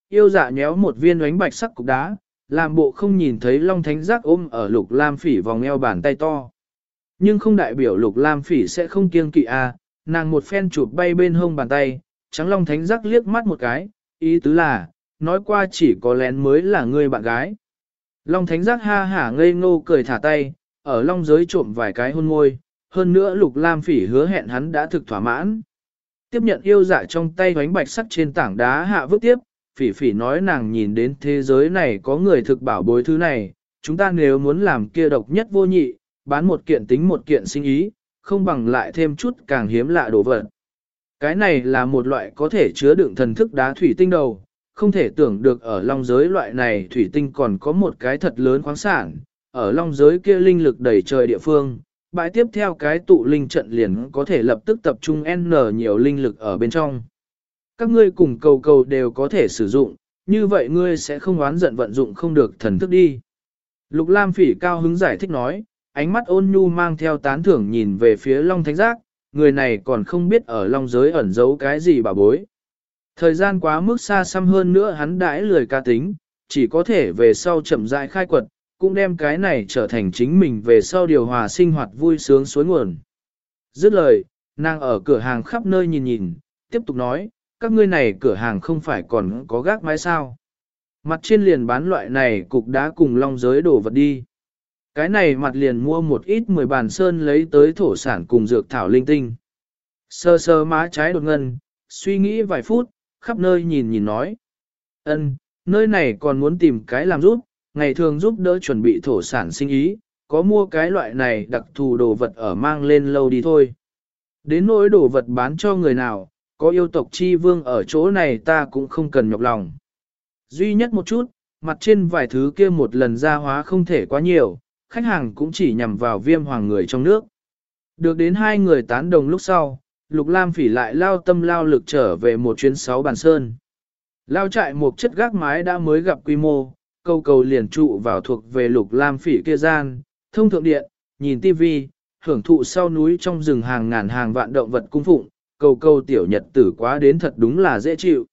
Yêu dạ nhéo một viên oánh bạch sắc cục đá, làm bộ không nhìn thấy Long Thánh Giác ôm ở Lục Lam Phỉ vòng eo bàn tay to. Nhưng không đại biểu Lục Lam Phỉ sẽ không kiêng kỵ à, nàng một phen chụp bay bên hông bàn tay, trắng Long Thánh Giác liếc mắt một cái, ý tứ là, nói qua chỉ có lén mới là người bạn gái. Long Thánh Giác ha hả ngây ngô cười thả tay, ở Long giới trộm vài cái hôn môi, hơn nữa Lục Lam Phỉ hứa hẹn hắn đã thực thỏa mãn. Tiếp nhận yêu dạ trong tay bánh bạch sắt trên tảng đá hạ vứt tiếp, Phỉ Phỉ nói nàng nhìn đến thế giới này có người thực bảo bối thứ này, chúng ta nếu muốn làm kia độc nhất vô nhị, bán một kiện tính một kiện sinh ý, không bằng lại thêm chút càng hiếm lạ đồ vật. Cái này là một loại có thể chứa đựng thần thức đá thủy tinh đầu, không thể tưởng được ở long giới loại này thủy tinh còn có một cái thật lớn khoáng sản, ở long giới kia linh lực đầy trời địa phương, bãi tiếp theo cái tụ linh trận liền có thể lập tức tập trung N nhiều linh lực ở bên trong. Các ngươi cùng cầu cầu đều có thể sử dụng, như vậy ngươi sẽ không oán giận vận dụng không được thần thức đi. Lục Lam Phỉ cao hứng giải thích nói, ánh mắt ôn nhu mang theo tán thưởng nhìn về phía Long Thánh Giác, người này còn không biết ở Long giới ẩn giấu cái gì bà bối. Thời gian quá mức xa xăm hơn nữa hắn đãi lười ca tính, chỉ có thể về sau chậm rãi khai quật, cũng đem cái này trở thành chính mình về sau điều hòa sinh hoạt vui sướng suối nguồn. Dứt lời, nàng ở cửa hàng khắp nơi nhìn nhìn, tiếp tục nói, các ngươi này cửa hàng không phải còn có gác mái sao. Mặt trên liền bán loại này cục đá cùng long giới đổ vật đi. Cái này mặt liền mua một ít mười bàn sơn lấy tới thổ sản cùng dược thảo linh tinh. Sơ sơ má trái đột ngân, suy nghĩ vài phút, khắp nơi nhìn nhìn nói. ân nơi này còn muốn tìm cái làm giúp, ngày thường giúp đỡ chuẩn bị thổ sản sinh ý, có mua cái loại này đặc thù đồ vật ở mang lên lâu đi thôi. Đến nỗi đồ vật bán cho người nào, có yêu tộc chi vương ở chỗ này ta cũng không cần nhọc lòng. Duy nhất một chút, mặt trên vài thứ kia một lần ra hóa không thể quá nhiều, khách hàng cũng chỉ nhằm vào viêm hoàng người trong nước. Được đến hai người tán đồng lúc sau, Lục Lam phỉ lại lao tâm lao lực trở về một chuyến sáu bàn sơn. Lao trại một chất gác mái đã mới gặp quy mô, câu cầu liền trụ vào thuộc về Lục Lam phỉ kia gian, thông thượng điện, nhìn tivi, hưởng thụ sau núi trong rừng hàng ngàn hàng vạn động vật cung phụng, câu câu tiểu nhật tử quá đến thật đúng là dễ chịu.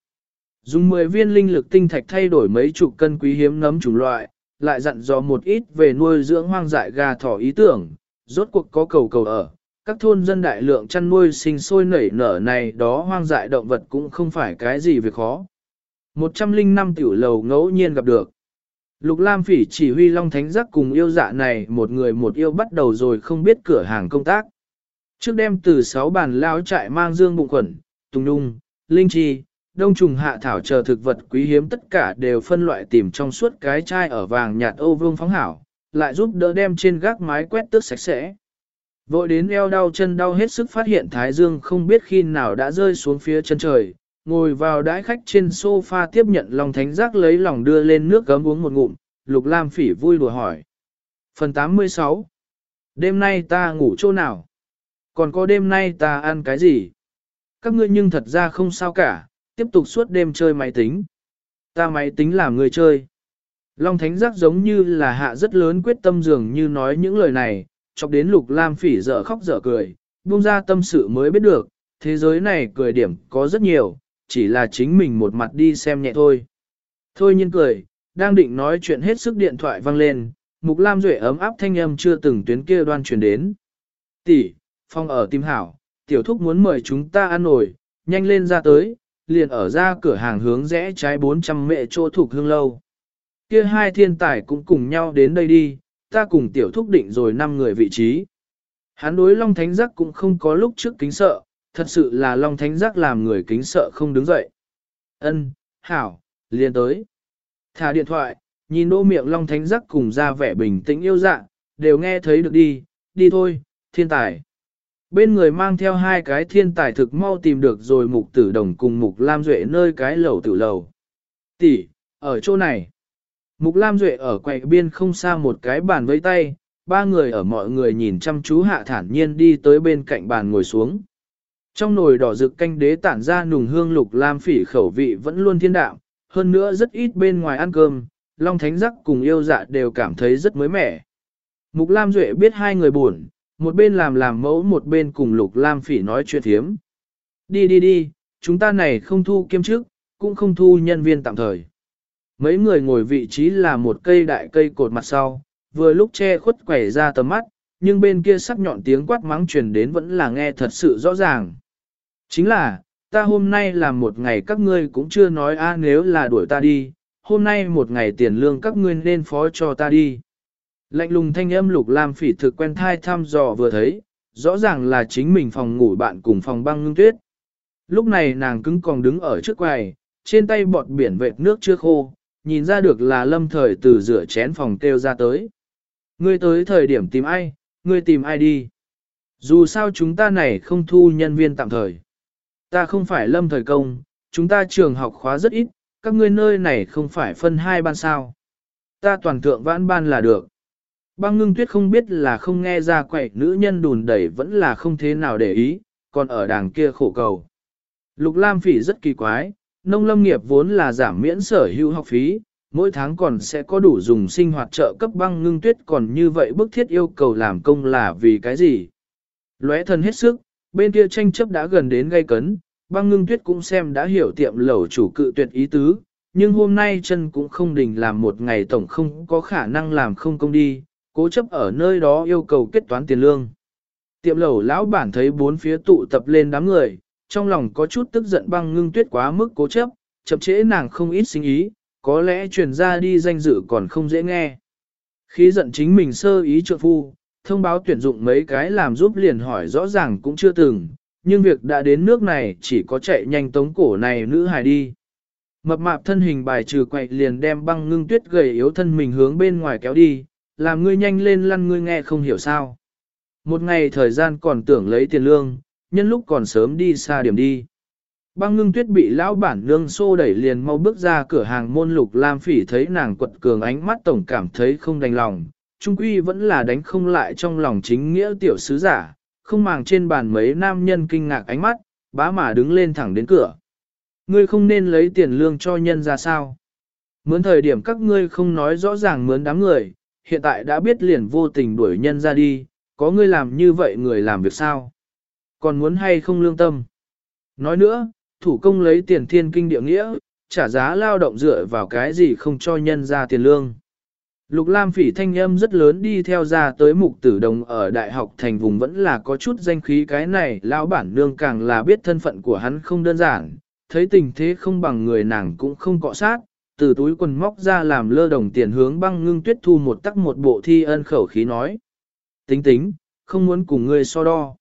Dùng 10 viên linh lực tinh thạch thay đổi mấy chục cân quý hiếm nấm chủng loại, lại dặn dò một ít về nuôi dưỡng hoang dại gà thỏ ý tưởng, rốt cuộc có cầu cầu ở. Các thôn dân đại lượng chăn nuôi sinh sôi nảy nở này đó hoang dại động vật cũng không phải cái gì việc khó. 105 tiểu lầu ngẫu nhiên gặp được. Lục Lam Phỉ chỉ huy Long Thánh Giác cùng yêu dạ này một người một yêu bắt đầu rồi không biết cửa hàng công tác. Trước đem từ sáu bàn lao trại mang dương bụng quẩn, tùng nung, linh chi, đông trùng hạ thảo chờ thực vật quý hiếm tất cả đều phân loại tìm trong suốt cái chai ở vàng nhạt ô vương phóng hảo, lại giúp đỡ đem trên gác mái quét tước sạch sẽ. Vội đến eo đau chân đau hết sức phát hiện Thái Dương không biết khi nào đã rơi xuống phía chân trời, ngồi vào đái khách trên sofa tiếp nhận lòng thánh giác lấy lòng đưa lên nước gấm uống một ngụm, Lục Lam phỉ vui đùa hỏi. Phần 86 Đêm nay ta ngủ chỗ nào? Còn có đêm nay ta ăn cái gì? Các ngươi nhưng thật ra không sao cả, tiếp tục suốt đêm chơi máy tính. Ta máy tính làm người chơi. Long Thánh Giác giống như là hạ rất lớn quyết tâm dường như nói những lời này, chọc đến Lục Lam Phỉ dở khóc dở cười, buông ra tâm sự mới biết được, thế giới này cười điểm có rất nhiều, chỉ là chính mình một mặt đi xem nhẹ thôi. Thôi nhiên cười, đang định nói chuyện hết sức điện thoại vang lên, Mục Lam Duệ ấm áp thanh âm chưa từng tuyến kia đoan truyền đến. Tỷ, phong ở tim hảo, tiểu thúc muốn mời chúng ta ăn nổi, nhanh lên ra tới, liền ở ra cửa hàng hướng rẽ trái 400 mệ chỗ thuộc hương lâu. Kia hai thiên tài cũng cùng nhau đến đây đi, ta cùng tiểu thúc định rồi 5 người vị trí. Hắn đối Long Thánh Giác cũng không có lúc trước kính sợ, thật sự là Long Thánh Giác làm người kính sợ không đứng dậy. Ân, hảo, liền tới. Thả điện thoại, nhìn đô miệng long thánh giác cùng ra vẻ bình tĩnh yêu dạ, đều nghe thấy được đi, đi thôi, thiên tài. Bên người mang theo hai cái thiên tài thực mau tìm được rồi mục tử đồng cùng mục lam duệ nơi cái lầu tử lầu. Tỷ, ở chỗ này. Mục lam duệ ở quầy biên không xa một cái bàn với tay, ba người ở mọi người nhìn chăm chú hạ thản nhiên đi tới bên cạnh bàn ngồi xuống. Trong nồi đỏ rực canh đế tản ra nùng hương lục lam phỉ khẩu vị vẫn luôn thiên đạm, hơn nữa rất ít bên ngoài ăn cơm, Long Thánh Giác cùng yêu dạ đều cảm thấy rất mới mẻ. Mục Lam Duệ biết hai người buồn, một bên làm làm mẫu một bên cùng Lục Lam Phỉ nói chuyện thiếm. Đi đi đi, chúng ta này không thu kiêm chức, cũng không thu nhân viên tạm thời. Mấy người ngồi vị trí là một cây đại cây cột mặt sau, vừa lúc che khuất quẩy ra tầm mắt, nhưng bên kia sắc nhọn tiếng quát mắng truyền đến vẫn là nghe thật sự rõ ràng. Chính là, ta hôm nay làm một ngày các ngươi cũng chưa nói a nếu là đuổi ta đi, hôm nay một ngày tiền lương các ngươi nên phó cho ta đi. Lạnh lùng thanh âm lục lam phỉ thực quen thai thăm dò vừa thấy, rõ ràng là chính mình phòng ngủ bạn cùng phòng băng ngưng tuyết. Lúc này nàng cứng còn đứng ở trước quầy, trên tay bọt biển vệt nước chưa khô, nhìn ra được là lâm thời từ rửa chén phòng kêu ra tới. Ngươi tới thời điểm tìm ai, ngươi tìm ai đi. Dù sao chúng ta này không thu nhân viên tạm thời. Ta không phải lâm thời công, chúng ta trường học khóa rất ít, các ngươi nơi này không phải phân hai ban sao. Ta toàn thượng vãn ban là được. Băng ngưng tuyết không biết là không nghe ra quậy nữ nhân đùn đẩy vẫn là không thế nào để ý, còn ở đàng kia khổ cầu. Lục Lam Phỉ rất kỳ quái, nông lâm nghiệp vốn là giảm miễn sở hữu học phí, mỗi tháng còn sẽ có đủ dùng sinh hoạt trợ cấp băng ngưng tuyết còn như vậy bức thiết yêu cầu làm công là vì cái gì. Lóe thân hết sức, bên kia tranh chấp đã gần đến gây cấn, băng ngưng tuyết cũng xem đã hiểu tiệm lẩu chủ cự tuyệt ý tứ, nhưng hôm nay chân cũng không đình làm một ngày tổng không có khả năng làm không công đi, cố chấp ở nơi đó yêu cầu kết toán tiền lương. Tiệm lẩu lão bản thấy bốn phía tụ tập lên đám người, trong lòng có chút tức giận băng ngưng tuyết quá mức cố chấp, chậm trễ nàng không ít sinh ý, có lẽ truyền ra đi danh dự còn không dễ nghe. Khi giận chính mình sơ ý trợ phu, thông báo tuyển dụng mấy cái làm giúp liền hỏi rõ ràng cũng chưa từng, nhưng việc đã đến nước này chỉ có chạy nhanh tống cổ này nữ hài đi. Mập mạp thân hình bài trừ quậy liền đem băng ngưng tuyết gầy yếu thân mình hướng bên ngoài kéo đi, làm ngươi nhanh lên lăn ngươi nghe không hiểu sao. Một ngày thời gian còn tưởng lấy tiền lương, nhân lúc còn sớm đi xa điểm đi. Băng ngưng tuyết bị lão bản nương xô đẩy liền mau bước ra cửa hàng môn lục lam phỉ thấy nàng quật cường ánh mắt tổng cảm thấy không đành lòng, trung quy vẫn là đánh không lại trong lòng chính nghĩa tiểu sứ giả, không màng trên bàn mấy nam nhân kinh ngạc ánh mắt, bá mà đứng lên thẳng đến cửa. Ngươi không nên lấy tiền lương cho nhân ra sao. Mướn thời điểm các ngươi không nói rõ ràng mướn đám người, hiện tại đã biết liền vô tình đuổi nhân ra đi, có ngươi làm như vậy người làm việc sao? Còn muốn hay không lương tâm? Nói nữa, thủ công lấy tiền thiên kinh địa nghĩa, trả giá lao động dựa vào cái gì không cho nhân ra tiền lương. Lục Lam phỉ thanh âm rất lớn đi theo ra tới mục tử đồng ở đại học thành vùng vẫn là có chút danh khí cái này, lão bản nương càng là biết thân phận của hắn không đơn giản, thấy tình thế không bằng người nàng cũng không cọ sát, từ túi quần móc ra làm lơ đồng tiền hướng băng ngưng tuyết thu một tắc một bộ thi ân khẩu khí nói. Tính tính, không muốn cùng ngươi so đo.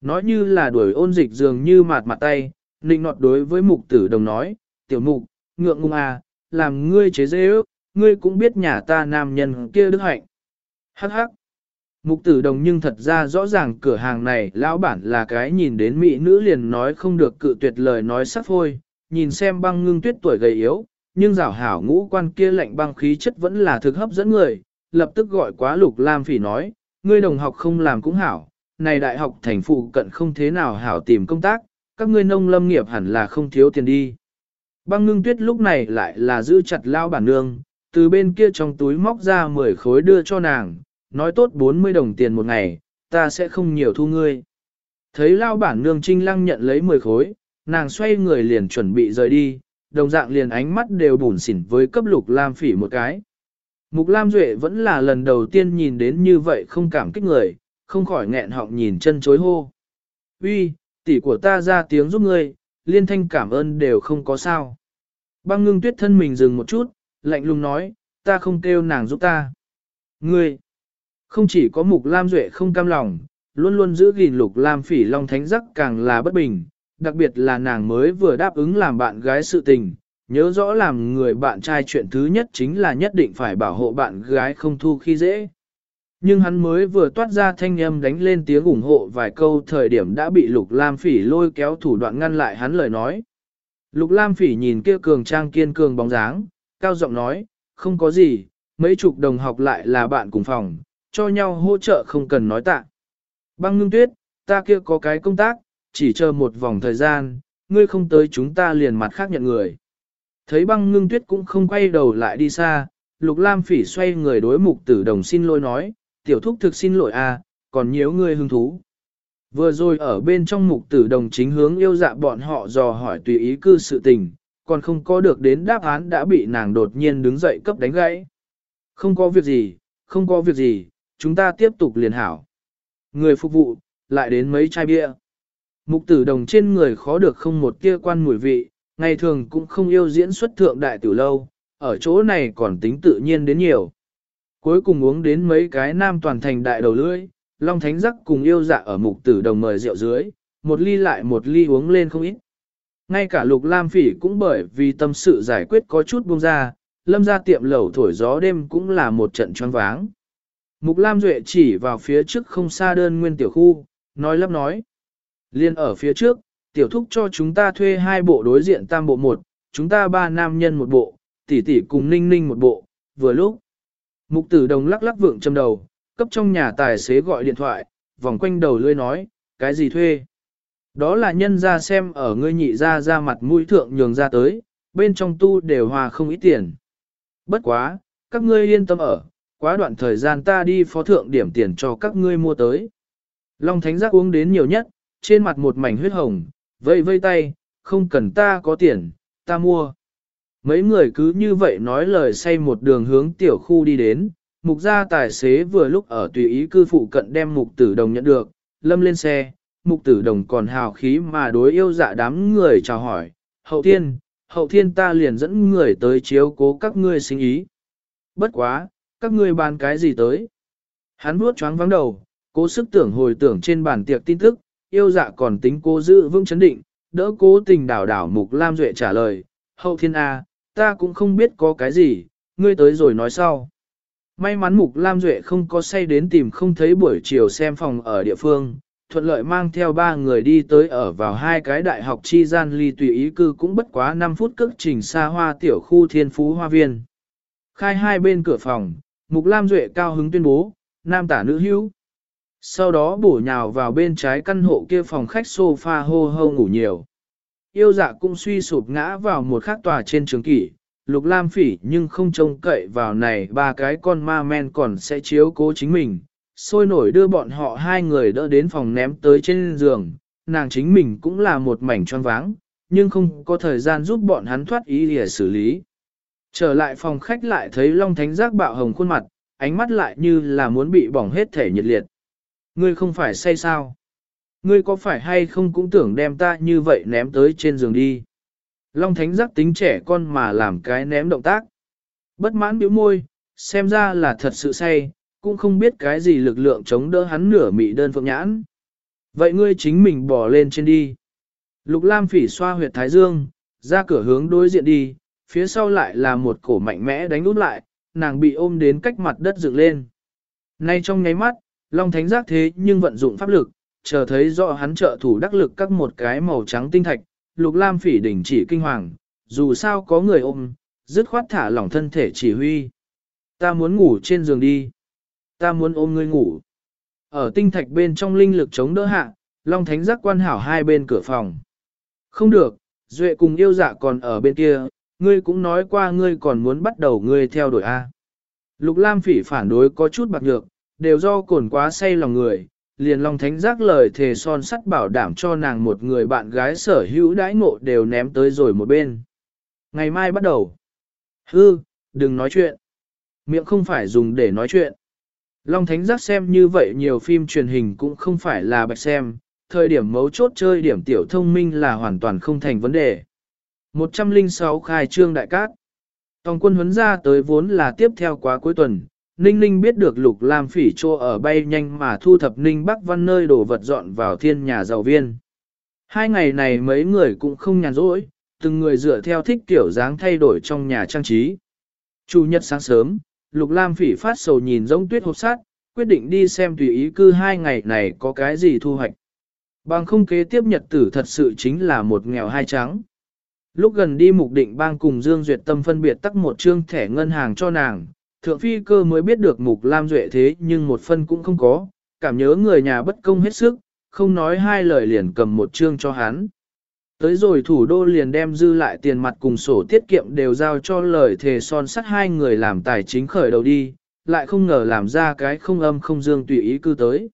Nói như là đuổi ôn dịch dường như mạt mặt tay, nịnh nọt đối với mục tử đồng nói, tiểu mục, ngượng ngung à, làm ngươi chế dễ ước, ngươi cũng biết nhà ta nam nhân kia đức hạnh. Hắc hắc. Mục tử đồng nhưng thật ra rõ ràng cửa hàng này lão bản là cái nhìn đến mỹ nữ liền nói không được cự tuyệt lời nói sắc phôi, nhìn xem băng ngưng tuyết tuổi gầy yếu, nhưng rảo hảo ngũ quan kia lạnh băng khí chất vẫn là thực hấp dẫn người, lập tức gọi quá lục lam phỉ nói, ngươi đồng học không làm cũng hảo, này đại học thành phụ cận không thế nào hảo tìm công tác, các ngươi nông lâm nghiệp hẳn là không thiếu tiền đi. Băng ngưng tuyết lúc này lại là giữ chặt lao bản nương, từ bên kia trong túi móc ra 10 khối đưa cho nàng, nói tốt 40 đồng tiền một ngày, ta sẽ không nhiều thu ngươi. Thấy lao bản nương trinh lăng nhận lấy 10 khối, nàng xoay người liền chuẩn bị rời đi, đồng dạng liền ánh mắt đều bùn xỉn với cấp lục lam phỉ một cái. Mục Lam Duệ vẫn là lần đầu tiên nhìn đến như vậy không cảm kích người, không khỏi nghẹn họng nhìn chân chối hô. Uy, tỷ của ta ra tiếng giúp ngươi, liên thanh cảm ơn đều không có sao. Băng ngưng tuyết thân mình dừng một chút, lạnh lùng nói, ta không kêu nàng giúp ta. Ngươi, không chỉ có mục lam duệ không cam lòng, luôn luôn giữ gìn lục lam phỉ long thánh giác càng là bất bình, đặc biệt là nàng mới vừa đáp ứng làm bạn gái sự tình, nhớ rõ làm người bạn trai chuyện thứ nhất chính là nhất định phải bảo hộ bạn gái không thu khi dễ. Nhưng hắn mới vừa toát ra thanh âm đánh lên tiếng ủng hộ vài câu thời điểm đã bị Lục Lam Phỉ lôi kéo thủ đoạn ngăn lại hắn lời nói. Lục Lam Phỉ nhìn kia cường trang kiên cường bóng dáng, cao giọng nói, không có gì, mấy chục đồng học lại là bạn cùng phòng, cho nhau hỗ trợ không cần nói tạ. Băng ngưng tuyết, ta kia có cái công tác, chỉ chờ một vòng thời gian, ngươi không tới chúng ta liền mặt khác nhận người. Thấy băng ngưng tuyết cũng không quay đầu lại đi xa, Lục Lam Phỉ xoay người đối mục tử đồng xin lỗi nói, tiểu thúc thực xin lỗi a, à, còn nhếu ngươi hứng thú. Vừa rồi ở bên trong mục tử đồng chính hướng yêu dạ bọn họ dò hỏi tùy ý cư sự tình, còn không có được đến đáp án đã bị nàng đột nhiên đứng dậy cấp đánh gãy. Không có việc gì, không có việc gì, chúng ta tiếp tục liền hảo. Người phục vụ, lại đến mấy chai bia. Mục tử đồng trên người khó được không một tia quan mùi vị, ngày thường cũng không yêu diễn xuất thượng đại tử lâu, ở chỗ này còn tính tự nhiên đến nhiều. Cuối cùng uống đến mấy cái nam toàn thành đại đầu lưỡi, Long Thánh Giác cùng yêu dạ ở mục tử đồng mời rượu dưới, một ly lại một ly uống lên không ít. Ngay cả Lục Lam Phỉ cũng bởi vì tâm sự giải quyết có chút buông ra, lâm ra tiệm lẩu thổi gió đêm cũng là một trận choáng váng. Mục Lam Duệ chỉ vào phía trước không xa đơn nguyên tiểu khu, nói lắp nói. Liên ở phía trước, tiểu thúc cho chúng ta thuê hai bộ đối diện tam bộ một, chúng ta ba nam nhân một bộ, tỷ tỷ cùng ninh ninh một bộ, vừa lúc. Mục tử đồng lắc lắc vượng châm đầu, cấp trong nhà tài xế gọi điện thoại, vòng quanh đầu lươi nói, cái gì thuê? Đó là nhân ra xem ở ngươi nhị ra ra mặt mũi thượng nhường ra tới, bên trong tu đều hòa không ít tiền. Bất quá, các ngươi yên tâm ở, quá đoạn thời gian ta đi phó thượng điểm tiền cho các ngươi mua tới. Long Thánh Giác uống đến nhiều nhất, trên mặt một mảnh huyết hồng, vây vây tay, không cần ta có tiền, ta mua. Mấy người cứ như vậy nói lời say một đường hướng tiểu khu đi đến, mục gia tài xế vừa lúc ở tùy ý cư phụ cận đem mục tử đồng nhận được, lâm lên xe, mục tử đồng còn hào khí mà đối yêu dạ đám người chào hỏi, hậu thiên, hậu thiên ta liền dẫn người tới chiếu cố các ngươi sinh ý. Bất quá, các ngươi bàn cái gì tới? Hắn vuốt choáng vắng đầu, cố sức tưởng hồi tưởng trên bàn tiệc tin tức, yêu dạ còn tính cố giữ vững chấn định, đỡ cố tình đảo đảo mục Lam Duệ trả lời, hậu thiên A, ta cũng không biết có cái gì, ngươi tới rồi nói sau. May mắn mục Lam Duệ không có say đến tìm không thấy buổi chiều xem phòng ở địa phương, thuận lợi mang theo ba người đi tới ở vào hai cái đại học chi gian ly tùy ý cư cũng bất quá 5 phút cước trình xa hoa tiểu khu thiên phú hoa viên. Khai hai bên cửa phòng, Mục Lam Duệ cao hứng tuyên bố, nam tả nữ hữu. Sau đó bổ nhào vào bên trái căn hộ kia phòng khách sofa hô hô ngủ nhiều. Yêu dạ cũng suy sụp ngã vào một khắc tòa trên trường kỷ, lục lam phỉ nhưng không trông cậy vào này ba cái con ma men còn sẽ chiếu cố chính mình. Sôi nổi đưa bọn họ hai người đỡ đến phòng ném tới trên giường, nàng chính mình cũng là một mảnh tròn váng, nhưng không có thời gian giúp bọn hắn thoát ý để xử lý. Trở lại phòng khách lại thấy Long Thánh Giác bạo hồng khuôn mặt, ánh mắt lại như là muốn bị bỏng hết thể nhiệt liệt. Ngươi không phải say sao? Ngươi có phải hay không cũng tưởng đem ta như vậy ném tới trên giường đi? Long Thánh Giác tính trẻ con mà làm cái ném động tác. Bất mãn biểu môi, xem ra là thật sự say, cũng không biết cái gì lực lượng chống đỡ hắn nửa mị đơn phượng nhãn. Vậy ngươi chính mình bỏ lên trên đi. Lục Lam phỉ xoa huyệt thái dương, ra cửa hướng đối diện đi, phía sau lại là một cổ mạnh mẽ đánh út lại, nàng bị ôm đến cách mặt đất dựng lên. Nay trong nháy mắt, Long Thánh giác thế nhưng vận dụng pháp lực, chờ thấy rõ hắn trợ thủ đắc lực các một cái màu trắng tinh thạch, Lục Lam phỉ đỉnh chỉ kinh hoàng, dù sao có người ôm, dứt khoát thả lỏng thân thể chỉ huy. Ta muốn ngủ trên giường đi. Ta muốn ôm ngươi ngủ. Ở tinh thạch bên trong linh lực chống đỡ hạ, Long Thánh giác quan hảo hai bên cửa phòng. Không được, Duệ cùng yêu dạ còn ở bên kia, ngươi cũng nói qua ngươi còn muốn bắt đầu ngươi theo đuổi A. Lục Lam phỉ phản đối có chút bạc nhược, đều do cồn quá say lòng người, liền Long Thánh giác lời thề son sắt bảo đảm cho nàng một người bạn gái sở hữu đãi ngộ đều ném tới rồi một bên. Ngày mai bắt đầu. Hư, đừng nói chuyện. Miệng không phải dùng để nói chuyện. Long Thánh giác xem như vậy nhiều phim truyền hình cũng không phải là bạch xem, thời điểm mấu chốt chơi điểm tiểu thông minh là hoàn toàn không thành vấn đề. 106 khai trương đại cát. Tòng quân huấn ra tới vốn là tiếp theo quá cuối tuần, Ninh Ninh biết được Lục Lam Phỉ trô ở bay nhanh mà thu thập Ninh Bắc Văn nơi đồ vật dọn vào thiên nhà giàu viên. Hai ngày này mấy người cũng không nhàn rỗi, từng người dựa theo thích kiểu dáng thay đổi trong nhà trang trí. Chủ nhật sáng sớm, Lục Lam phỉ phát sầu nhìn giống tuyết hộp sát, quyết định đi xem tùy ý cư hai ngày này có cái gì thu hoạch. Bằng không kế tiếp nhật tử thật sự chính là một nghèo hai trắng. Lúc gần đi mục định bang cùng Dương Duyệt Tâm phân biệt tắc một trương thẻ ngân hàng cho nàng, thượng phi cơ mới biết được mục Lam Duệ thế nhưng một phân cũng không có, cảm nhớ người nhà bất công hết sức, không nói hai lời liền cầm một trương cho hắn. Tới rồi thủ đô liền đem dư lại tiền mặt cùng sổ tiết kiệm đều giao cho lời thề son sắt hai người làm tài chính khởi đầu đi, lại không ngờ làm ra cái không âm không dương tùy ý cư tới.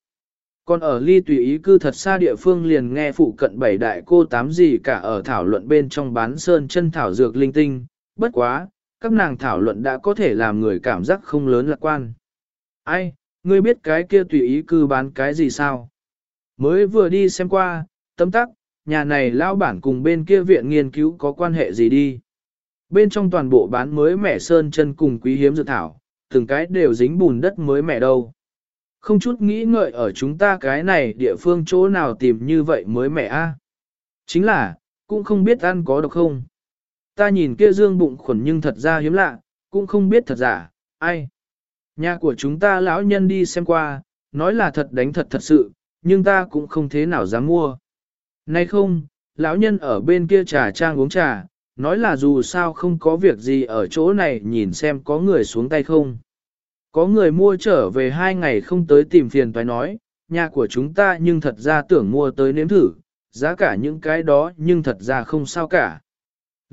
Còn ở ly tùy ý cư thật xa địa phương liền nghe phụ cận bảy đại cô tám gì cả ở thảo luận bên trong bán sơn chân thảo dược linh tinh, bất quá, các nàng thảo luận đã có thể làm người cảm giác không lớn lạc quan. Ai, ngươi biết cái kia tùy ý cư bán cái gì sao? Mới vừa đi xem qua, tấm tắc, nhà này lao bản cùng bên kia viện nghiên cứu có quan hệ gì đi. Bên trong toàn bộ bán mới mẻ sơn chân cùng quý hiếm dược thảo, từng cái đều dính bùn đất mới mẻ đâu. Không chút nghĩ ngợi ở chúng ta cái này địa phương chỗ nào tìm như vậy mới mẻ a Chính là, cũng không biết ăn có độc không. Ta nhìn kia dương bụng khuẩn nhưng thật ra hiếm lạ, cũng không biết thật giả, ai. Nhà của chúng ta lão nhân đi xem qua, nói là thật đánh thật thật sự, nhưng ta cũng không thế nào dám mua. Nay không, lão nhân ở bên kia trà trang uống trà, nói là dù sao không có việc gì ở chỗ này nhìn xem có người xuống tay không. Có người mua trở về hai ngày không tới tìm phiền toái nói, nhà của chúng ta nhưng thật ra tưởng mua tới nếm thử, giá cả những cái đó nhưng thật ra không sao cả.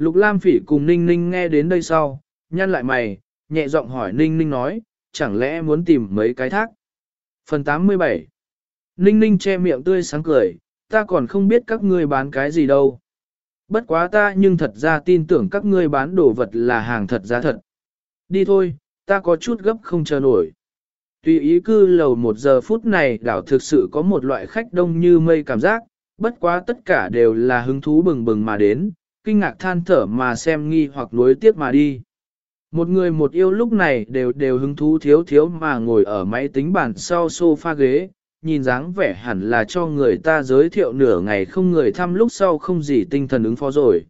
Lục Lam Phỉ cùng Ninh Ninh nghe đến đây sau, nhăn lại mày, nhẹ giọng hỏi Ninh Ninh nói, chẳng lẽ muốn tìm mấy cái thác. Phần 87 Ninh Ninh che miệng tươi sáng cười, ta còn không biết các ngươi bán cái gì đâu. Bất quá ta nhưng thật ra tin tưởng các ngươi bán đồ vật là hàng thật giá thật. Đi thôi, ta có chút gấp không chờ nổi. Tùy ý cư lầu một giờ phút này đảo thực sự có một loại khách đông như mây cảm giác, bất quá tất cả đều là hứng thú bừng bừng mà đến, kinh ngạc than thở mà xem nghi hoặc nuối tiếc mà đi. Một người một yêu lúc này đều đều hứng thú thiếu thiếu mà ngồi ở máy tính bàn sau sofa ghế, nhìn dáng vẻ hẳn là cho người ta giới thiệu nửa ngày không người thăm lúc sau không gì tinh thần ứng phó rồi.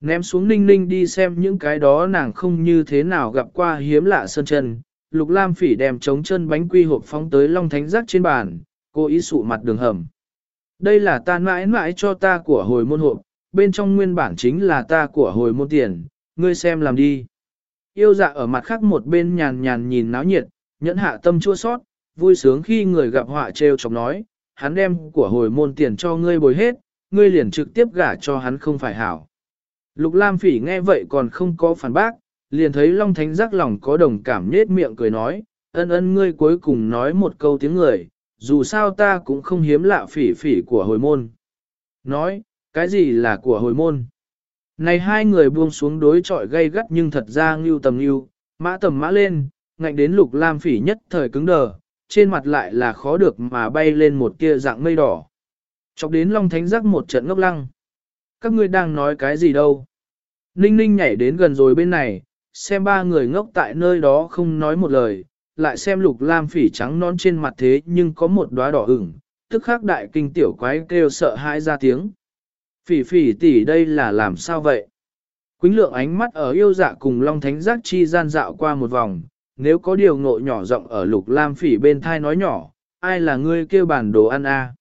Ném xuống ninh ninh đi xem những cái đó nàng không như thế nào gặp qua hiếm lạ sơn chân. Lục Lam phỉ đem trống chân bánh quy hộp phóng tới Long Thánh Giác trên bàn, cô ý sụ mặt đường hầm. Đây là ta mãi mãi cho ta của hồi môn hộp, bên trong nguyên bản chính là ta của hồi môn tiền, ngươi xem làm đi. Yêu dạ ở mặt khác một bên nhàn nhàn nhìn náo nhiệt, nhẫn hạ tâm chua sót, vui sướng khi người gặp họa trêu chọc nói, hắn đem của hồi môn tiền cho ngươi bồi hết, ngươi liền trực tiếp gả cho hắn không phải hảo. Lục Lam Phỉ nghe vậy còn không có phản bác, liền thấy Long Thánh giác lòng có đồng cảm nhếch miệng cười nói, ân ân ngươi cuối cùng nói một câu tiếng người, dù sao ta cũng không hiếm lạ phỉ phỉ của hồi môn. Nói, cái gì là của hồi môn? Này hai người buông xuống đối trọi gây gắt nhưng thật ra ngưu tầm ngưu, mã tầm mã lên, ngạnh đến lục lam phỉ nhất thời cứng đờ, trên mặt lại là khó được mà bay lên một tia dạng mây đỏ. Chọc đến Long Thánh giác một trận ngốc lăng. Các ngươi đang nói cái gì đâu? Ninh ninh nhảy đến gần rồi bên này, xem ba người ngốc tại nơi đó không nói một lời, lại xem lục lam phỉ trắng non trên mặt thế nhưng có một đóa đỏ ửng, tức khắc đại kinh tiểu quái kêu sợ hãi ra tiếng. Phỉ phỉ tỷ đây là làm sao vậy? Quýnh lượng ánh mắt ở yêu dạ cùng Long Thánh Giác chi gian dạo qua một vòng, nếu có điều ngộ nhỏ rộng ở lục lam phỉ bên thai nói nhỏ, ai là ngươi kêu bản đồ ăn a?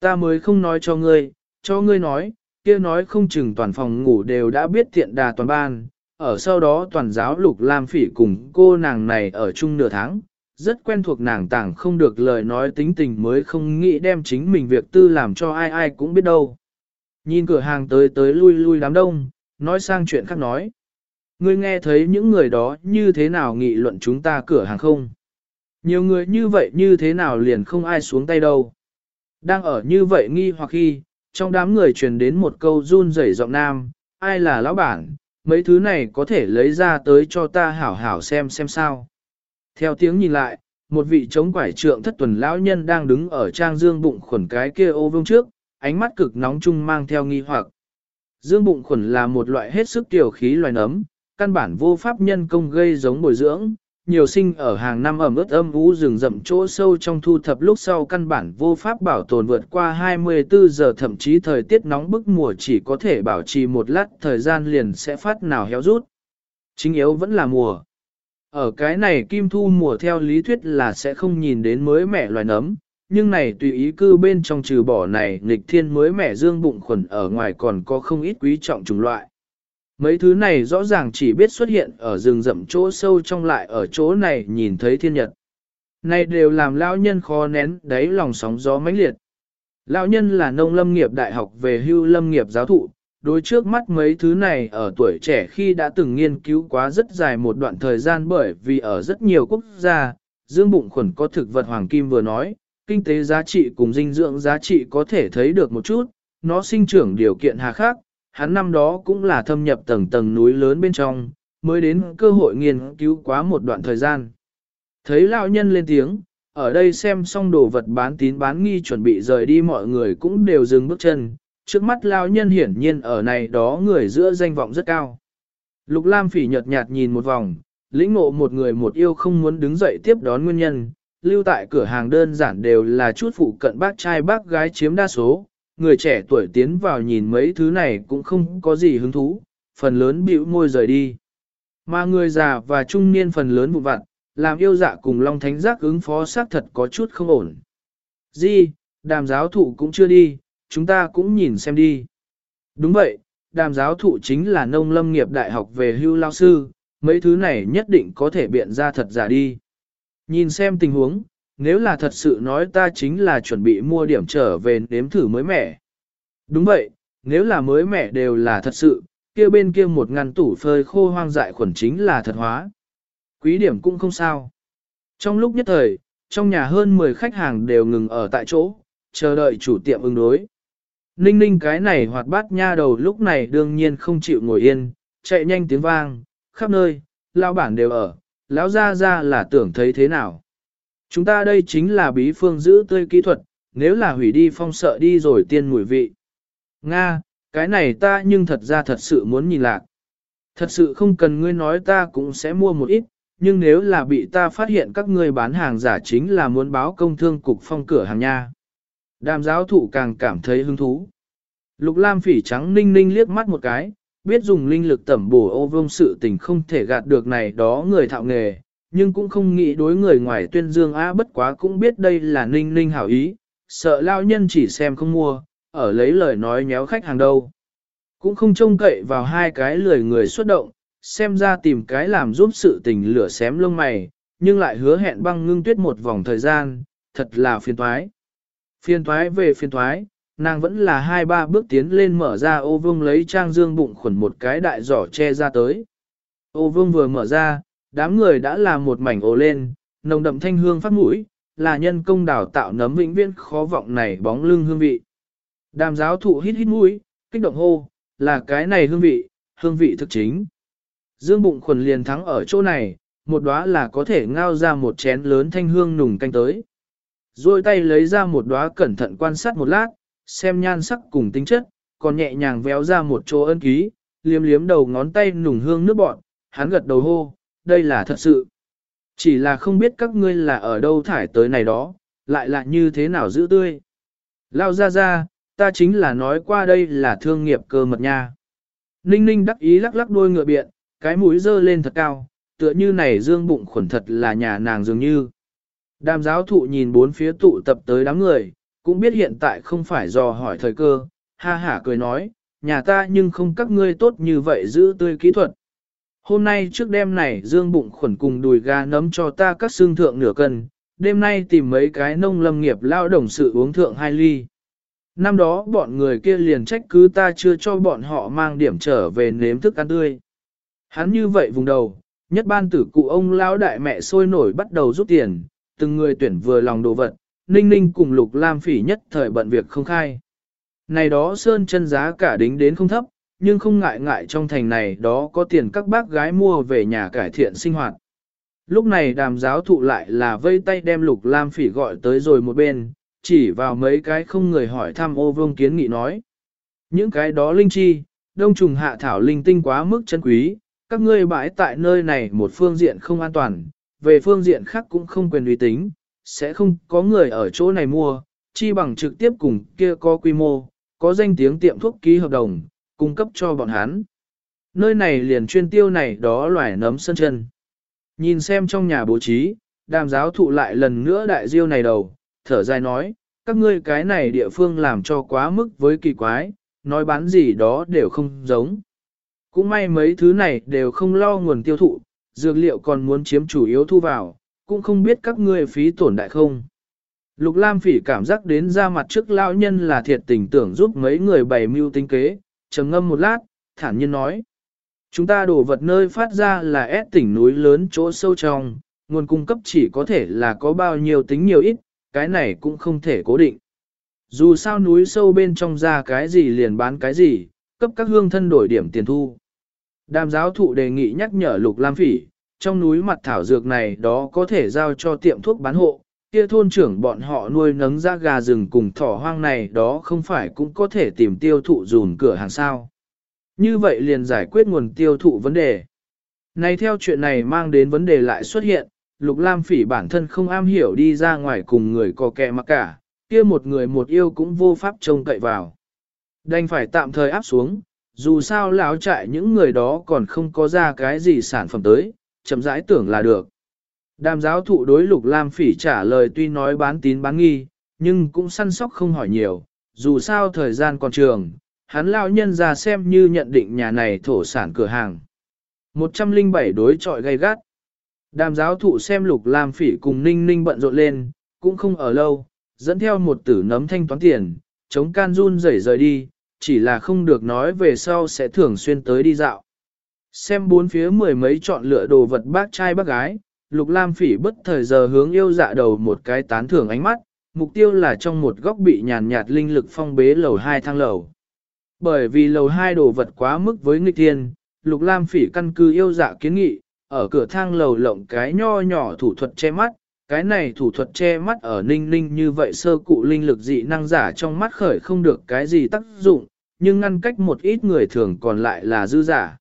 Ta mới không nói cho ngươi, cho ngươi nói, kia nói không chừng toàn phòng ngủ đều đã biết tiện đà toàn ban, ở sau đó toàn giáo lục lam phỉ cùng cô nàng này ở chung nửa tháng, rất quen thuộc nàng tảng không được lời nói tính tình mới không nghĩ đem chính mình việc tư làm cho ai ai cũng biết đâu. Nhìn cửa hàng tới tới lui lui đám đông, nói sang chuyện khác nói. Ngươi nghe thấy những người đó như thế nào nghị luận chúng ta cửa hàng không? Nhiều người như vậy như thế nào liền không ai xuống tay đâu. Đang ở như vậy nghi hoặc khi, trong đám người truyền đến một câu run rẩy giọng nam, ai là lão bản, mấy thứ này có thể lấy ra tới cho ta hảo hảo xem xem sao. Theo tiếng nhìn lại, một vị chống quải trượng thất tuần lão nhân đang đứng ở trang dương bụng khuẩn cái kia ô vương trước, ánh mắt cực nóng chung mang theo nghi hoặc. Dương bụng khuẩn là một loại hết sức tiểu khí loài nấm, căn bản vô pháp nhân công gây giống bồi dưỡng, nhiều sinh ở hàng năm ẩm ướt âm ú rừng rậm chỗ sâu trong thu thập lúc sau căn bản vô pháp bảo tồn vượt qua 24 giờ thậm chí thời tiết nóng bức mùa chỉ có thể bảo trì một lát thời gian liền sẽ phát nào héo rút. Chính yếu vẫn là mùa. Ở cái này kim thu mùa theo lý thuyết là sẽ không nhìn đến mới mẻ loài nấm, nhưng này tùy ý cư bên trong trừ bỏ này nghịch thiên mới mẻ dương bụng khuẩn ở ngoài còn có không ít quý trọng chủng loại. Mấy thứ này rõ ràng chỉ biết xuất hiện ở rừng rậm chỗ sâu trong lại ở chỗ này nhìn thấy thiên nhật. Này đều làm lão nhân khó nén đáy lòng sóng gió mãnh liệt. Lão nhân là nông lâm nghiệp đại học về hưu lâm nghiệp giáo thụ, đối trước mắt mấy thứ này ở tuổi trẻ khi đã từng nghiên cứu quá rất dài một đoạn thời gian bởi vì ở rất nhiều quốc gia, dương bụng khuẩn có thực vật hoàng kim vừa nói, kinh tế giá trị cùng dinh dưỡng giá trị có thể thấy được một chút, nó sinh trưởng điều kiện hà khắc, hắn năm đó cũng là thâm nhập tầng tầng núi lớn bên trong, mới đến cơ hội nghiên cứu quá một đoạn thời gian. Thấy lão nhân lên tiếng, ở đây xem xong đồ vật bán tín bán nghi chuẩn bị rời đi mọi người cũng đều dừng bước chân, trước mắt lão nhân hiển nhiên ở này đó người giữa danh vọng rất cao. Lục Lam phỉ nhợt nhạt nhìn một vòng, lĩnh ngộ một người một yêu không muốn đứng dậy tiếp đón nguyên nhân, lưu tại cửa hàng đơn giản đều là chút phụ cận bác trai bác gái chiếm đa số, người trẻ tuổi tiến vào nhìn mấy thứ này cũng không có gì hứng thú, phần lớn bĩu môi rời đi. Mà người già và trung niên phần lớn vụ vặt, làm yêu dạ cùng Long Thánh Giác ứng phó xác thật có chút không ổn. Di, đàm giáo thụ cũng chưa đi, chúng ta cũng nhìn xem đi. Đúng vậy, đàm giáo thụ chính là nông lâm nghiệp đại học về hưu lao sư, mấy thứ này nhất định có thể biện ra thật giả đi. Nhìn xem tình huống, nếu là thật sự nói ta chính là chuẩn bị mua điểm trở về nếm thử mới mẻ. Đúng vậy, nếu là mới mẻ đều là thật sự, kia bên kia một ngăn tủ phơi khô hoang dại khuẩn chính là thật hóa. Quý điểm cũng không sao. Trong lúc nhất thời, trong nhà hơn 10 khách hàng đều ngừng ở tại chỗ, chờ đợi chủ tiệm ứng đối. Ninh ninh cái này hoạt bát nha đầu lúc này đương nhiên không chịu ngồi yên, chạy nhanh tiếng vang, khắp nơi, lao bản đều ở, lão ra ra là tưởng thấy thế nào. Chúng ta đây chính là bí phương giữ tươi kỹ thuật, nếu là hủy đi phong sợ đi rồi tiên mùi vị. Nga, cái này ta nhưng thật ra thật sự muốn nhìn lạc. Thật sự không cần ngươi nói ta cũng sẽ mua một ít, nhưng nếu là bị ta phát hiện các ngươi bán hàng giả chính là muốn báo công thương cục phong cửa hàng nha. Đàm giáo thụ càng cảm thấy hứng thú. Lục Lam phỉ trắng ninh ninh liếc mắt một cái, biết dùng linh lực tẩm bổ ô vương sự tình không thể gạt được này đó người thạo nghề, nhưng cũng không nghĩ đối người ngoài tuyên dương á bất quá cũng biết đây là ninh ninh hảo ý, sợ lao nhân chỉ xem không mua, ở lấy lời nói nhéo khách hàng đâu. Cũng không trông cậy vào hai cái lười người xuất động, xem ra tìm cái làm giúp sự tình lửa xém lông mày, nhưng lại hứa hẹn băng ngưng tuyết một vòng thời gian, thật là phiền thoái. Phiền thoái về phiền thoái, nàng vẫn là hai ba bước tiến lên mở ra ô vương lấy trang dương bụng khuẩn một cái đại giỏ che ra tới. Ô vương vừa mở ra, đám người đã làm một mảnh ồ lên, nồng đậm thanh hương phát mũi, là nhân công đào tạo nấm vĩnh viễn khó vọng này bóng lưng hương vị. Đàm giáo thụ hít hít mũi, kích động hô, là cái này hương vị, hương vị thực chính. Dương bụng khuẩn liền thắng ở chỗ này, một đóa là có thể ngao ra một chén lớn thanh hương nùng canh tới. Rồi tay lấy ra một đóa cẩn thận quan sát một lát, xem nhan sắc cùng tính chất, còn nhẹ nhàng véo ra một chỗ ân ký, liếm liếm đầu ngón tay nùng hương nước bọn, hắn gật đầu hô, đây là thật sự. Chỉ là không biết các ngươi là ở đâu thải tới này đó, lại là như thế nào giữ tươi. Lao ra ra, ta chính là nói qua đây là thương nghiệp cơ mật nha. Ninh ninh đắc ý lắc lắc đôi ngựa biện, cái mũi dơ lên thật cao, tựa như này dương bụng khuẩn thật là nhà nàng dường như. Đàm giáo thụ nhìn bốn phía tụ tập tới đám người, cũng biết hiện tại không phải dò hỏi thời cơ, ha hả cười nói, nhà ta nhưng không các ngươi tốt như vậy giữ tươi kỹ thuật. Hôm nay trước đêm này dương bụng khuẩn cùng đùi gà nấm cho ta các xương thượng nửa cân, đêm nay tìm mấy cái nông lâm nghiệp lao động sự uống thượng hai ly. Năm đó bọn người kia liền trách cứ ta chưa cho bọn họ mang điểm trở về nếm thức ăn tươi. Hắn như vậy vùng đầu, nhất ban tử cụ ông lão đại mẹ sôi nổi bắt đầu rút tiền, từng người tuyển vừa lòng đồ vật, ninh ninh cùng lục lam phỉ nhất thời bận việc không khai. Này đó sơn chân giá cả đính đến không thấp, nhưng không ngại ngại trong thành này đó có tiền các bác gái mua về nhà cải thiện sinh hoạt. Lúc này đàm giáo thụ lại là vây tay đem lục lam phỉ gọi tới rồi một bên, chỉ vào mấy cái không người hỏi thăm ô vương kiến nghị nói. Những cái đó linh chi, đông trùng hạ thảo linh tinh quá mức chân quý, các ngươi bãi tại nơi này một phương diện không an toàn, về phương diện khác cũng không quyền uy tín, sẽ không có người ở chỗ này mua, chi bằng trực tiếp cùng kia có quy mô, có danh tiếng tiệm thuốc ký hợp đồng, cung cấp cho bọn hắn. Nơi này liền chuyên tiêu này đó loài nấm sân chân. Nhìn xem trong nhà bố trí, đàm giáo thụ lại lần nữa đại diêu này đầu, thở dài nói, các ngươi cái này địa phương làm cho quá mức với kỳ quái, nói bán gì đó đều không giống. Cũng may mấy thứ này đều không lo nguồn tiêu thụ, dược liệu còn muốn chiếm chủ yếu thu vào, cũng không biết các ngươi phí tổn đại không. Lục Lam Phỉ cảm giác đến ra mặt trước lão nhân là thiệt tình tưởng giúp mấy người bày mưu tính kế, trầm ngâm một lát, thản nhiên nói: "Chúng ta đổ vật nơi phát ra là ép tỉnh núi lớn chỗ sâu trong, nguồn cung cấp chỉ có thể là có bao nhiêu tính nhiều ít, cái này cũng không thể cố định. Dù sao núi sâu bên trong ra cái gì liền bán cái gì, cấp các hương thân đổi điểm tiền thu." Đàm giáo thụ đề nghị nhắc nhở Lục Lam Phỉ, trong núi mặt thảo dược này đó có thể giao cho tiệm thuốc bán hộ, kia thôn trưởng bọn họ nuôi nấng ra gà rừng cùng thỏ hoang này đó không phải cũng có thể tìm tiêu thụ dùn cửa hàng sao. Như vậy liền giải quyết nguồn tiêu thụ vấn đề. Này theo chuyện này mang đến vấn đề lại xuất hiện, Lục Lam Phỉ bản thân không am hiểu đi ra ngoài cùng người có kẻ mà cả, kia một người một yêu cũng vô pháp trông cậy vào. Đành phải tạm thời áp xuống, dù sao lão trại những người đó còn không có ra cái gì sản phẩm tới, chậm rãi tưởng là được. Đàm giáo thụ đối lục lam phỉ trả lời tuy nói bán tín bán nghi, nhưng cũng săn sóc không hỏi nhiều, dù sao thời gian còn trường, hắn lão nhân ra xem như nhận định nhà này thổ sản cửa hàng. 107 đối trọi gay gắt. Đàm giáo thụ xem lục lam phỉ cùng ninh ninh bận rộn lên, cũng không ở lâu, dẫn theo một tử nấm thanh toán tiền, chống can run rẩy rời đi, chỉ là không được nói về sau sẽ thường xuyên tới đi dạo. Xem bốn phía mười mấy chọn lựa đồ vật bác trai bác gái, Lục Lam Phỉ bất thời giờ hướng yêu dạ đầu một cái tán thưởng ánh mắt, mục tiêu là trong một góc bị nhàn nhạt linh lực phong bế lầu hai thang lầu. Bởi vì lầu hai đồ vật quá mức với nghịch thiên, Lục Lam Phỉ căn cứ yêu dạ kiến nghị, ở cửa thang lầu lộng cái nho nhỏ thủ thuật che mắt, cái này thủ thuật che mắt ở ninh ninh như vậy sơ cụ linh lực dị năng giả trong mắt khởi không được cái gì tác dụng, nhưng ngăn cách một ít người thường còn lại là dư giả.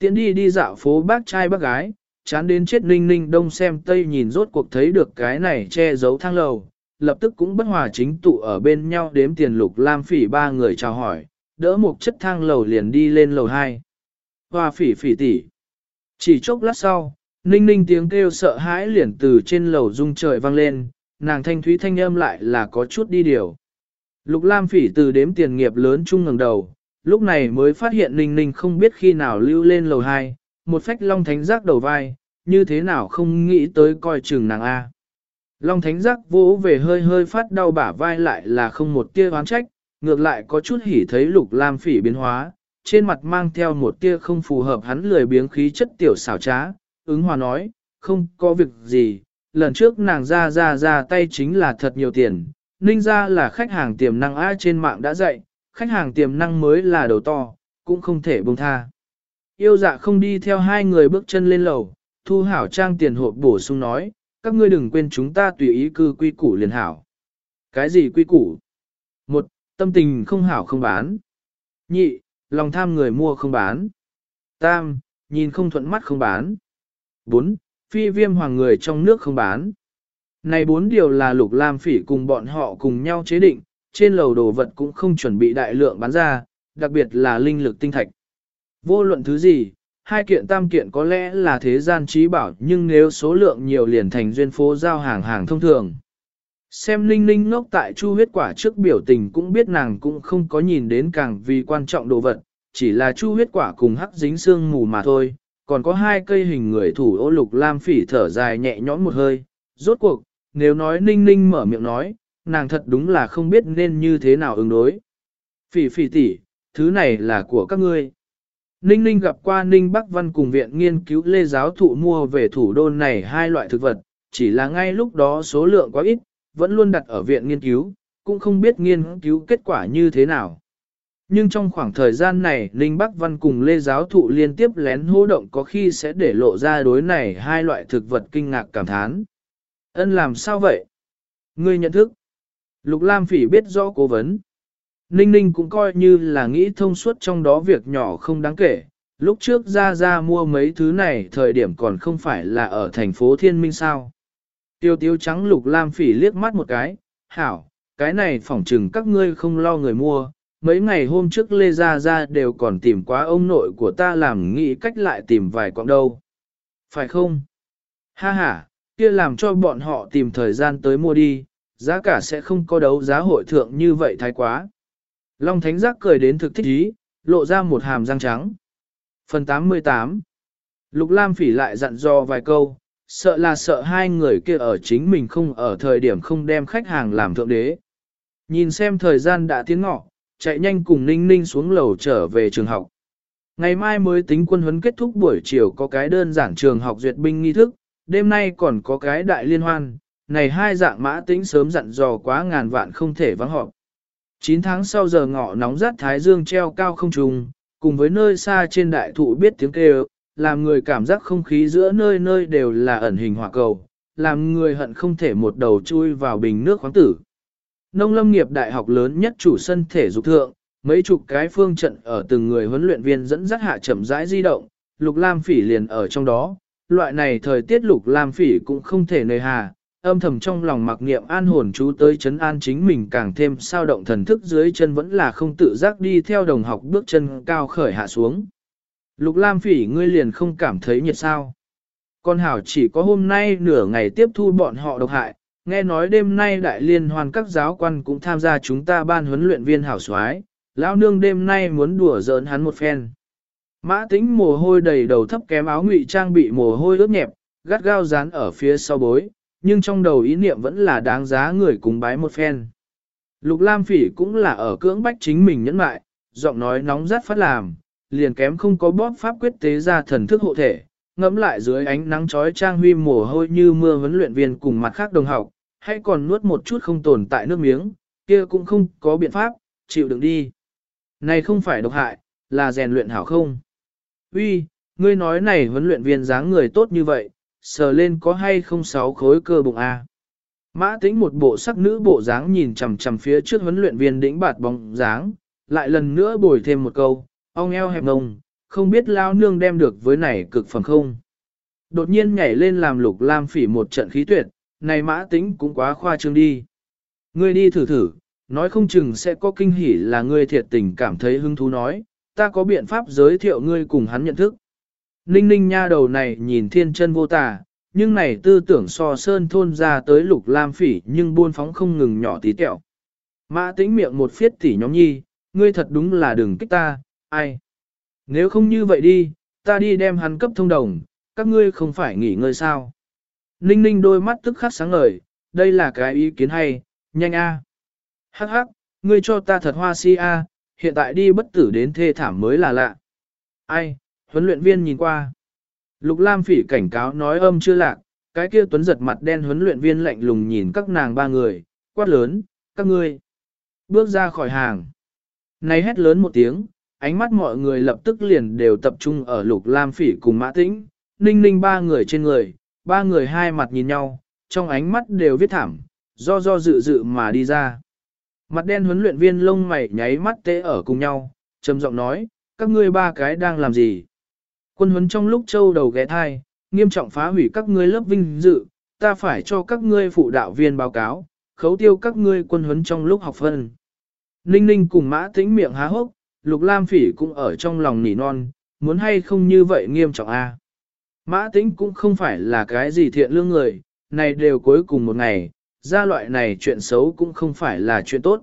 Tiện đi đi dạo phố bác trai bác gái, chán đến chết ninh ninh đông xem tây nhìn rốt cuộc thấy được cái này che giấu thang lầu, lập tức cũng bất hòa chính tụ ở bên nhau đếm tiền lục lam phỉ ba người chào hỏi, đỡ một chất thang lầu liền đi lên lầu hai. Hoa phỉ phỉ tỉ. Chỉ chốc lát sau, ninh ninh tiếng kêu sợ hãi liền từ trên lầu rung trời vang lên, nàng thanh thúy thanh âm lại là có chút đi điều. Lục lam phỉ từ đếm tiền nghiệp lớn chung ngẩng đầu, lúc này mới phát hiện ninh ninh không biết khi nào lưu lên lầu hai, một phách long thánh giác đầu vai, như thế nào không nghĩ tới coi chừng nàng A. Long thánh giác vỗ về hơi hơi phát đau bả vai lại là không một tia oán trách, ngược lại có chút hỉ thấy lục lam phỉ biến hóa, trên mặt mang theo một tia không phù hợp hắn lười biếng khí chất tiểu xảo trá, ứng hòa nói, không có việc gì, lần trước nàng ra ra ra tay chính là thật nhiều tiền, ninh ra là khách hàng tiềm năng A trên mạng đã dạy, khách hàng tiềm năng mới là đầu to, cũng không thể buông tha. Yêu dạ không đi theo hai người bước chân lên lầu, thu hảo trang tiền hộp bổ sung nói, các ngươi đừng quên chúng ta tùy ý cư quy củ liền hảo. Cái gì quy củ? Một, tâm tình không hảo không bán. Nhị, lòng tham người mua không bán. Tam, nhìn không thuận mắt không bán. Bốn, phi viêm hoàng người trong nước không bán. Này bốn điều là lục lam phỉ cùng bọn họ cùng nhau chế định, trên lầu đồ vật cũng không chuẩn bị đại lượng bán ra, đặc biệt là linh lực tinh thạch. Vô luận thứ gì, hai kiện tam kiện có lẽ là thế gian trí bảo nhưng nếu số lượng nhiều liền thành duyên phố giao hàng hàng thông thường. Xem linh linh ngốc tại chu huyết quả trước biểu tình cũng biết nàng cũng không có nhìn đến càng vì quan trọng đồ vật, chỉ là chu huyết quả cùng hắc dính xương mù mà thôi, còn có hai cây hình người thủ ô lục lam phỉ thở dài nhẹ nhõm một hơi, rốt cuộc, nếu nói ninh ninh mở miệng nói, nàng thật đúng là không biết nên như thế nào ứng đối. Phỉ phỉ tỷ, thứ này là của các ngươi. Ninh Ninh gặp qua Ninh Bắc Văn cùng viện nghiên cứu lê giáo thụ mua về thủ đô này hai loại thực vật, chỉ là ngay lúc đó số lượng quá ít, vẫn luôn đặt ở viện nghiên cứu, cũng không biết nghiên cứu kết quả như thế nào. Nhưng trong khoảng thời gian này, Ninh Bắc Văn cùng Lê Giáo Thụ liên tiếp lén hô động có khi sẽ để lộ ra đối này hai loại thực vật kinh ngạc cảm thán. Ân làm sao vậy? Ngươi nhận thức. Lục Lam Phỉ biết rõ cố vấn. Ninh Ninh cũng coi như là nghĩ thông suốt trong đó việc nhỏ không đáng kể, Lúc trước ra ra mua mấy thứ này thời điểm còn không phải là ở thành phố Thiên Minh sao. Tiêu tiêu trắng lục lam phỉ liếc mắt một cái, hảo, cái này phỏng chừng các ngươi không lo người mua. Mấy ngày hôm trước Lê Gia Gia đều còn tìm quá ông nội của ta làm nghĩ cách lại tìm vài quặng đâu. Phải không? Ha ha, kia làm cho bọn họ tìm thời gian tới mua đi, giá cả sẽ không có đấu giá hội thượng như vậy thái quá. Long Thánh Giác cười đến thực thích ý, lộ ra một hàm răng trắng. Phần 88 Lục Lam Phỉ lại dặn dò vài câu, sợ là sợ hai người kia ở chính mình không ở thời điểm không đem khách hàng làm thượng đế. Nhìn xem thời gian đã tiến ngọ, chạy nhanh cùng Ninh Ninh xuống lầu trở về trường học. Ngày mai mới tính quân huấn kết thúc buổi chiều có cái đơn giản trường học duyệt binh nghi thức, đêm nay còn có cái đại liên hoan, này hai dạng mã tính sớm dặn dò quá ngàn vạn không thể vắng họp. 9 tháng sau giờ ngọ nóng rát thái dương treo cao không trùng, cùng với nơi xa trên đại thụ biết tiếng kêu, làm người cảm giác không khí giữa nơi nơi đều là ẩn hình hỏa cầu, làm người hận không thể một đầu chui vào bình nước khoáng tử. Nông lâm nghiệp đại học lớn nhất chủ sân thể dục thượng, mấy chục cái phương trận ở từng người huấn luyện viên dẫn dắt hạ chậm rãi di động, lục lam phỉ liền ở trong đó, loại này thời tiết lục lam phỉ cũng không thể nơi hà, âm thầm trong lòng mặc niệm an hồn chú tới chấn an chính mình càng thêm sao động thần thức dưới chân vẫn là không tự giác đi theo đồng học bước chân cao khởi hạ xuống. Lục lam phỉ ngươi liền không cảm thấy nhiệt sao. Con hảo chỉ có hôm nay nửa ngày tiếp thu bọn họ độc hại, nghe nói đêm nay đại liên hoàn các giáo quan cũng tham gia chúng ta ban huấn luyện viên hảo soái lão nương đêm nay muốn đùa giỡn hắn một phen. Mã tính mồ hôi đầy đầu thấp kém áo ngụy trang bị mồ hôi ướt nhẹp, gắt gao dán ở phía sau bối, nhưng trong đầu ý niệm vẫn là đáng giá người cùng bái một phen. Lục Lam Phỉ cũng là ở cưỡng bách chính mình nhẫn mại, giọng nói nóng rát phát làm, liền kém không có bóp pháp quyết tế ra thần thức hộ thể, ngẫm lại dưới ánh nắng chói trang huy mồ hôi như mưa huấn luyện viên cùng mặt khác đồng học, hay còn nuốt một chút không tồn tại nước miếng, kia cũng không có biện pháp, chịu đựng đi. Này không phải độc hại, là rèn luyện hảo không? Uy, ngươi nói này huấn luyện viên dáng người tốt như vậy, sờ lên có hay không sáu khối cơ bụng a? Mã tĩnh một bộ sắc nữ bộ dáng nhìn chằm chằm phía trước huấn luyện viên đĩnh bạt bóng dáng, lại lần nữa bồi thêm một câu, ong eo hẹp ngông, không biết lao nương đem được với này cực phẩm không. Đột nhiên nhảy lên làm lục lam phỉ một trận khí tuyệt, này mã tĩnh cũng quá khoa trương đi. Ngươi đi thử thử, nói không chừng sẽ có kinh hỉ là ngươi thiệt tình cảm thấy hứng thú nói, ta có biện pháp giới thiệu ngươi cùng hắn nhận thức. Ninh ninh nha đầu này nhìn thiên chân vô tả, nhưng này tư tưởng so sơn thôn ra tới lục lam phỉ nhưng buôn phóng không ngừng nhỏ tí tẹo. Mã tĩnh miệng một phiết tỉ nhóm nhi, ngươi thật đúng là đừng kích ta, ai. Nếu không như vậy đi, ta đi đem hắn cấp thông đồng, các ngươi không phải nghỉ ngơi sao. Ninh ninh đôi mắt tức khắc sáng ngời, đây là cái ý kiến hay, nhanh a. Hắc hắc, ngươi cho ta thật hoa si a, hiện tại đi bất tử đến thê thảm mới là lạ. Ai, huấn luyện viên nhìn qua. Lục Lam phỉ cảnh cáo nói âm chưa lạc, cái kia tuấn giật mặt đen huấn luyện viên lạnh lùng nhìn các nàng ba người, quát lớn, các ngươi. Bước ra khỏi hàng. Này hét lớn một tiếng, ánh mắt mọi người lập tức liền đều tập trung ở lục lam phỉ cùng mã tĩnh, ninh ninh ba người trên người, ba người hai mặt nhìn nhau, trong ánh mắt đều viết thảm, do do dự dự mà đi ra. Mặt đen huấn luyện viên lông mày nháy mắt tê ở cùng nhau, trầm giọng nói, các ngươi ba cái đang làm gì? Quân huấn trong lúc châu đầu ghé thai, nghiêm trọng phá hủy các ngươi lớp vinh dự, ta phải cho các ngươi phụ đạo viên báo cáo, khấu tiêu các ngươi quân huấn trong lúc học phân. Ninh ninh cùng mã tĩnh miệng há hốc, lục lam phỉ cũng ở trong lòng nỉ non, muốn hay không như vậy nghiêm trọng a. Mã tĩnh cũng không phải là cái gì thiện lương người, này đều cuối cùng một ngày, ra loại này chuyện xấu cũng không phải là chuyện tốt.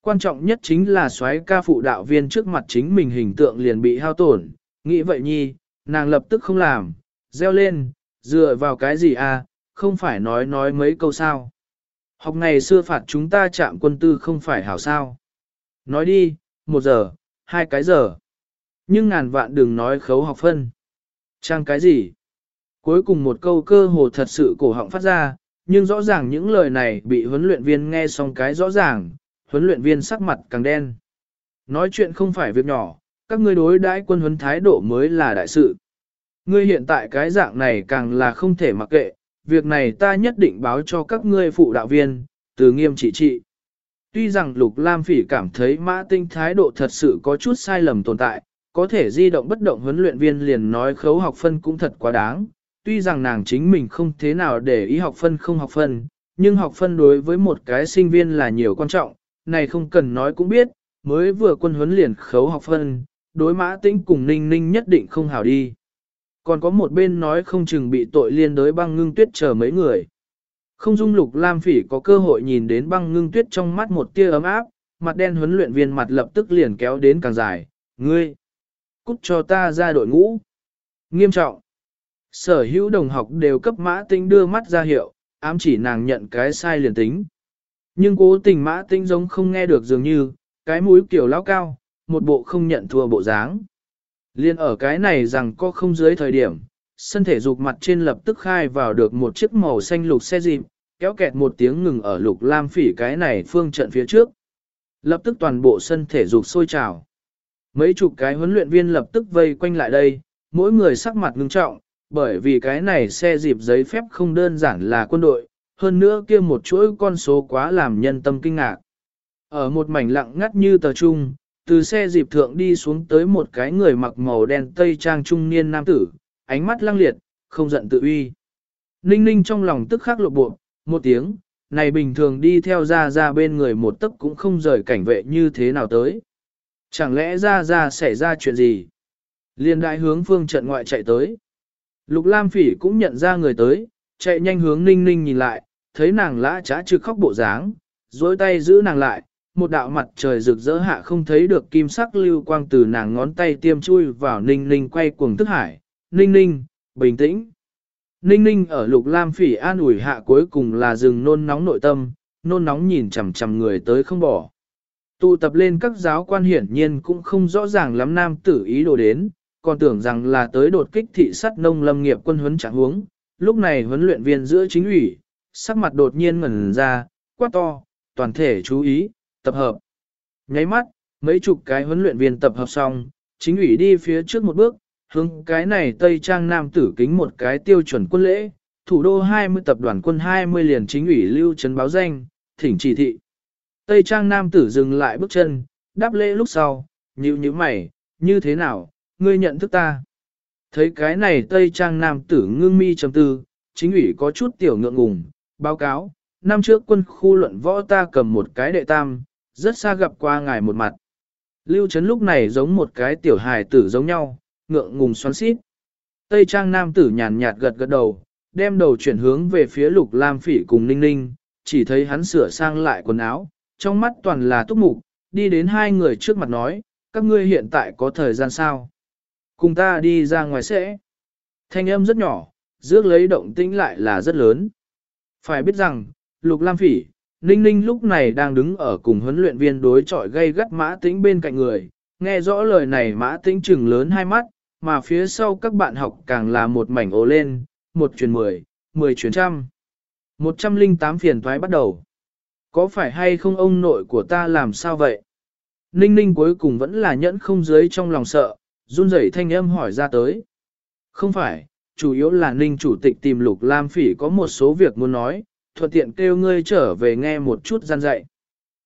Quan trọng nhất chính là soái ca phụ đạo viên trước mặt chính mình hình tượng liền bị hao tổn, nghĩ vậy nhi, nàng lập tức không làm, reo lên, dựa vào cái gì à, không phải nói nói mấy câu sao. Học ngày xưa phạt chúng ta chạm quân tư không phải hảo sao. Nói đi, một giờ, hai cái giờ. Nhưng ngàn vạn đừng nói khấu học phân. Trang cái gì? Cuối cùng một câu cơ hồ thật sự cổ họng phát ra, nhưng rõ ràng những lời này bị huấn luyện viên nghe xong cái rõ ràng, huấn luyện viên sắc mặt càng đen. Nói chuyện không phải việc nhỏ, các ngươi đối đãi quân huấn thái độ mới là đại sự. Ngươi hiện tại cái dạng này càng là không thể mặc kệ, việc này ta nhất định báo cho các ngươi phụ đạo viên, từ nghiêm trị trị. Tuy rằng Lục Lam Phỉ cảm thấy Mã Tinh thái độ thật sự có chút sai lầm tồn tại, có thể di động bất động huấn luyện viên liền nói khấu học phân cũng thật quá đáng, tuy rằng nàng chính mình không thế nào để ý học phân không học phân, nhưng học phân đối với một cái sinh viên là nhiều quan trọng, này không cần nói cũng biết, mới vừa quân huấn liền khấu học phân, đối mã tĩnh cùng ninh ninh nhất định không hảo đi. Còn có một bên nói không chừng bị tội liên đối băng ngưng tuyết chờ mấy người. Không dung lục lam phỉ có cơ hội nhìn đến băng ngưng tuyết trong mắt một tia ấm áp, mặt đen huấn luyện viên mặt lập tức liền kéo đến càng dài, ngươi, cút cho ta ra đội ngũ. Nghiêm trọng. Sở hữu đồng học đều cấp mã tinh đưa mắt ra hiệu, ám chỉ nàng nhận cái sai liền tính. Nhưng cố tình mã tinh giống không nghe được dường như, cái mũi kiểu lao cao, một bộ không nhận thua bộ dáng. Liên ở cái này rằng có không dưới thời điểm, sân thể dục mặt trên lập tức khai vào được một chiếc màu xanh lục xe dịp, kéo kẹt một tiếng ngừng ở lục lam phỉ cái này phương trận phía trước. Lập tức toàn bộ sân thể dục sôi trào. Mấy chục cái huấn luyện viên lập tức vây quanh lại đây, mỗi người sắc mặt ngưng trọng, bởi vì cái này xe dịp giấy phép không đơn giản là quân đội, hơn nữa kia một chuỗi con số quá làm nhân tâm kinh ngạc. Ở một mảnh lặng ngắt như tờ trung, từ xe dịp thượng đi xuống tới một cái người mặc màu đen tây trang trung niên nam tử, ánh mắt lăng liệt, không giận tự uy. Ninh ninh trong lòng tức khắc lộ bộ, một tiếng, này bình thường đi theo ra ra bên người một tấc cũng không rời cảnh vệ như thế nào tới. Chẳng lẽ ra ra xảy ra chuyện gì? Liên đại hướng phương trận ngoại chạy tới. Lục Lam Phỉ cũng nhận ra người tới, chạy nhanh hướng Ninh Ninh nhìn lại, thấy nàng lã chã trực khóc bộ dáng, duỗi tay giữ nàng lại, một đạo mặt trời rực rỡ hạ không thấy được kim sắc lưu quang từ nàng ngón tay tiêm chui vào Ninh Ninh quay cuồng tức hải. Ninh Ninh, bình tĩnh. Ninh Ninh ở Lục Lam Phỉ an ủi hạ cuối cùng là rừng nôn nóng nội tâm, nôn nóng nhìn chằm chằm người tới không bỏ. Tụ tập lên các giáo quan hiển nhiên cũng không rõ ràng lắm nam tử ý đồ đến, còn tưởng rằng là tới đột kích thị sát nông lâm nghiệp quân huấn trạng huống. Lúc này huấn luyện viên giữa chính ủy, sắc mặt đột nhiên ngẩn ra, quát to, toàn thể chú ý, tập hợp. Nháy mắt, mấy chục cái huấn luyện viên tập hợp xong, chính ủy đi phía trước một bước, hướng cái này Tây Trang Nam tử kính một cái tiêu chuẩn quân lễ, thủ đô 20 tập đoàn quân 20 liền chính ủy lưu trấn báo danh, thỉnh chỉ thị. Tây Trang Nam tử dừng lại bước chân, đáp lễ lúc sau, nhíu nhíu mày, như thế nào, ngươi nhận thức ta. Thấy cái này Tây Trang Nam tử ngưng mi trầm tư, chính ủy có chút tiểu ngượng ngùng, báo cáo, năm trước quân khu luận võ ta cầm một cái đệ tam, rất xa gặp qua ngài một mặt. Lưu Trấn lúc này giống một cái tiểu hài tử giống nhau, ngượng ngùng xoắn xít. Tây Trang Nam tử nhàn nhạt gật gật đầu, đem đầu chuyển hướng về phía Lục Lam Phỉ cùng Ninh Ninh, chỉ thấy hắn sửa sang lại quần áo, trong mắt toàn là túc mục, đi đến hai người trước mặt nói, các ngươi hiện tại có thời gian sao? Cùng ta đi ra ngoài sẽ. Thanh âm rất nhỏ, rước lấy động tĩnh lại là rất lớn. Phải biết rằng, Lục Lam Phỉ, Ninh Ninh lúc này đang đứng ở cùng huấn luyện viên đối chọi gây gắt mã tĩnh bên cạnh người, nghe rõ lời này mã tĩnh trừng lớn hai mắt, mà phía sau các bạn học càng là một mảnh ố lên, một chuyển mười, mười chuyển trăm. Một trăm linh tám phiền thoái bắt đầu. Có phải hay không ông nội của ta làm sao vậy? Ninh ninh cuối cùng vẫn là nhẫn không dưới trong lòng sợ, run rẩy thanh âm hỏi ra tới. Không phải, chủ yếu là ninh chủ tịch tìm lục lam phỉ có một số việc muốn nói, thuận tiện kêu ngươi trở về nghe một chút gian dạy.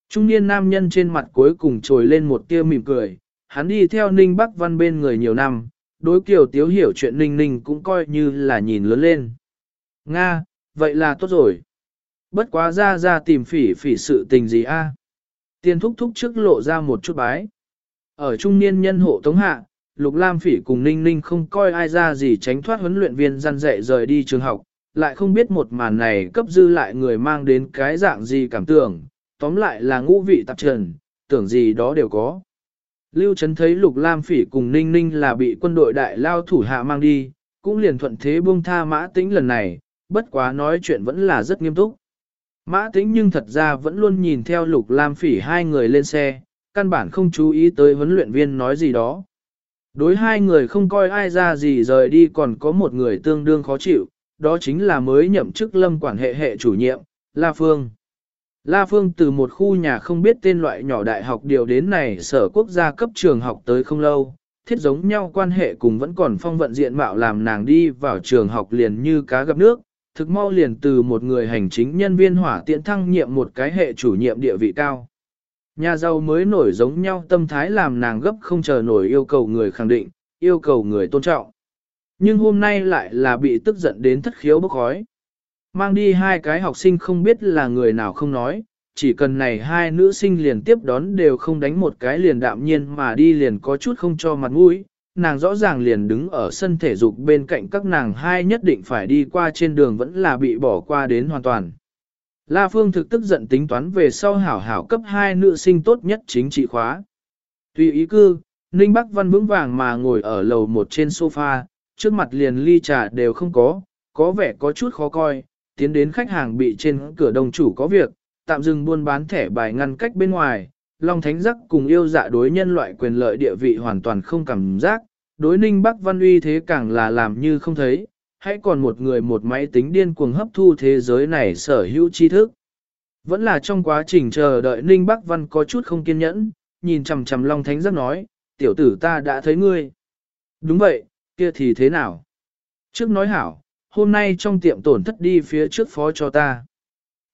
Trung niên nam nhân trên mặt cuối cùng trồi lên một tia mỉm cười, hắn đi theo ninh bắc văn bên người nhiều năm, đối kiểu tiếu hiểu chuyện ninh ninh cũng coi như là nhìn lớn lên. Nga, vậy là tốt rồi. Bất quá ra ra tìm phỉ phỉ sự tình gì a? Tiên thúc thúc trước lộ ra một chút bái. Ở trung niên nhân hộ tống hạ, Lục Lam Phỉ cùng Ninh Ninh không coi ai ra gì tránh thoát huấn luyện viên gian dạy rời đi trường học, lại không biết một màn này cấp dư lại người mang đến cái dạng gì cảm tưởng, tóm lại là ngũ vị tạp trần, tưởng gì đó đều có. Lưu Trấn thấy Lục Lam Phỉ cùng Ninh Ninh là bị quân đội đại lao thủ hạ mang đi, cũng liền thuận thế buông tha mã tĩnh lần này, bất quá nói chuyện vẫn là rất nghiêm túc. Mã tĩnh nhưng thật ra vẫn luôn nhìn theo Lục Lam Phỉ hai người lên xe, căn bản không chú ý tới huấn luyện viên nói gì đó. Đối hai người không coi ai ra gì rời đi còn có một người tương đương khó chịu, đó chính là mới nhậm chức lâm quản hệ hệ chủ nhiệm, La Phương. La Phương từ một khu nhà không biết tên loại nhỏ đại học điều đến này sở quốc gia cấp trường học tới không lâu, thiết giống nhau quan hệ cùng vẫn còn phong vận diện mạo làm nàng đi vào trường học liền như cá gặp nước, thực mau liền từ một người hành chính nhân viên hỏa tiện thăng nhiệm một cái hệ chủ nhiệm địa vị cao. Nhà giàu mới nổi giống nhau tâm thái làm nàng gấp không chờ nổi yêu cầu người khẳng định, yêu cầu người tôn trọng. Nhưng hôm nay lại là bị tức giận đến thất khiếu bốc khói. Mang đi hai cái học sinh không biết là người nào không nói, chỉ cần này hai nữ sinh liền tiếp đón đều không đánh một cái liền đạm nhiên mà đi liền có chút không cho mặt mũi. Nàng rõ ràng liền đứng ở sân thể dục bên cạnh các nàng hai nhất định phải đi qua trên đường vẫn là bị bỏ qua đến hoàn toàn. La Phương thực tức giận tính toán về sau hảo hảo cấp hai nữ sinh tốt nhất chính trị khóa. Tùy ý cư, Ninh Bắc Văn vững vàng mà ngồi ở lầu một trên sofa, trước mặt liền ly trà đều không có, có vẻ có chút khó coi, tiến đến khách hàng bị trên cửa đồng chủ có việc, tạm dừng buôn bán thẻ bài ngăn cách bên ngoài, Long Thánh Giác cùng yêu dạ đối nhân loại quyền lợi địa vị hoàn toàn không cảm giác, đối Ninh Bắc Văn uy thế càng là làm như không thấy, hãy còn một người một máy tính điên cuồng hấp thu thế giới này sở hữu tri thức. Vẫn là trong quá trình chờ đợi Ninh Bắc Văn có chút không kiên nhẫn, nhìn chằm chằm Long Thánh Giác nói, tiểu tử ta đã thấy ngươi. Đúng vậy, kia thì thế nào? Trước nói hảo, hôm nay trong tiệm tổn thất đi phía trước phó cho ta.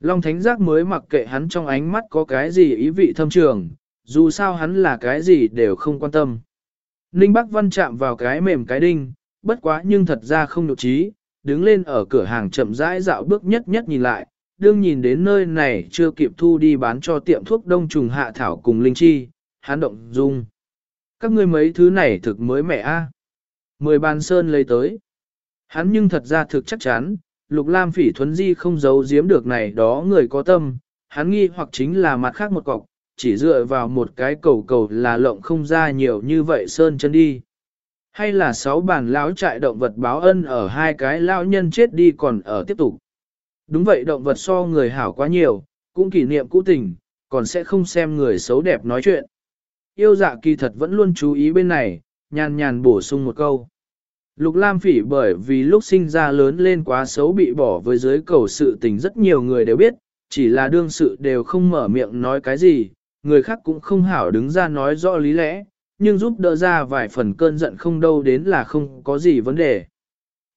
Long Thánh Giác mới mặc kệ hắn trong ánh mắt có cái gì ý vị thâm trường, dù sao hắn là cái gì đều không quan tâm. Ninh Bắc Văn chạm vào cái mềm cái đinh, bất quá nhưng thật ra không nhục trí, đứng lên ở cửa hàng chậm rãi dạo bước nhất nhất nhìn lại, đương nhìn đến nơi này chưa kịp thu đi bán cho tiệm thuốc đông trùng hạ thảo cùng linh chi, hắn động dung. Các ngươi mấy thứ này thực mới mẻ a. Mười bàn sơn lấy tới. Hắn nhưng thật ra thực chắc chắn, Lục Lam Phỉ Thuấn Di không giấu giếm được này đó người có tâm, hắn nghi hoặc chính là mặt khác một cọc, chỉ dựa vào một cái cầu cầu là lộng không ra nhiều như vậy sơn chân đi. Hay là sáu bản lão trại động vật báo ân ở hai cái lão nhân chết đi còn ở tiếp tục. Đúng vậy động vật so người hảo quá nhiều, cũng kỷ niệm cũ tình, còn sẽ không xem người xấu đẹp nói chuyện. Yêu dạ kỳ thật vẫn luôn chú ý bên này, nhàn nhàn bổ sung một câu. Lục Lam Phỉ bởi vì lúc sinh ra lớn lên quá xấu bị bỏ với dưới cầu sự tình rất nhiều người đều biết, chỉ là đương sự đều không mở miệng nói cái gì, người khác cũng không hảo đứng ra nói rõ lý lẽ, nhưng giúp đỡ ra vài phần cơn giận không đâu đến là không có gì vấn đề.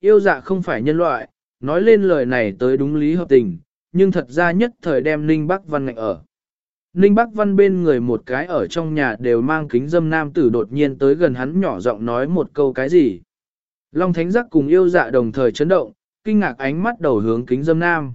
Yêu dạ không phải nhân loại, nói lên lời này tới đúng lý hợp tình, nhưng thật ra nhất thời đem Ninh Bắc Văn ngạnh ở. Ninh Bắc Văn bên người một cái ở trong nhà đều mang kính dâm nam tử đột nhiên tới gần hắn nhỏ giọng nói một câu cái gì. Long Thánh Giác cùng yêu dạ đồng thời chấn động, kinh ngạc ánh mắt đầu hướng kính dâm nam.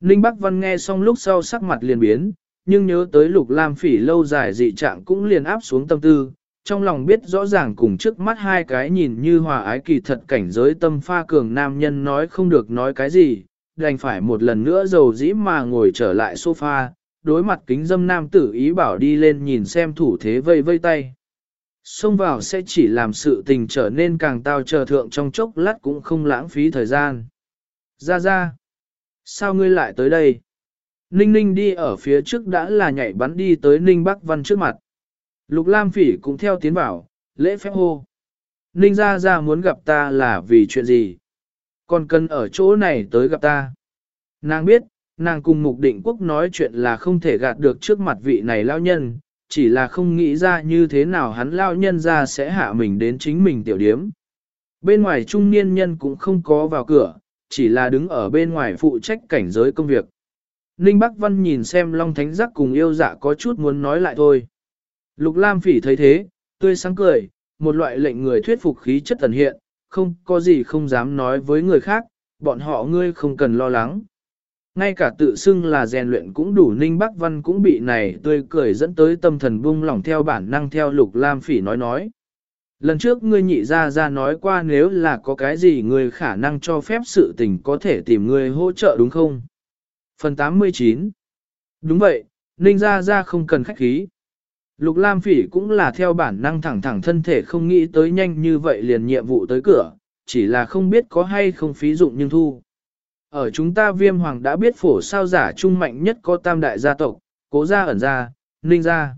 Ninh Bắc Văn nghe xong lúc sau sắc mặt liền biến, nhưng nhớ tới lục lam phỉ lâu dài dị trạng cũng liền áp xuống tâm tư, trong lòng biết rõ ràng cùng trước mắt hai cái nhìn như hòa ái kỳ thật cảnh giới tâm pha cường nam nhân nói không được nói cái gì, đành phải một lần nữa dầu dĩ mà ngồi trở lại sofa, đối mặt kính dâm nam tử ý bảo đi lên nhìn xem thủ thế vây vây tay. Xông vào sẽ chỉ làm sự tình trở nên càng tao chờ thượng trong chốc lát cũng không lãng phí thời gian. Ra ra. Sao ngươi lại tới đây? Ninh ninh đi ở phía trước đã là nhảy bắn đi tới ninh bắc văn trước mặt. Lục Lam Phỉ cũng theo tiến bảo, lễ phép hô. Ninh ra ra muốn gặp ta là vì chuyện gì? Còn cần ở chỗ này tới gặp ta. Nàng biết, nàng cùng mục định quốc nói chuyện là không thể gạt được trước mặt vị này lao nhân, chỉ là không nghĩ ra như thế nào hắn lao nhân ra sẽ hạ mình đến chính mình tiểu điếm. Bên ngoài trung niên nhân cũng không có vào cửa, chỉ là đứng ở bên ngoài phụ trách cảnh giới công việc. Ninh Bắc Văn nhìn xem Long Thánh Giác cùng yêu dạ có chút muốn nói lại thôi. Lục Lam Phỉ thấy thế, tươi sáng cười, một loại lệnh người thuyết phục khí chất tần hiện, không có gì không dám nói với người khác, bọn họ ngươi không cần lo lắng. Ngay cả tự xưng là rèn luyện cũng đủ ninh bắc văn cũng bị này tươi cười dẫn tới tâm thần buông lỏng theo bản năng theo lục lam phỉ nói nói. Lần trước ngươi nhị ra ra nói qua nếu là có cái gì ngươi khả năng cho phép sự tình có thể tìm ngươi hỗ trợ đúng không? Phần 89 Đúng vậy, ninh ra ra không cần khách khí. Lục Lam Phỉ cũng là theo bản năng thẳng thẳng thân thể không nghĩ tới nhanh như vậy liền nhiệm vụ tới cửa, chỉ là không biết có hay không phí dụng nhưng thu. Ở chúng ta viêm hoàng đã biết phổ sao giả trung mạnh nhất có tam đại gia tộc, cố gia ẩn gia, ninh gia.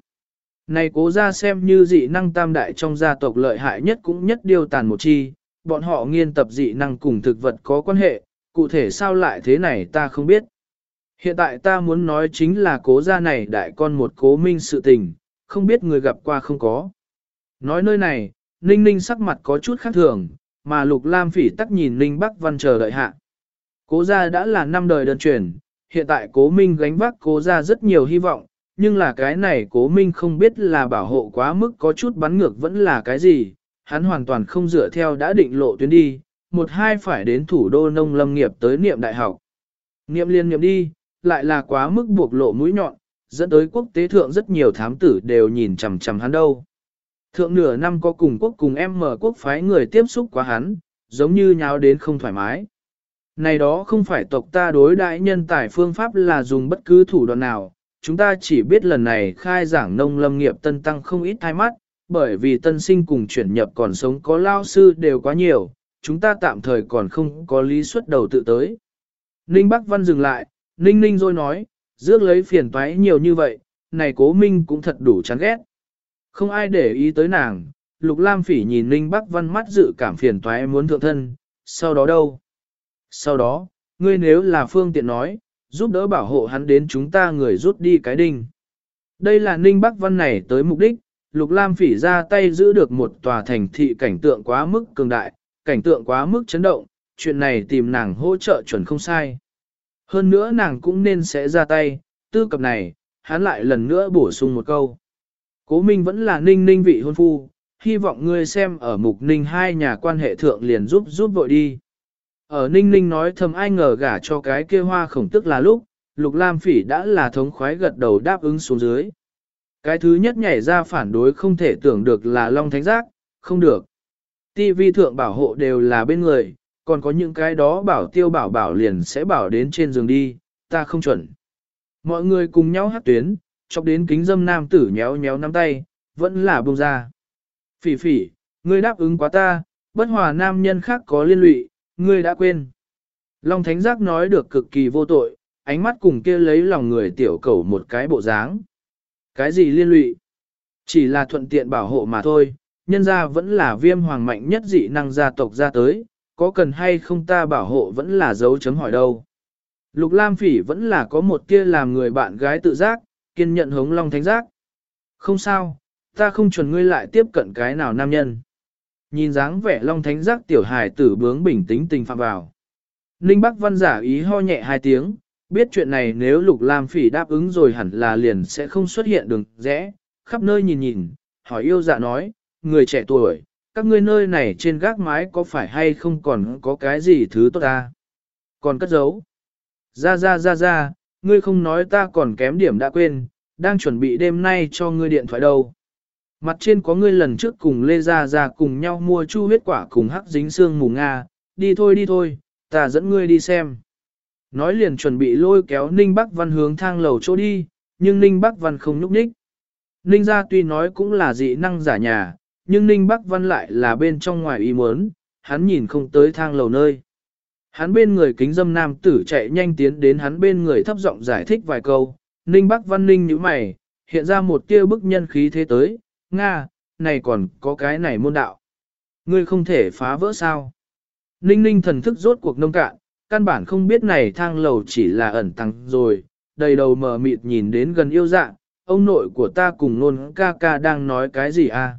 Này cố gia xem như dị năng tam đại trong gia tộc lợi hại nhất cũng nhất điều tàn một chi, bọn họ nghiên tập dị năng cùng thực vật có quan hệ, cụ thể sao lại thế này ta không biết. Hiện tại ta muốn nói chính là cố gia này đại con một cố minh sự tình, không biết người gặp qua không có. Nói nơi này, Ninh Ninh sắc mặt có chút khác thường, mà Lục Lam Phỉ tắc nhìn Ninh Bắc Văn chờ đợi hạ. Cố gia đã là năm đời đơn truyền, hiện tại cố minh gánh vác cố gia rất nhiều hy vọng, nhưng là cái này cố minh không biết là bảo hộ quá mức có chút bắn ngược vẫn là cái gì, hắn hoàn toàn không dựa theo đã định lộ tuyến đi, một hai phải đến thủ đô nông lâm nghiệp tới niệm đại học. Niệm liên niệm đi, lại là quá mức buộc lộ mũi nhọn, dẫn tới quốc tế thượng rất nhiều thám tử đều nhìn chằm chằm hắn đâu. Thượng nửa năm có cùng quốc cùng em mở quốc phái người tiếp xúc quá hắn, giống như nháo đến không thoải mái. Này đó không phải tộc ta đối đại nhân tài phương pháp là dùng bất cứ thủ đoạn nào, chúng ta chỉ biết lần này khai giảng nông lâm nghiệp tân tăng không ít thai mắt, bởi vì tân sinh cùng chuyển nhập còn sống có lao sư đều quá nhiều, chúng ta tạm thời còn không có lý suất đầu tự tới. Ninh Bắc Văn dừng lại, Ninh Ninh rồi nói, rước lấy phiền toái nhiều như vậy, này cố minh cũng thật đủ chán ghét. Không ai để ý tới nàng, Lục Lam Phỉ nhìn Ninh Bắc Văn mắt dự cảm phiền toái muốn thượng thân, sau đó đâu? Sau đó, ngươi nếu là phương tiện nói, giúp đỡ bảo hộ hắn đến chúng ta người rút đi cái đinh. Đây là Ninh Bắc Văn này tới mục đích, Lục Lam Phỉ ra tay giữ được một tòa thành thị cảnh tượng quá mức cường đại, cảnh tượng quá mức chấn động, chuyện này tìm nàng hỗ trợ chuẩn không sai. Hơn nữa nàng cũng nên sẽ ra tay, tư cập này, hắn lại lần nữa bổ sung một câu. Cố Minh vẫn là ninh ninh vị hôn phu, hy vọng ngươi xem ở mục ninh hai nhà quan hệ thượng liền giúp giúp vội đi. Ở ninh ninh nói thầm ai ngờ gả cho cái kia hoa khổng tức là lúc, lục lam phỉ đã là thống khoái gật đầu đáp ứng xuống dưới. Cái thứ nhất nhảy ra phản đối không thể tưởng được là Long Thánh Giác, không được. TV thượng bảo hộ đều là bên người, còn có những cái đó bảo tiêu bảo bảo liền sẽ bảo đến trên giường đi, ta không chuẩn. Mọi người cùng nhau hát tuyến, chọc đến kính dâm nam tử nhéo nhéo nắm tay, vẫn là buông ra. Phỉ phỉ, ngươi đáp ứng quá ta, bất hòa nam nhân khác có liên lụy, ngươi đã quên. Long Thánh Giác nói được cực kỳ vô tội, ánh mắt cùng kia lấy lòng người tiểu cầu một cái bộ dáng. Cái gì liên lụy? Chỉ là thuận tiện bảo hộ mà thôi, nhân ra vẫn là viêm hoàng mạnh nhất dị năng gia tộc ra tới, có cần hay không ta bảo hộ vẫn là dấu chấm hỏi đâu. Lục Lam Phỉ vẫn là có một tia làm người bạn gái tự giác, kiên nhận hống long thánh giác. Không sao, ta không chuẩn ngươi lại tiếp cận cái nào nam nhân. Nhìn dáng vẻ long thánh giác tiểu hài tử bướng bình tĩnh tình phạm vào. Ninh Bắc Văn giả ý ho nhẹ hai tiếng, biết chuyện này nếu Lục Lam Phỉ đáp ứng rồi hẳn là liền sẽ không xuất hiện đường rẽ, khắp nơi nhìn nhìn, hỏi yêu dạ nói, người trẻ tuổi, các ngươi nơi này trên gác mái có phải hay không còn có cái gì thứ tốt ta? Còn cất giấu. Ra ra ra ra, ngươi không nói ta còn kém điểm đã quên, đang chuẩn bị đêm nay cho ngươi điện thoại đâu. Mặt trên có ngươi lần trước cùng Lê Gia Gia cùng nhau mua chu huyết quả cùng hắc dính xương mù Nga, đi thôi đi thôi, ta dẫn ngươi đi xem. Nói liền chuẩn bị lôi kéo Ninh Bắc Văn hướng thang lầu chỗ đi, nhưng Ninh Bắc Văn không nhúc nhích. Ninh gia tuy nói cũng là dị năng giả nhà, nhưng Ninh Bắc Văn lại là bên trong ngoài ý muốn, hắn nhìn không tới thang lầu nơi. Hắn bên người kính dâm nam tử chạy nhanh tiến đến hắn bên người thấp giọng giải thích vài câu, Ninh Bắc Văn Ninh như mày, hiện ra một tia bức nhân khí thế tới, Nga, này còn có cái này môn đạo. Ngươi không thể phá vỡ sao. Ninh ninh thần thức rốt cuộc nông cạn, căn bản không biết này thang lầu chỉ là ẩn tăng rồi, đầy đầu mờ mịt nhìn đến gần yêu dạ, ông nội của ta cùng nôn ca ca đang nói cái gì à.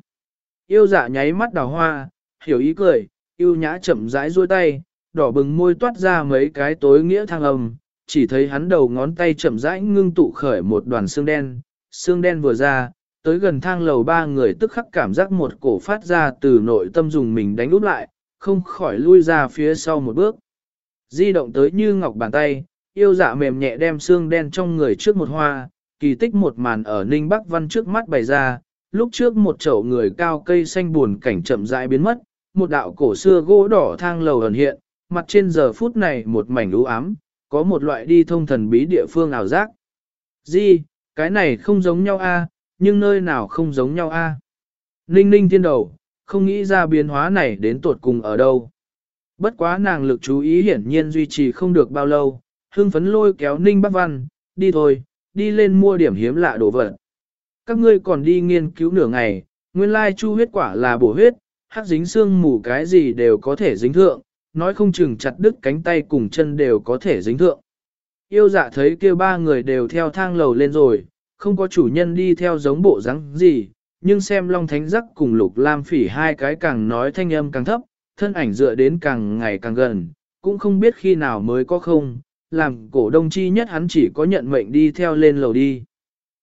Yêu dạ nháy mắt đào hoa, hiểu ý cười, yêu nhã chậm rãi duỗi tay, đỏ bừng môi toát ra mấy cái tối nghĩa thang âm, chỉ thấy hắn đầu ngón tay chậm rãi ngưng tụ khởi một đoàn xương đen, xương đen vừa ra, tới gần thang lầu ba người tức khắc cảm giác một cổ phát ra từ nội tâm dùng mình đánh úp lại, không khỏi lui ra phía sau một bước. Di động tới như ngọc bàn tay, yêu dạ mềm nhẹ đem xương đen trong người trước một hoa, kỳ tích một màn ở Ninh Bắc Văn trước mắt bày ra, lúc trước một chậu người cao cây xanh buồn cảnh chậm rãi biến mất, một đạo cổ xưa gỗ đỏ thang lầu ẩn hiện, mặt trên giờ phút này một mảnh u ám, có một loại đi thông thần bí địa phương ảo giác. Di, cái này không giống nhau a, nhưng nơi nào không giống nhau a? Ninh ninh thiên đầu, không nghĩ ra biến hóa này đến tột cùng ở đâu. Bất quá nàng lực chú ý hiển nhiên duy trì không được bao lâu, Hương phấn lôi kéo ninh bắc văn, đi thôi, đi lên mua điểm hiếm lạ đồ vật. Các ngươi còn đi nghiên cứu nửa ngày, nguyên lai chu huyết quả là bổ huyết, hắc dính xương mù cái gì đều có thể dính thượng, nói không chừng chặt đứt cánh tay cùng chân đều có thể dính thượng. Yêu dạ thấy kia ba người đều theo thang lầu lên rồi, không có chủ nhân đi theo giống bộ dáng gì, nhưng xem Long Thánh Giác cùng Lục Lam Phỉ hai cái càng nói thanh âm càng thấp, thân ảnh dựa đến càng ngày càng gần, cũng không biết khi nào mới có không, làm cổ đông chi nhất hắn chỉ có nhận mệnh đi theo lên lầu đi.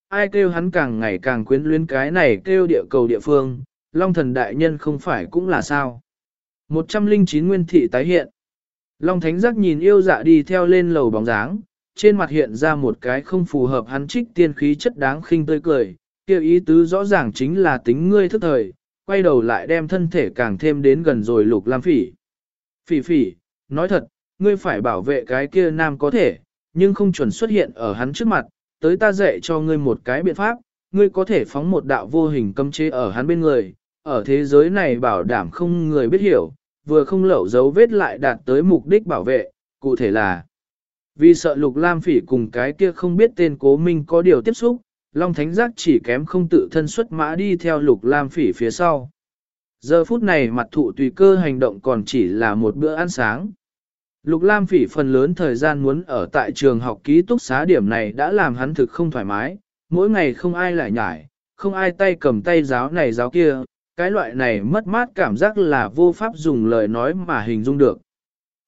ai kêu hắn càng ngày càng quyến luyến cái này kêu địa cầu địa phương, Long thần đại nhân không phải cũng là sao. 109 nguyên thị tái hiện. Long thánh giác nhìn yêu dạ đi theo lên lầu bóng dáng, trên mặt hiện ra một cái không phù hợp hắn trích tiên khí chất đáng khinh tươi cười, kêu ý tứ rõ ràng chính là tính ngươi thức thời, quay đầu lại đem thân thể càng thêm đến gần rồi lục lam phỉ. Phỉ phỉ, nói thật, ngươi phải bảo vệ cái kia nam có thể, nhưng không chuẩn xuất hiện ở hắn trước mặt, tới ta dạy cho ngươi một cái biện pháp, ngươi có thể phóng một đạo vô hình cấm chế ở hắn bên người, ở thế giới này bảo đảm không người biết hiểu, vừa không lẩu dấu vết lại đạt tới mục đích bảo vệ, cụ thể là vì sợ lục lam phỉ cùng cái kia không biết tên cố minh có điều tiếp xúc, Long Thánh Giác chỉ kém không tự thân xuất mã đi theo lục lam phỉ phía sau. Giờ phút này mặt thụ tùy cơ hành động còn chỉ là một bữa ăn sáng. Lục Lam Phỉ phần lớn thời gian muốn ở tại trường học ký túc xá điểm này đã làm hắn thực không thoải mái, mỗi ngày không ai lại nhải, không ai tay cầm tay giáo này giáo kia, cái loại này mất mát cảm giác là vô pháp dùng lời nói mà hình dung được.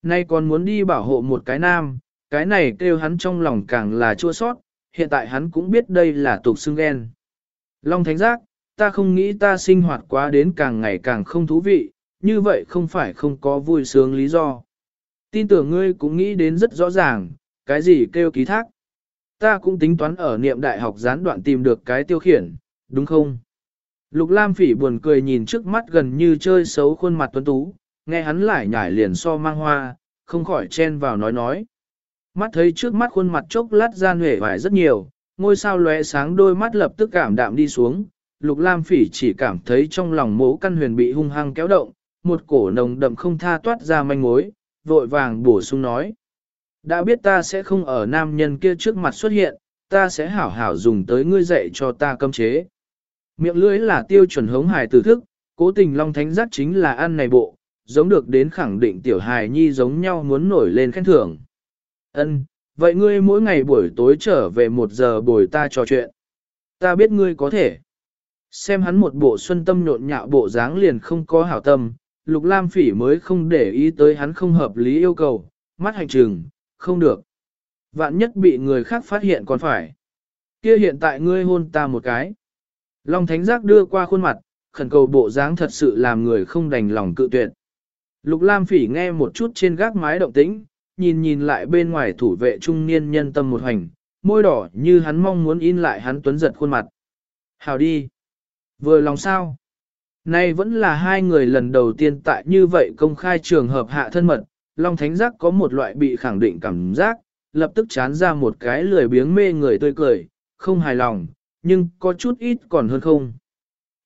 Nay còn muốn đi bảo hộ một cái nam, cái này kêu hắn trong lòng càng là chua sót, hiện tại hắn cũng biết đây là tục xương ghen. Long Thánh Giác, ta không nghĩ ta sinh hoạt quá đến càng ngày càng không thú vị, như vậy không phải không có vui sướng lý do. Tin tưởng ngươi cũng nghĩ đến rất rõ ràng, cái gì kêu ký thác. Ta cũng tính toán ở niệm đại học gián đoạn tìm được cái tiêu khiển, đúng không? Lục Lam Phỉ buồn cười nhìn trước mắt gần như chơi xấu khuôn mặt tuấn tú, nghe hắn lại nhảy liền so mang hoa, không khỏi chen vào nói nói. Mắt thấy trước mắt khuôn mặt chốc lát gian huệ vải rất nhiều, ngôi sao lóe sáng đôi mắt lập tức cảm đạm đi xuống, Lục Lam Phỉ chỉ cảm thấy trong lòng mố căn huyền bị hung hăng kéo động, một cổ nồng đậm không tha toát ra manh mối, vội vàng bổ sung nói. Đã biết ta sẽ không ở nam nhân kia trước mặt xuất hiện, ta sẽ hảo hảo dùng tới ngươi dạy cho ta cấm chế. Miệng lưỡi là tiêu chuẩn hống hài tử thức, cố tình long thánh giác chính là ăn này bộ, giống được đến khẳng định tiểu hài nhi giống nhau muốn nổi lên khen thưởng. Ân, vậy ngươi mỗi ngày buổi tối trở về một giờ bồi ta trò chuyện. Ta biết ngươi có thể. Xem hắn một bộ xuân tâm nhộn nhạo bộ dáng liền không có hảo tâm, Lục Lam Phỉ mới không để ý tới hắn không hợp lý yêu cầu, mắt hành trừng, không được. Vạn nhất bị người khác phát hiện còn phải. Kia hiện tại ngươi hôn ta một cái. Long Thánh Giác đưa qua khuôn mặt, khẩn cầu bộ dáng thật sự làm người không đành lòng cự tuyệt. Lục Lam Phỉ nghe một chút trên gác mái động tĩnh, nhìn nhìn lại bên ngoài thủ vệ trung niên nhân tâm một hành, môi đỏ như hắn mong muốn in lại hắn tuấn giật khuôn mặt. Hào đi. Vừa lòng sao? Nay vẫn là hai người lần đầu tiên tại như vậy công khai trường hợp hạ thân mật, Long Thánh Giác có một loại bị khẳng định cảm giác, lập tức chán ra một cái lười biếng mê người tươi cười, không hài lòng, nhưng có chút ít còn hơn không.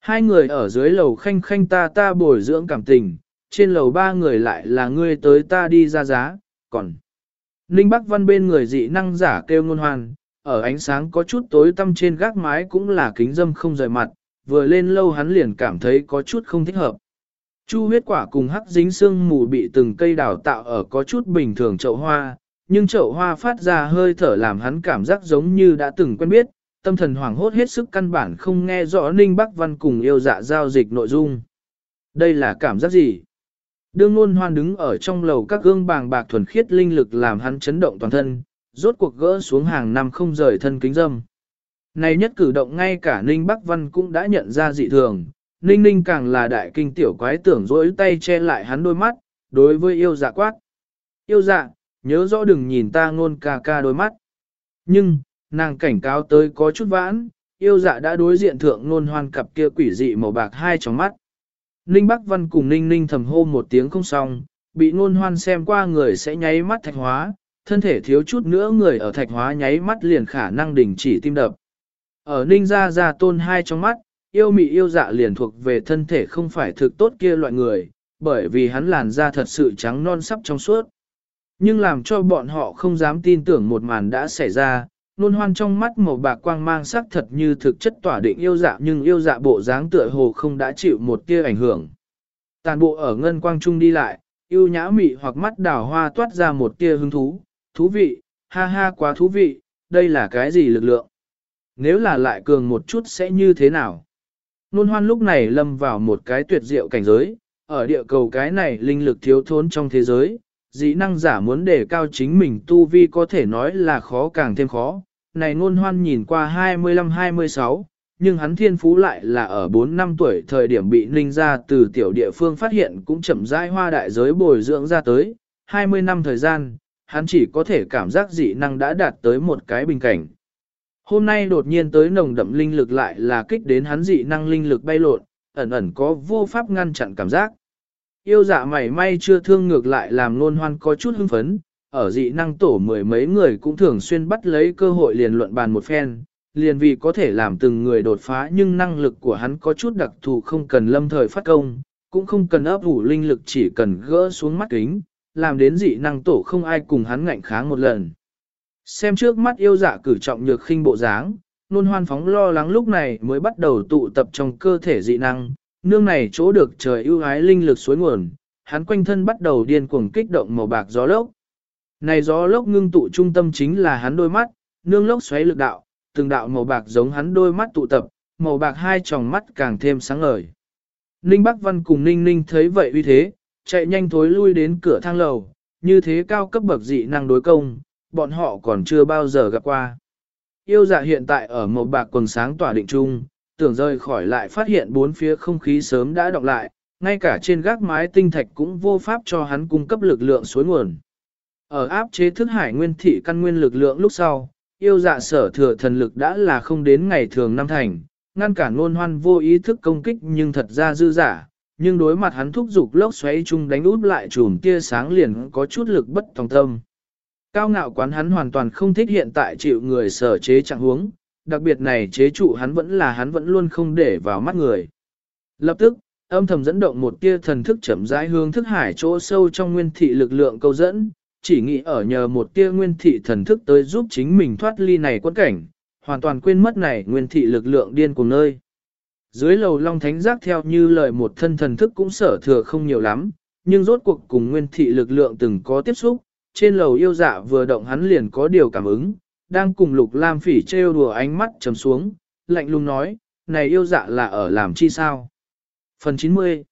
Hai người ở dưới lầu khanh khanh ta ta bồi dưỡng cảm tình, trên lầu ba người lại là ngươi tới ta đi ra giá, còn. Ninh Bắc Văn bên người dị năng giả kêu ngôn hoàn, ở ánh sáng có chút tối tăm trên gác mái cũng là kính dâm không rời mặt, vừa lên lâu hắn liền cảm thấy có chút không thích hợp. Chu huyết quả cùng hắc dính xương mù bị từng cây đào tạo ở có chút bình thường chậu hoa, nhưng chậu hoa phát ra hơi thở làm hắn cảm giác giống như đã từng quen biết, tâm thần hoảng hốt hết sức căn bản không nghe rõ Ninh Bắc Văn cùng yêu dạ giao dịch nội dung. Đây là cảm giác gì? Đương luôn hoan đứng ở trong lầu các gương bàng bạc thuần khiết linh lực làm hắn chấn động toàn thân, rốt cuộc gỡ xuống hàng năm không rời thân kính dâm. Này nhất cử động ngay cả Ninh Bắc Văn cũng đã nhận ra dị thường, Ninh Ninh càng là đại kinh tiểu quái tưởng dỗi tay che lại hắn đôi mắt, đối với yêu dạ quát. Yêu dạ, nhớ rõ đừng nhìn ta ngôn ca ca đôi mắt. Nhưng, nàng cảnh cáo tới có chút vãn, yêu dạ đã đối diện thượng ngôn hoan cặp kia quỷ dị màu bạc hai trong mắt. Ninh Bắc Văn cùng Ninh Ninh thầm hô một tiếng không xong, bị ngôn hoan xem qua người sẽ nháy mắt thạch hóa, thân thể thiếu chút nữa người ở thạch hóa nháy mắt liền khả năng đình chỉ tim đập. Ở ninh gia gia tôn hai trong mắt, yêu mị yêu dạ liền thuộc về thân thể không phải thực tốt kia loại người, bởi vì hắn làn da thật sự trắng non sắp trong suốt. Nhưng làm cho bọn họ không dám tin tưởng một màn đã xảy ra, nôn hoan trong mắt màu bạc quang mang sắc thật như thực chất tỏa định yêu dạ nhưng yêu dạ bộ dáng tựa hồ không đã chịu một tia ảnh hưởng. Tàn bộ ở ngân quang trung đi lại, yêu nhã mị hoặc mắt đào hoa toát ra một tia hứng thú, thú vị, ha ha quá thú vị, đây là cái gì lực lượng? nếu là lại cường một chút sẽ như thế nào? Nôn hoan lúc này lâm vào một cái tuyệt diệu cảnh giới, ở địa cầu cái này linh lực thiếu thốn trong thế giới, dĩ năng giả muốn đề cao chính mình tu vi có thể nói là khó càng thêm khó, này ngôn hoan nhìn qua 25-26, nhưng hắn thiên phú lại là ở 4 năm tuổi thời điểm bị ninh ra từ tiểu địa phương phát hiện cũng chậm rãi hoa đại giới bồi dưỡng ra tới, 20 năm thời gian, hắn chỉ có thể cảm giác dị năng đã đạt tới một cái bình cảnh. Hôm nay đột nhiên tới nồng đậm linh lực lại là kích đến hắn dị năng linh lực bay lộn, ẩn ẩn có vô pháp ngăn chặn cảm giác. Yêu dạ mảy may chưa thương ngược lại làm nôn hoan có chút hưng phấn, ở dị năng tổ mười mấy người cũng thường xuyên bắt lấy cơ hội liền luận bàn một phen, liền vì có thể làm từng người đột phá nhưng năng lực của hắn có chút đặc thù không cần lâm thời phát công, cũng không cần ấp ủ linh lực chỉ cần gỡ xuống mắt kính, làm đến dị năng tổ không ai cùng hắn ngạnh kháng một lần. Xem trước mắt yêu dạ cử trọng nhược khinh bộ dáng, nôn hoan phóng lo lắng lúc này mới bắt đầu tụ tập trong cơ thể dị năng, nương này chỗ được trời ưu ái linh lực suối nguồn, hắn quanh thân bắt đầu điên cuồng kích động màu bạc gió lốc. Này gió lốc ngưng tụ trung tâm chính là hắn đôi mắt, nương lốc xoáy lực đạo, từng đạo màu bạc giống hắn đôi mắt tụ tập, màu bạc hai tròng mắt càng thêm sáng ngời. Ninh Bắc Văn cùng Ninh Ninh thấy vậy uy thế, chạy nhanh thối lui đến cửa thang lầu, như thế cao cấp bậc dị năng đối công, bọn họ còn chưa bao giờ gặp qua. Yêu dạ hiện tại ở màu bạc quần sáng tỏa định trung, tưởng rời khỏi lại phát hiện bốn phía không khí sớm đã đọc lại, ngay cả trên gác mái tinh thạch cũng vô pháp cho hắn cung cấp lực lượng suối nguồn. Ở áp chế thức hải nguyên thị căn nguyên lực lượng lúc sau, yêu dạ sở thừa thần lực đã là không đến ngày thường năm thành, ngăn cản ngôn hoan vô ý thức công kích nhưng thật ra dư giả, nhưng đối mặt hắn thúc giục lốc xoáy chung đánh út lại chùm tia sáng liền có chút lực bất tòng tâm. Cao ngạo quán hắn hoàn toàn không thích hiện tại chịu người sở chế trạng huống, đặc biệt này chế trụ hắn vẫn là hắn vẫn luôn không để vào mắt người. Lập tức, âm thầm dẫn động một tia thần thức chậm rãi hướng thức hải chỗ sâu trong nguyên thị lực lượng câu dẫn, chỉ nghĩ ở nhờ một tia nguyên thị thần thức tới giúp chính mình thoát ly này quân cảnh, hoàn toàn quên mất này nguyên thị lực lượng điên cùng nơi. Dưới lầu long thánh giác theo như lời một thân thần thức cũng sở thừa không nhiều lắm, nhưng rốt cuộc cùng nguyên thị lực lượng từng có tiếp xúc, trên lầu yêu dạ vừa động hắn liền có điều cảm ứng, đang cùng lục lam phỉ trêu đùa ánh mắt trầm xuống, lạnh lùng nói, này yêu dạ là ở làm chi sao? Phần 90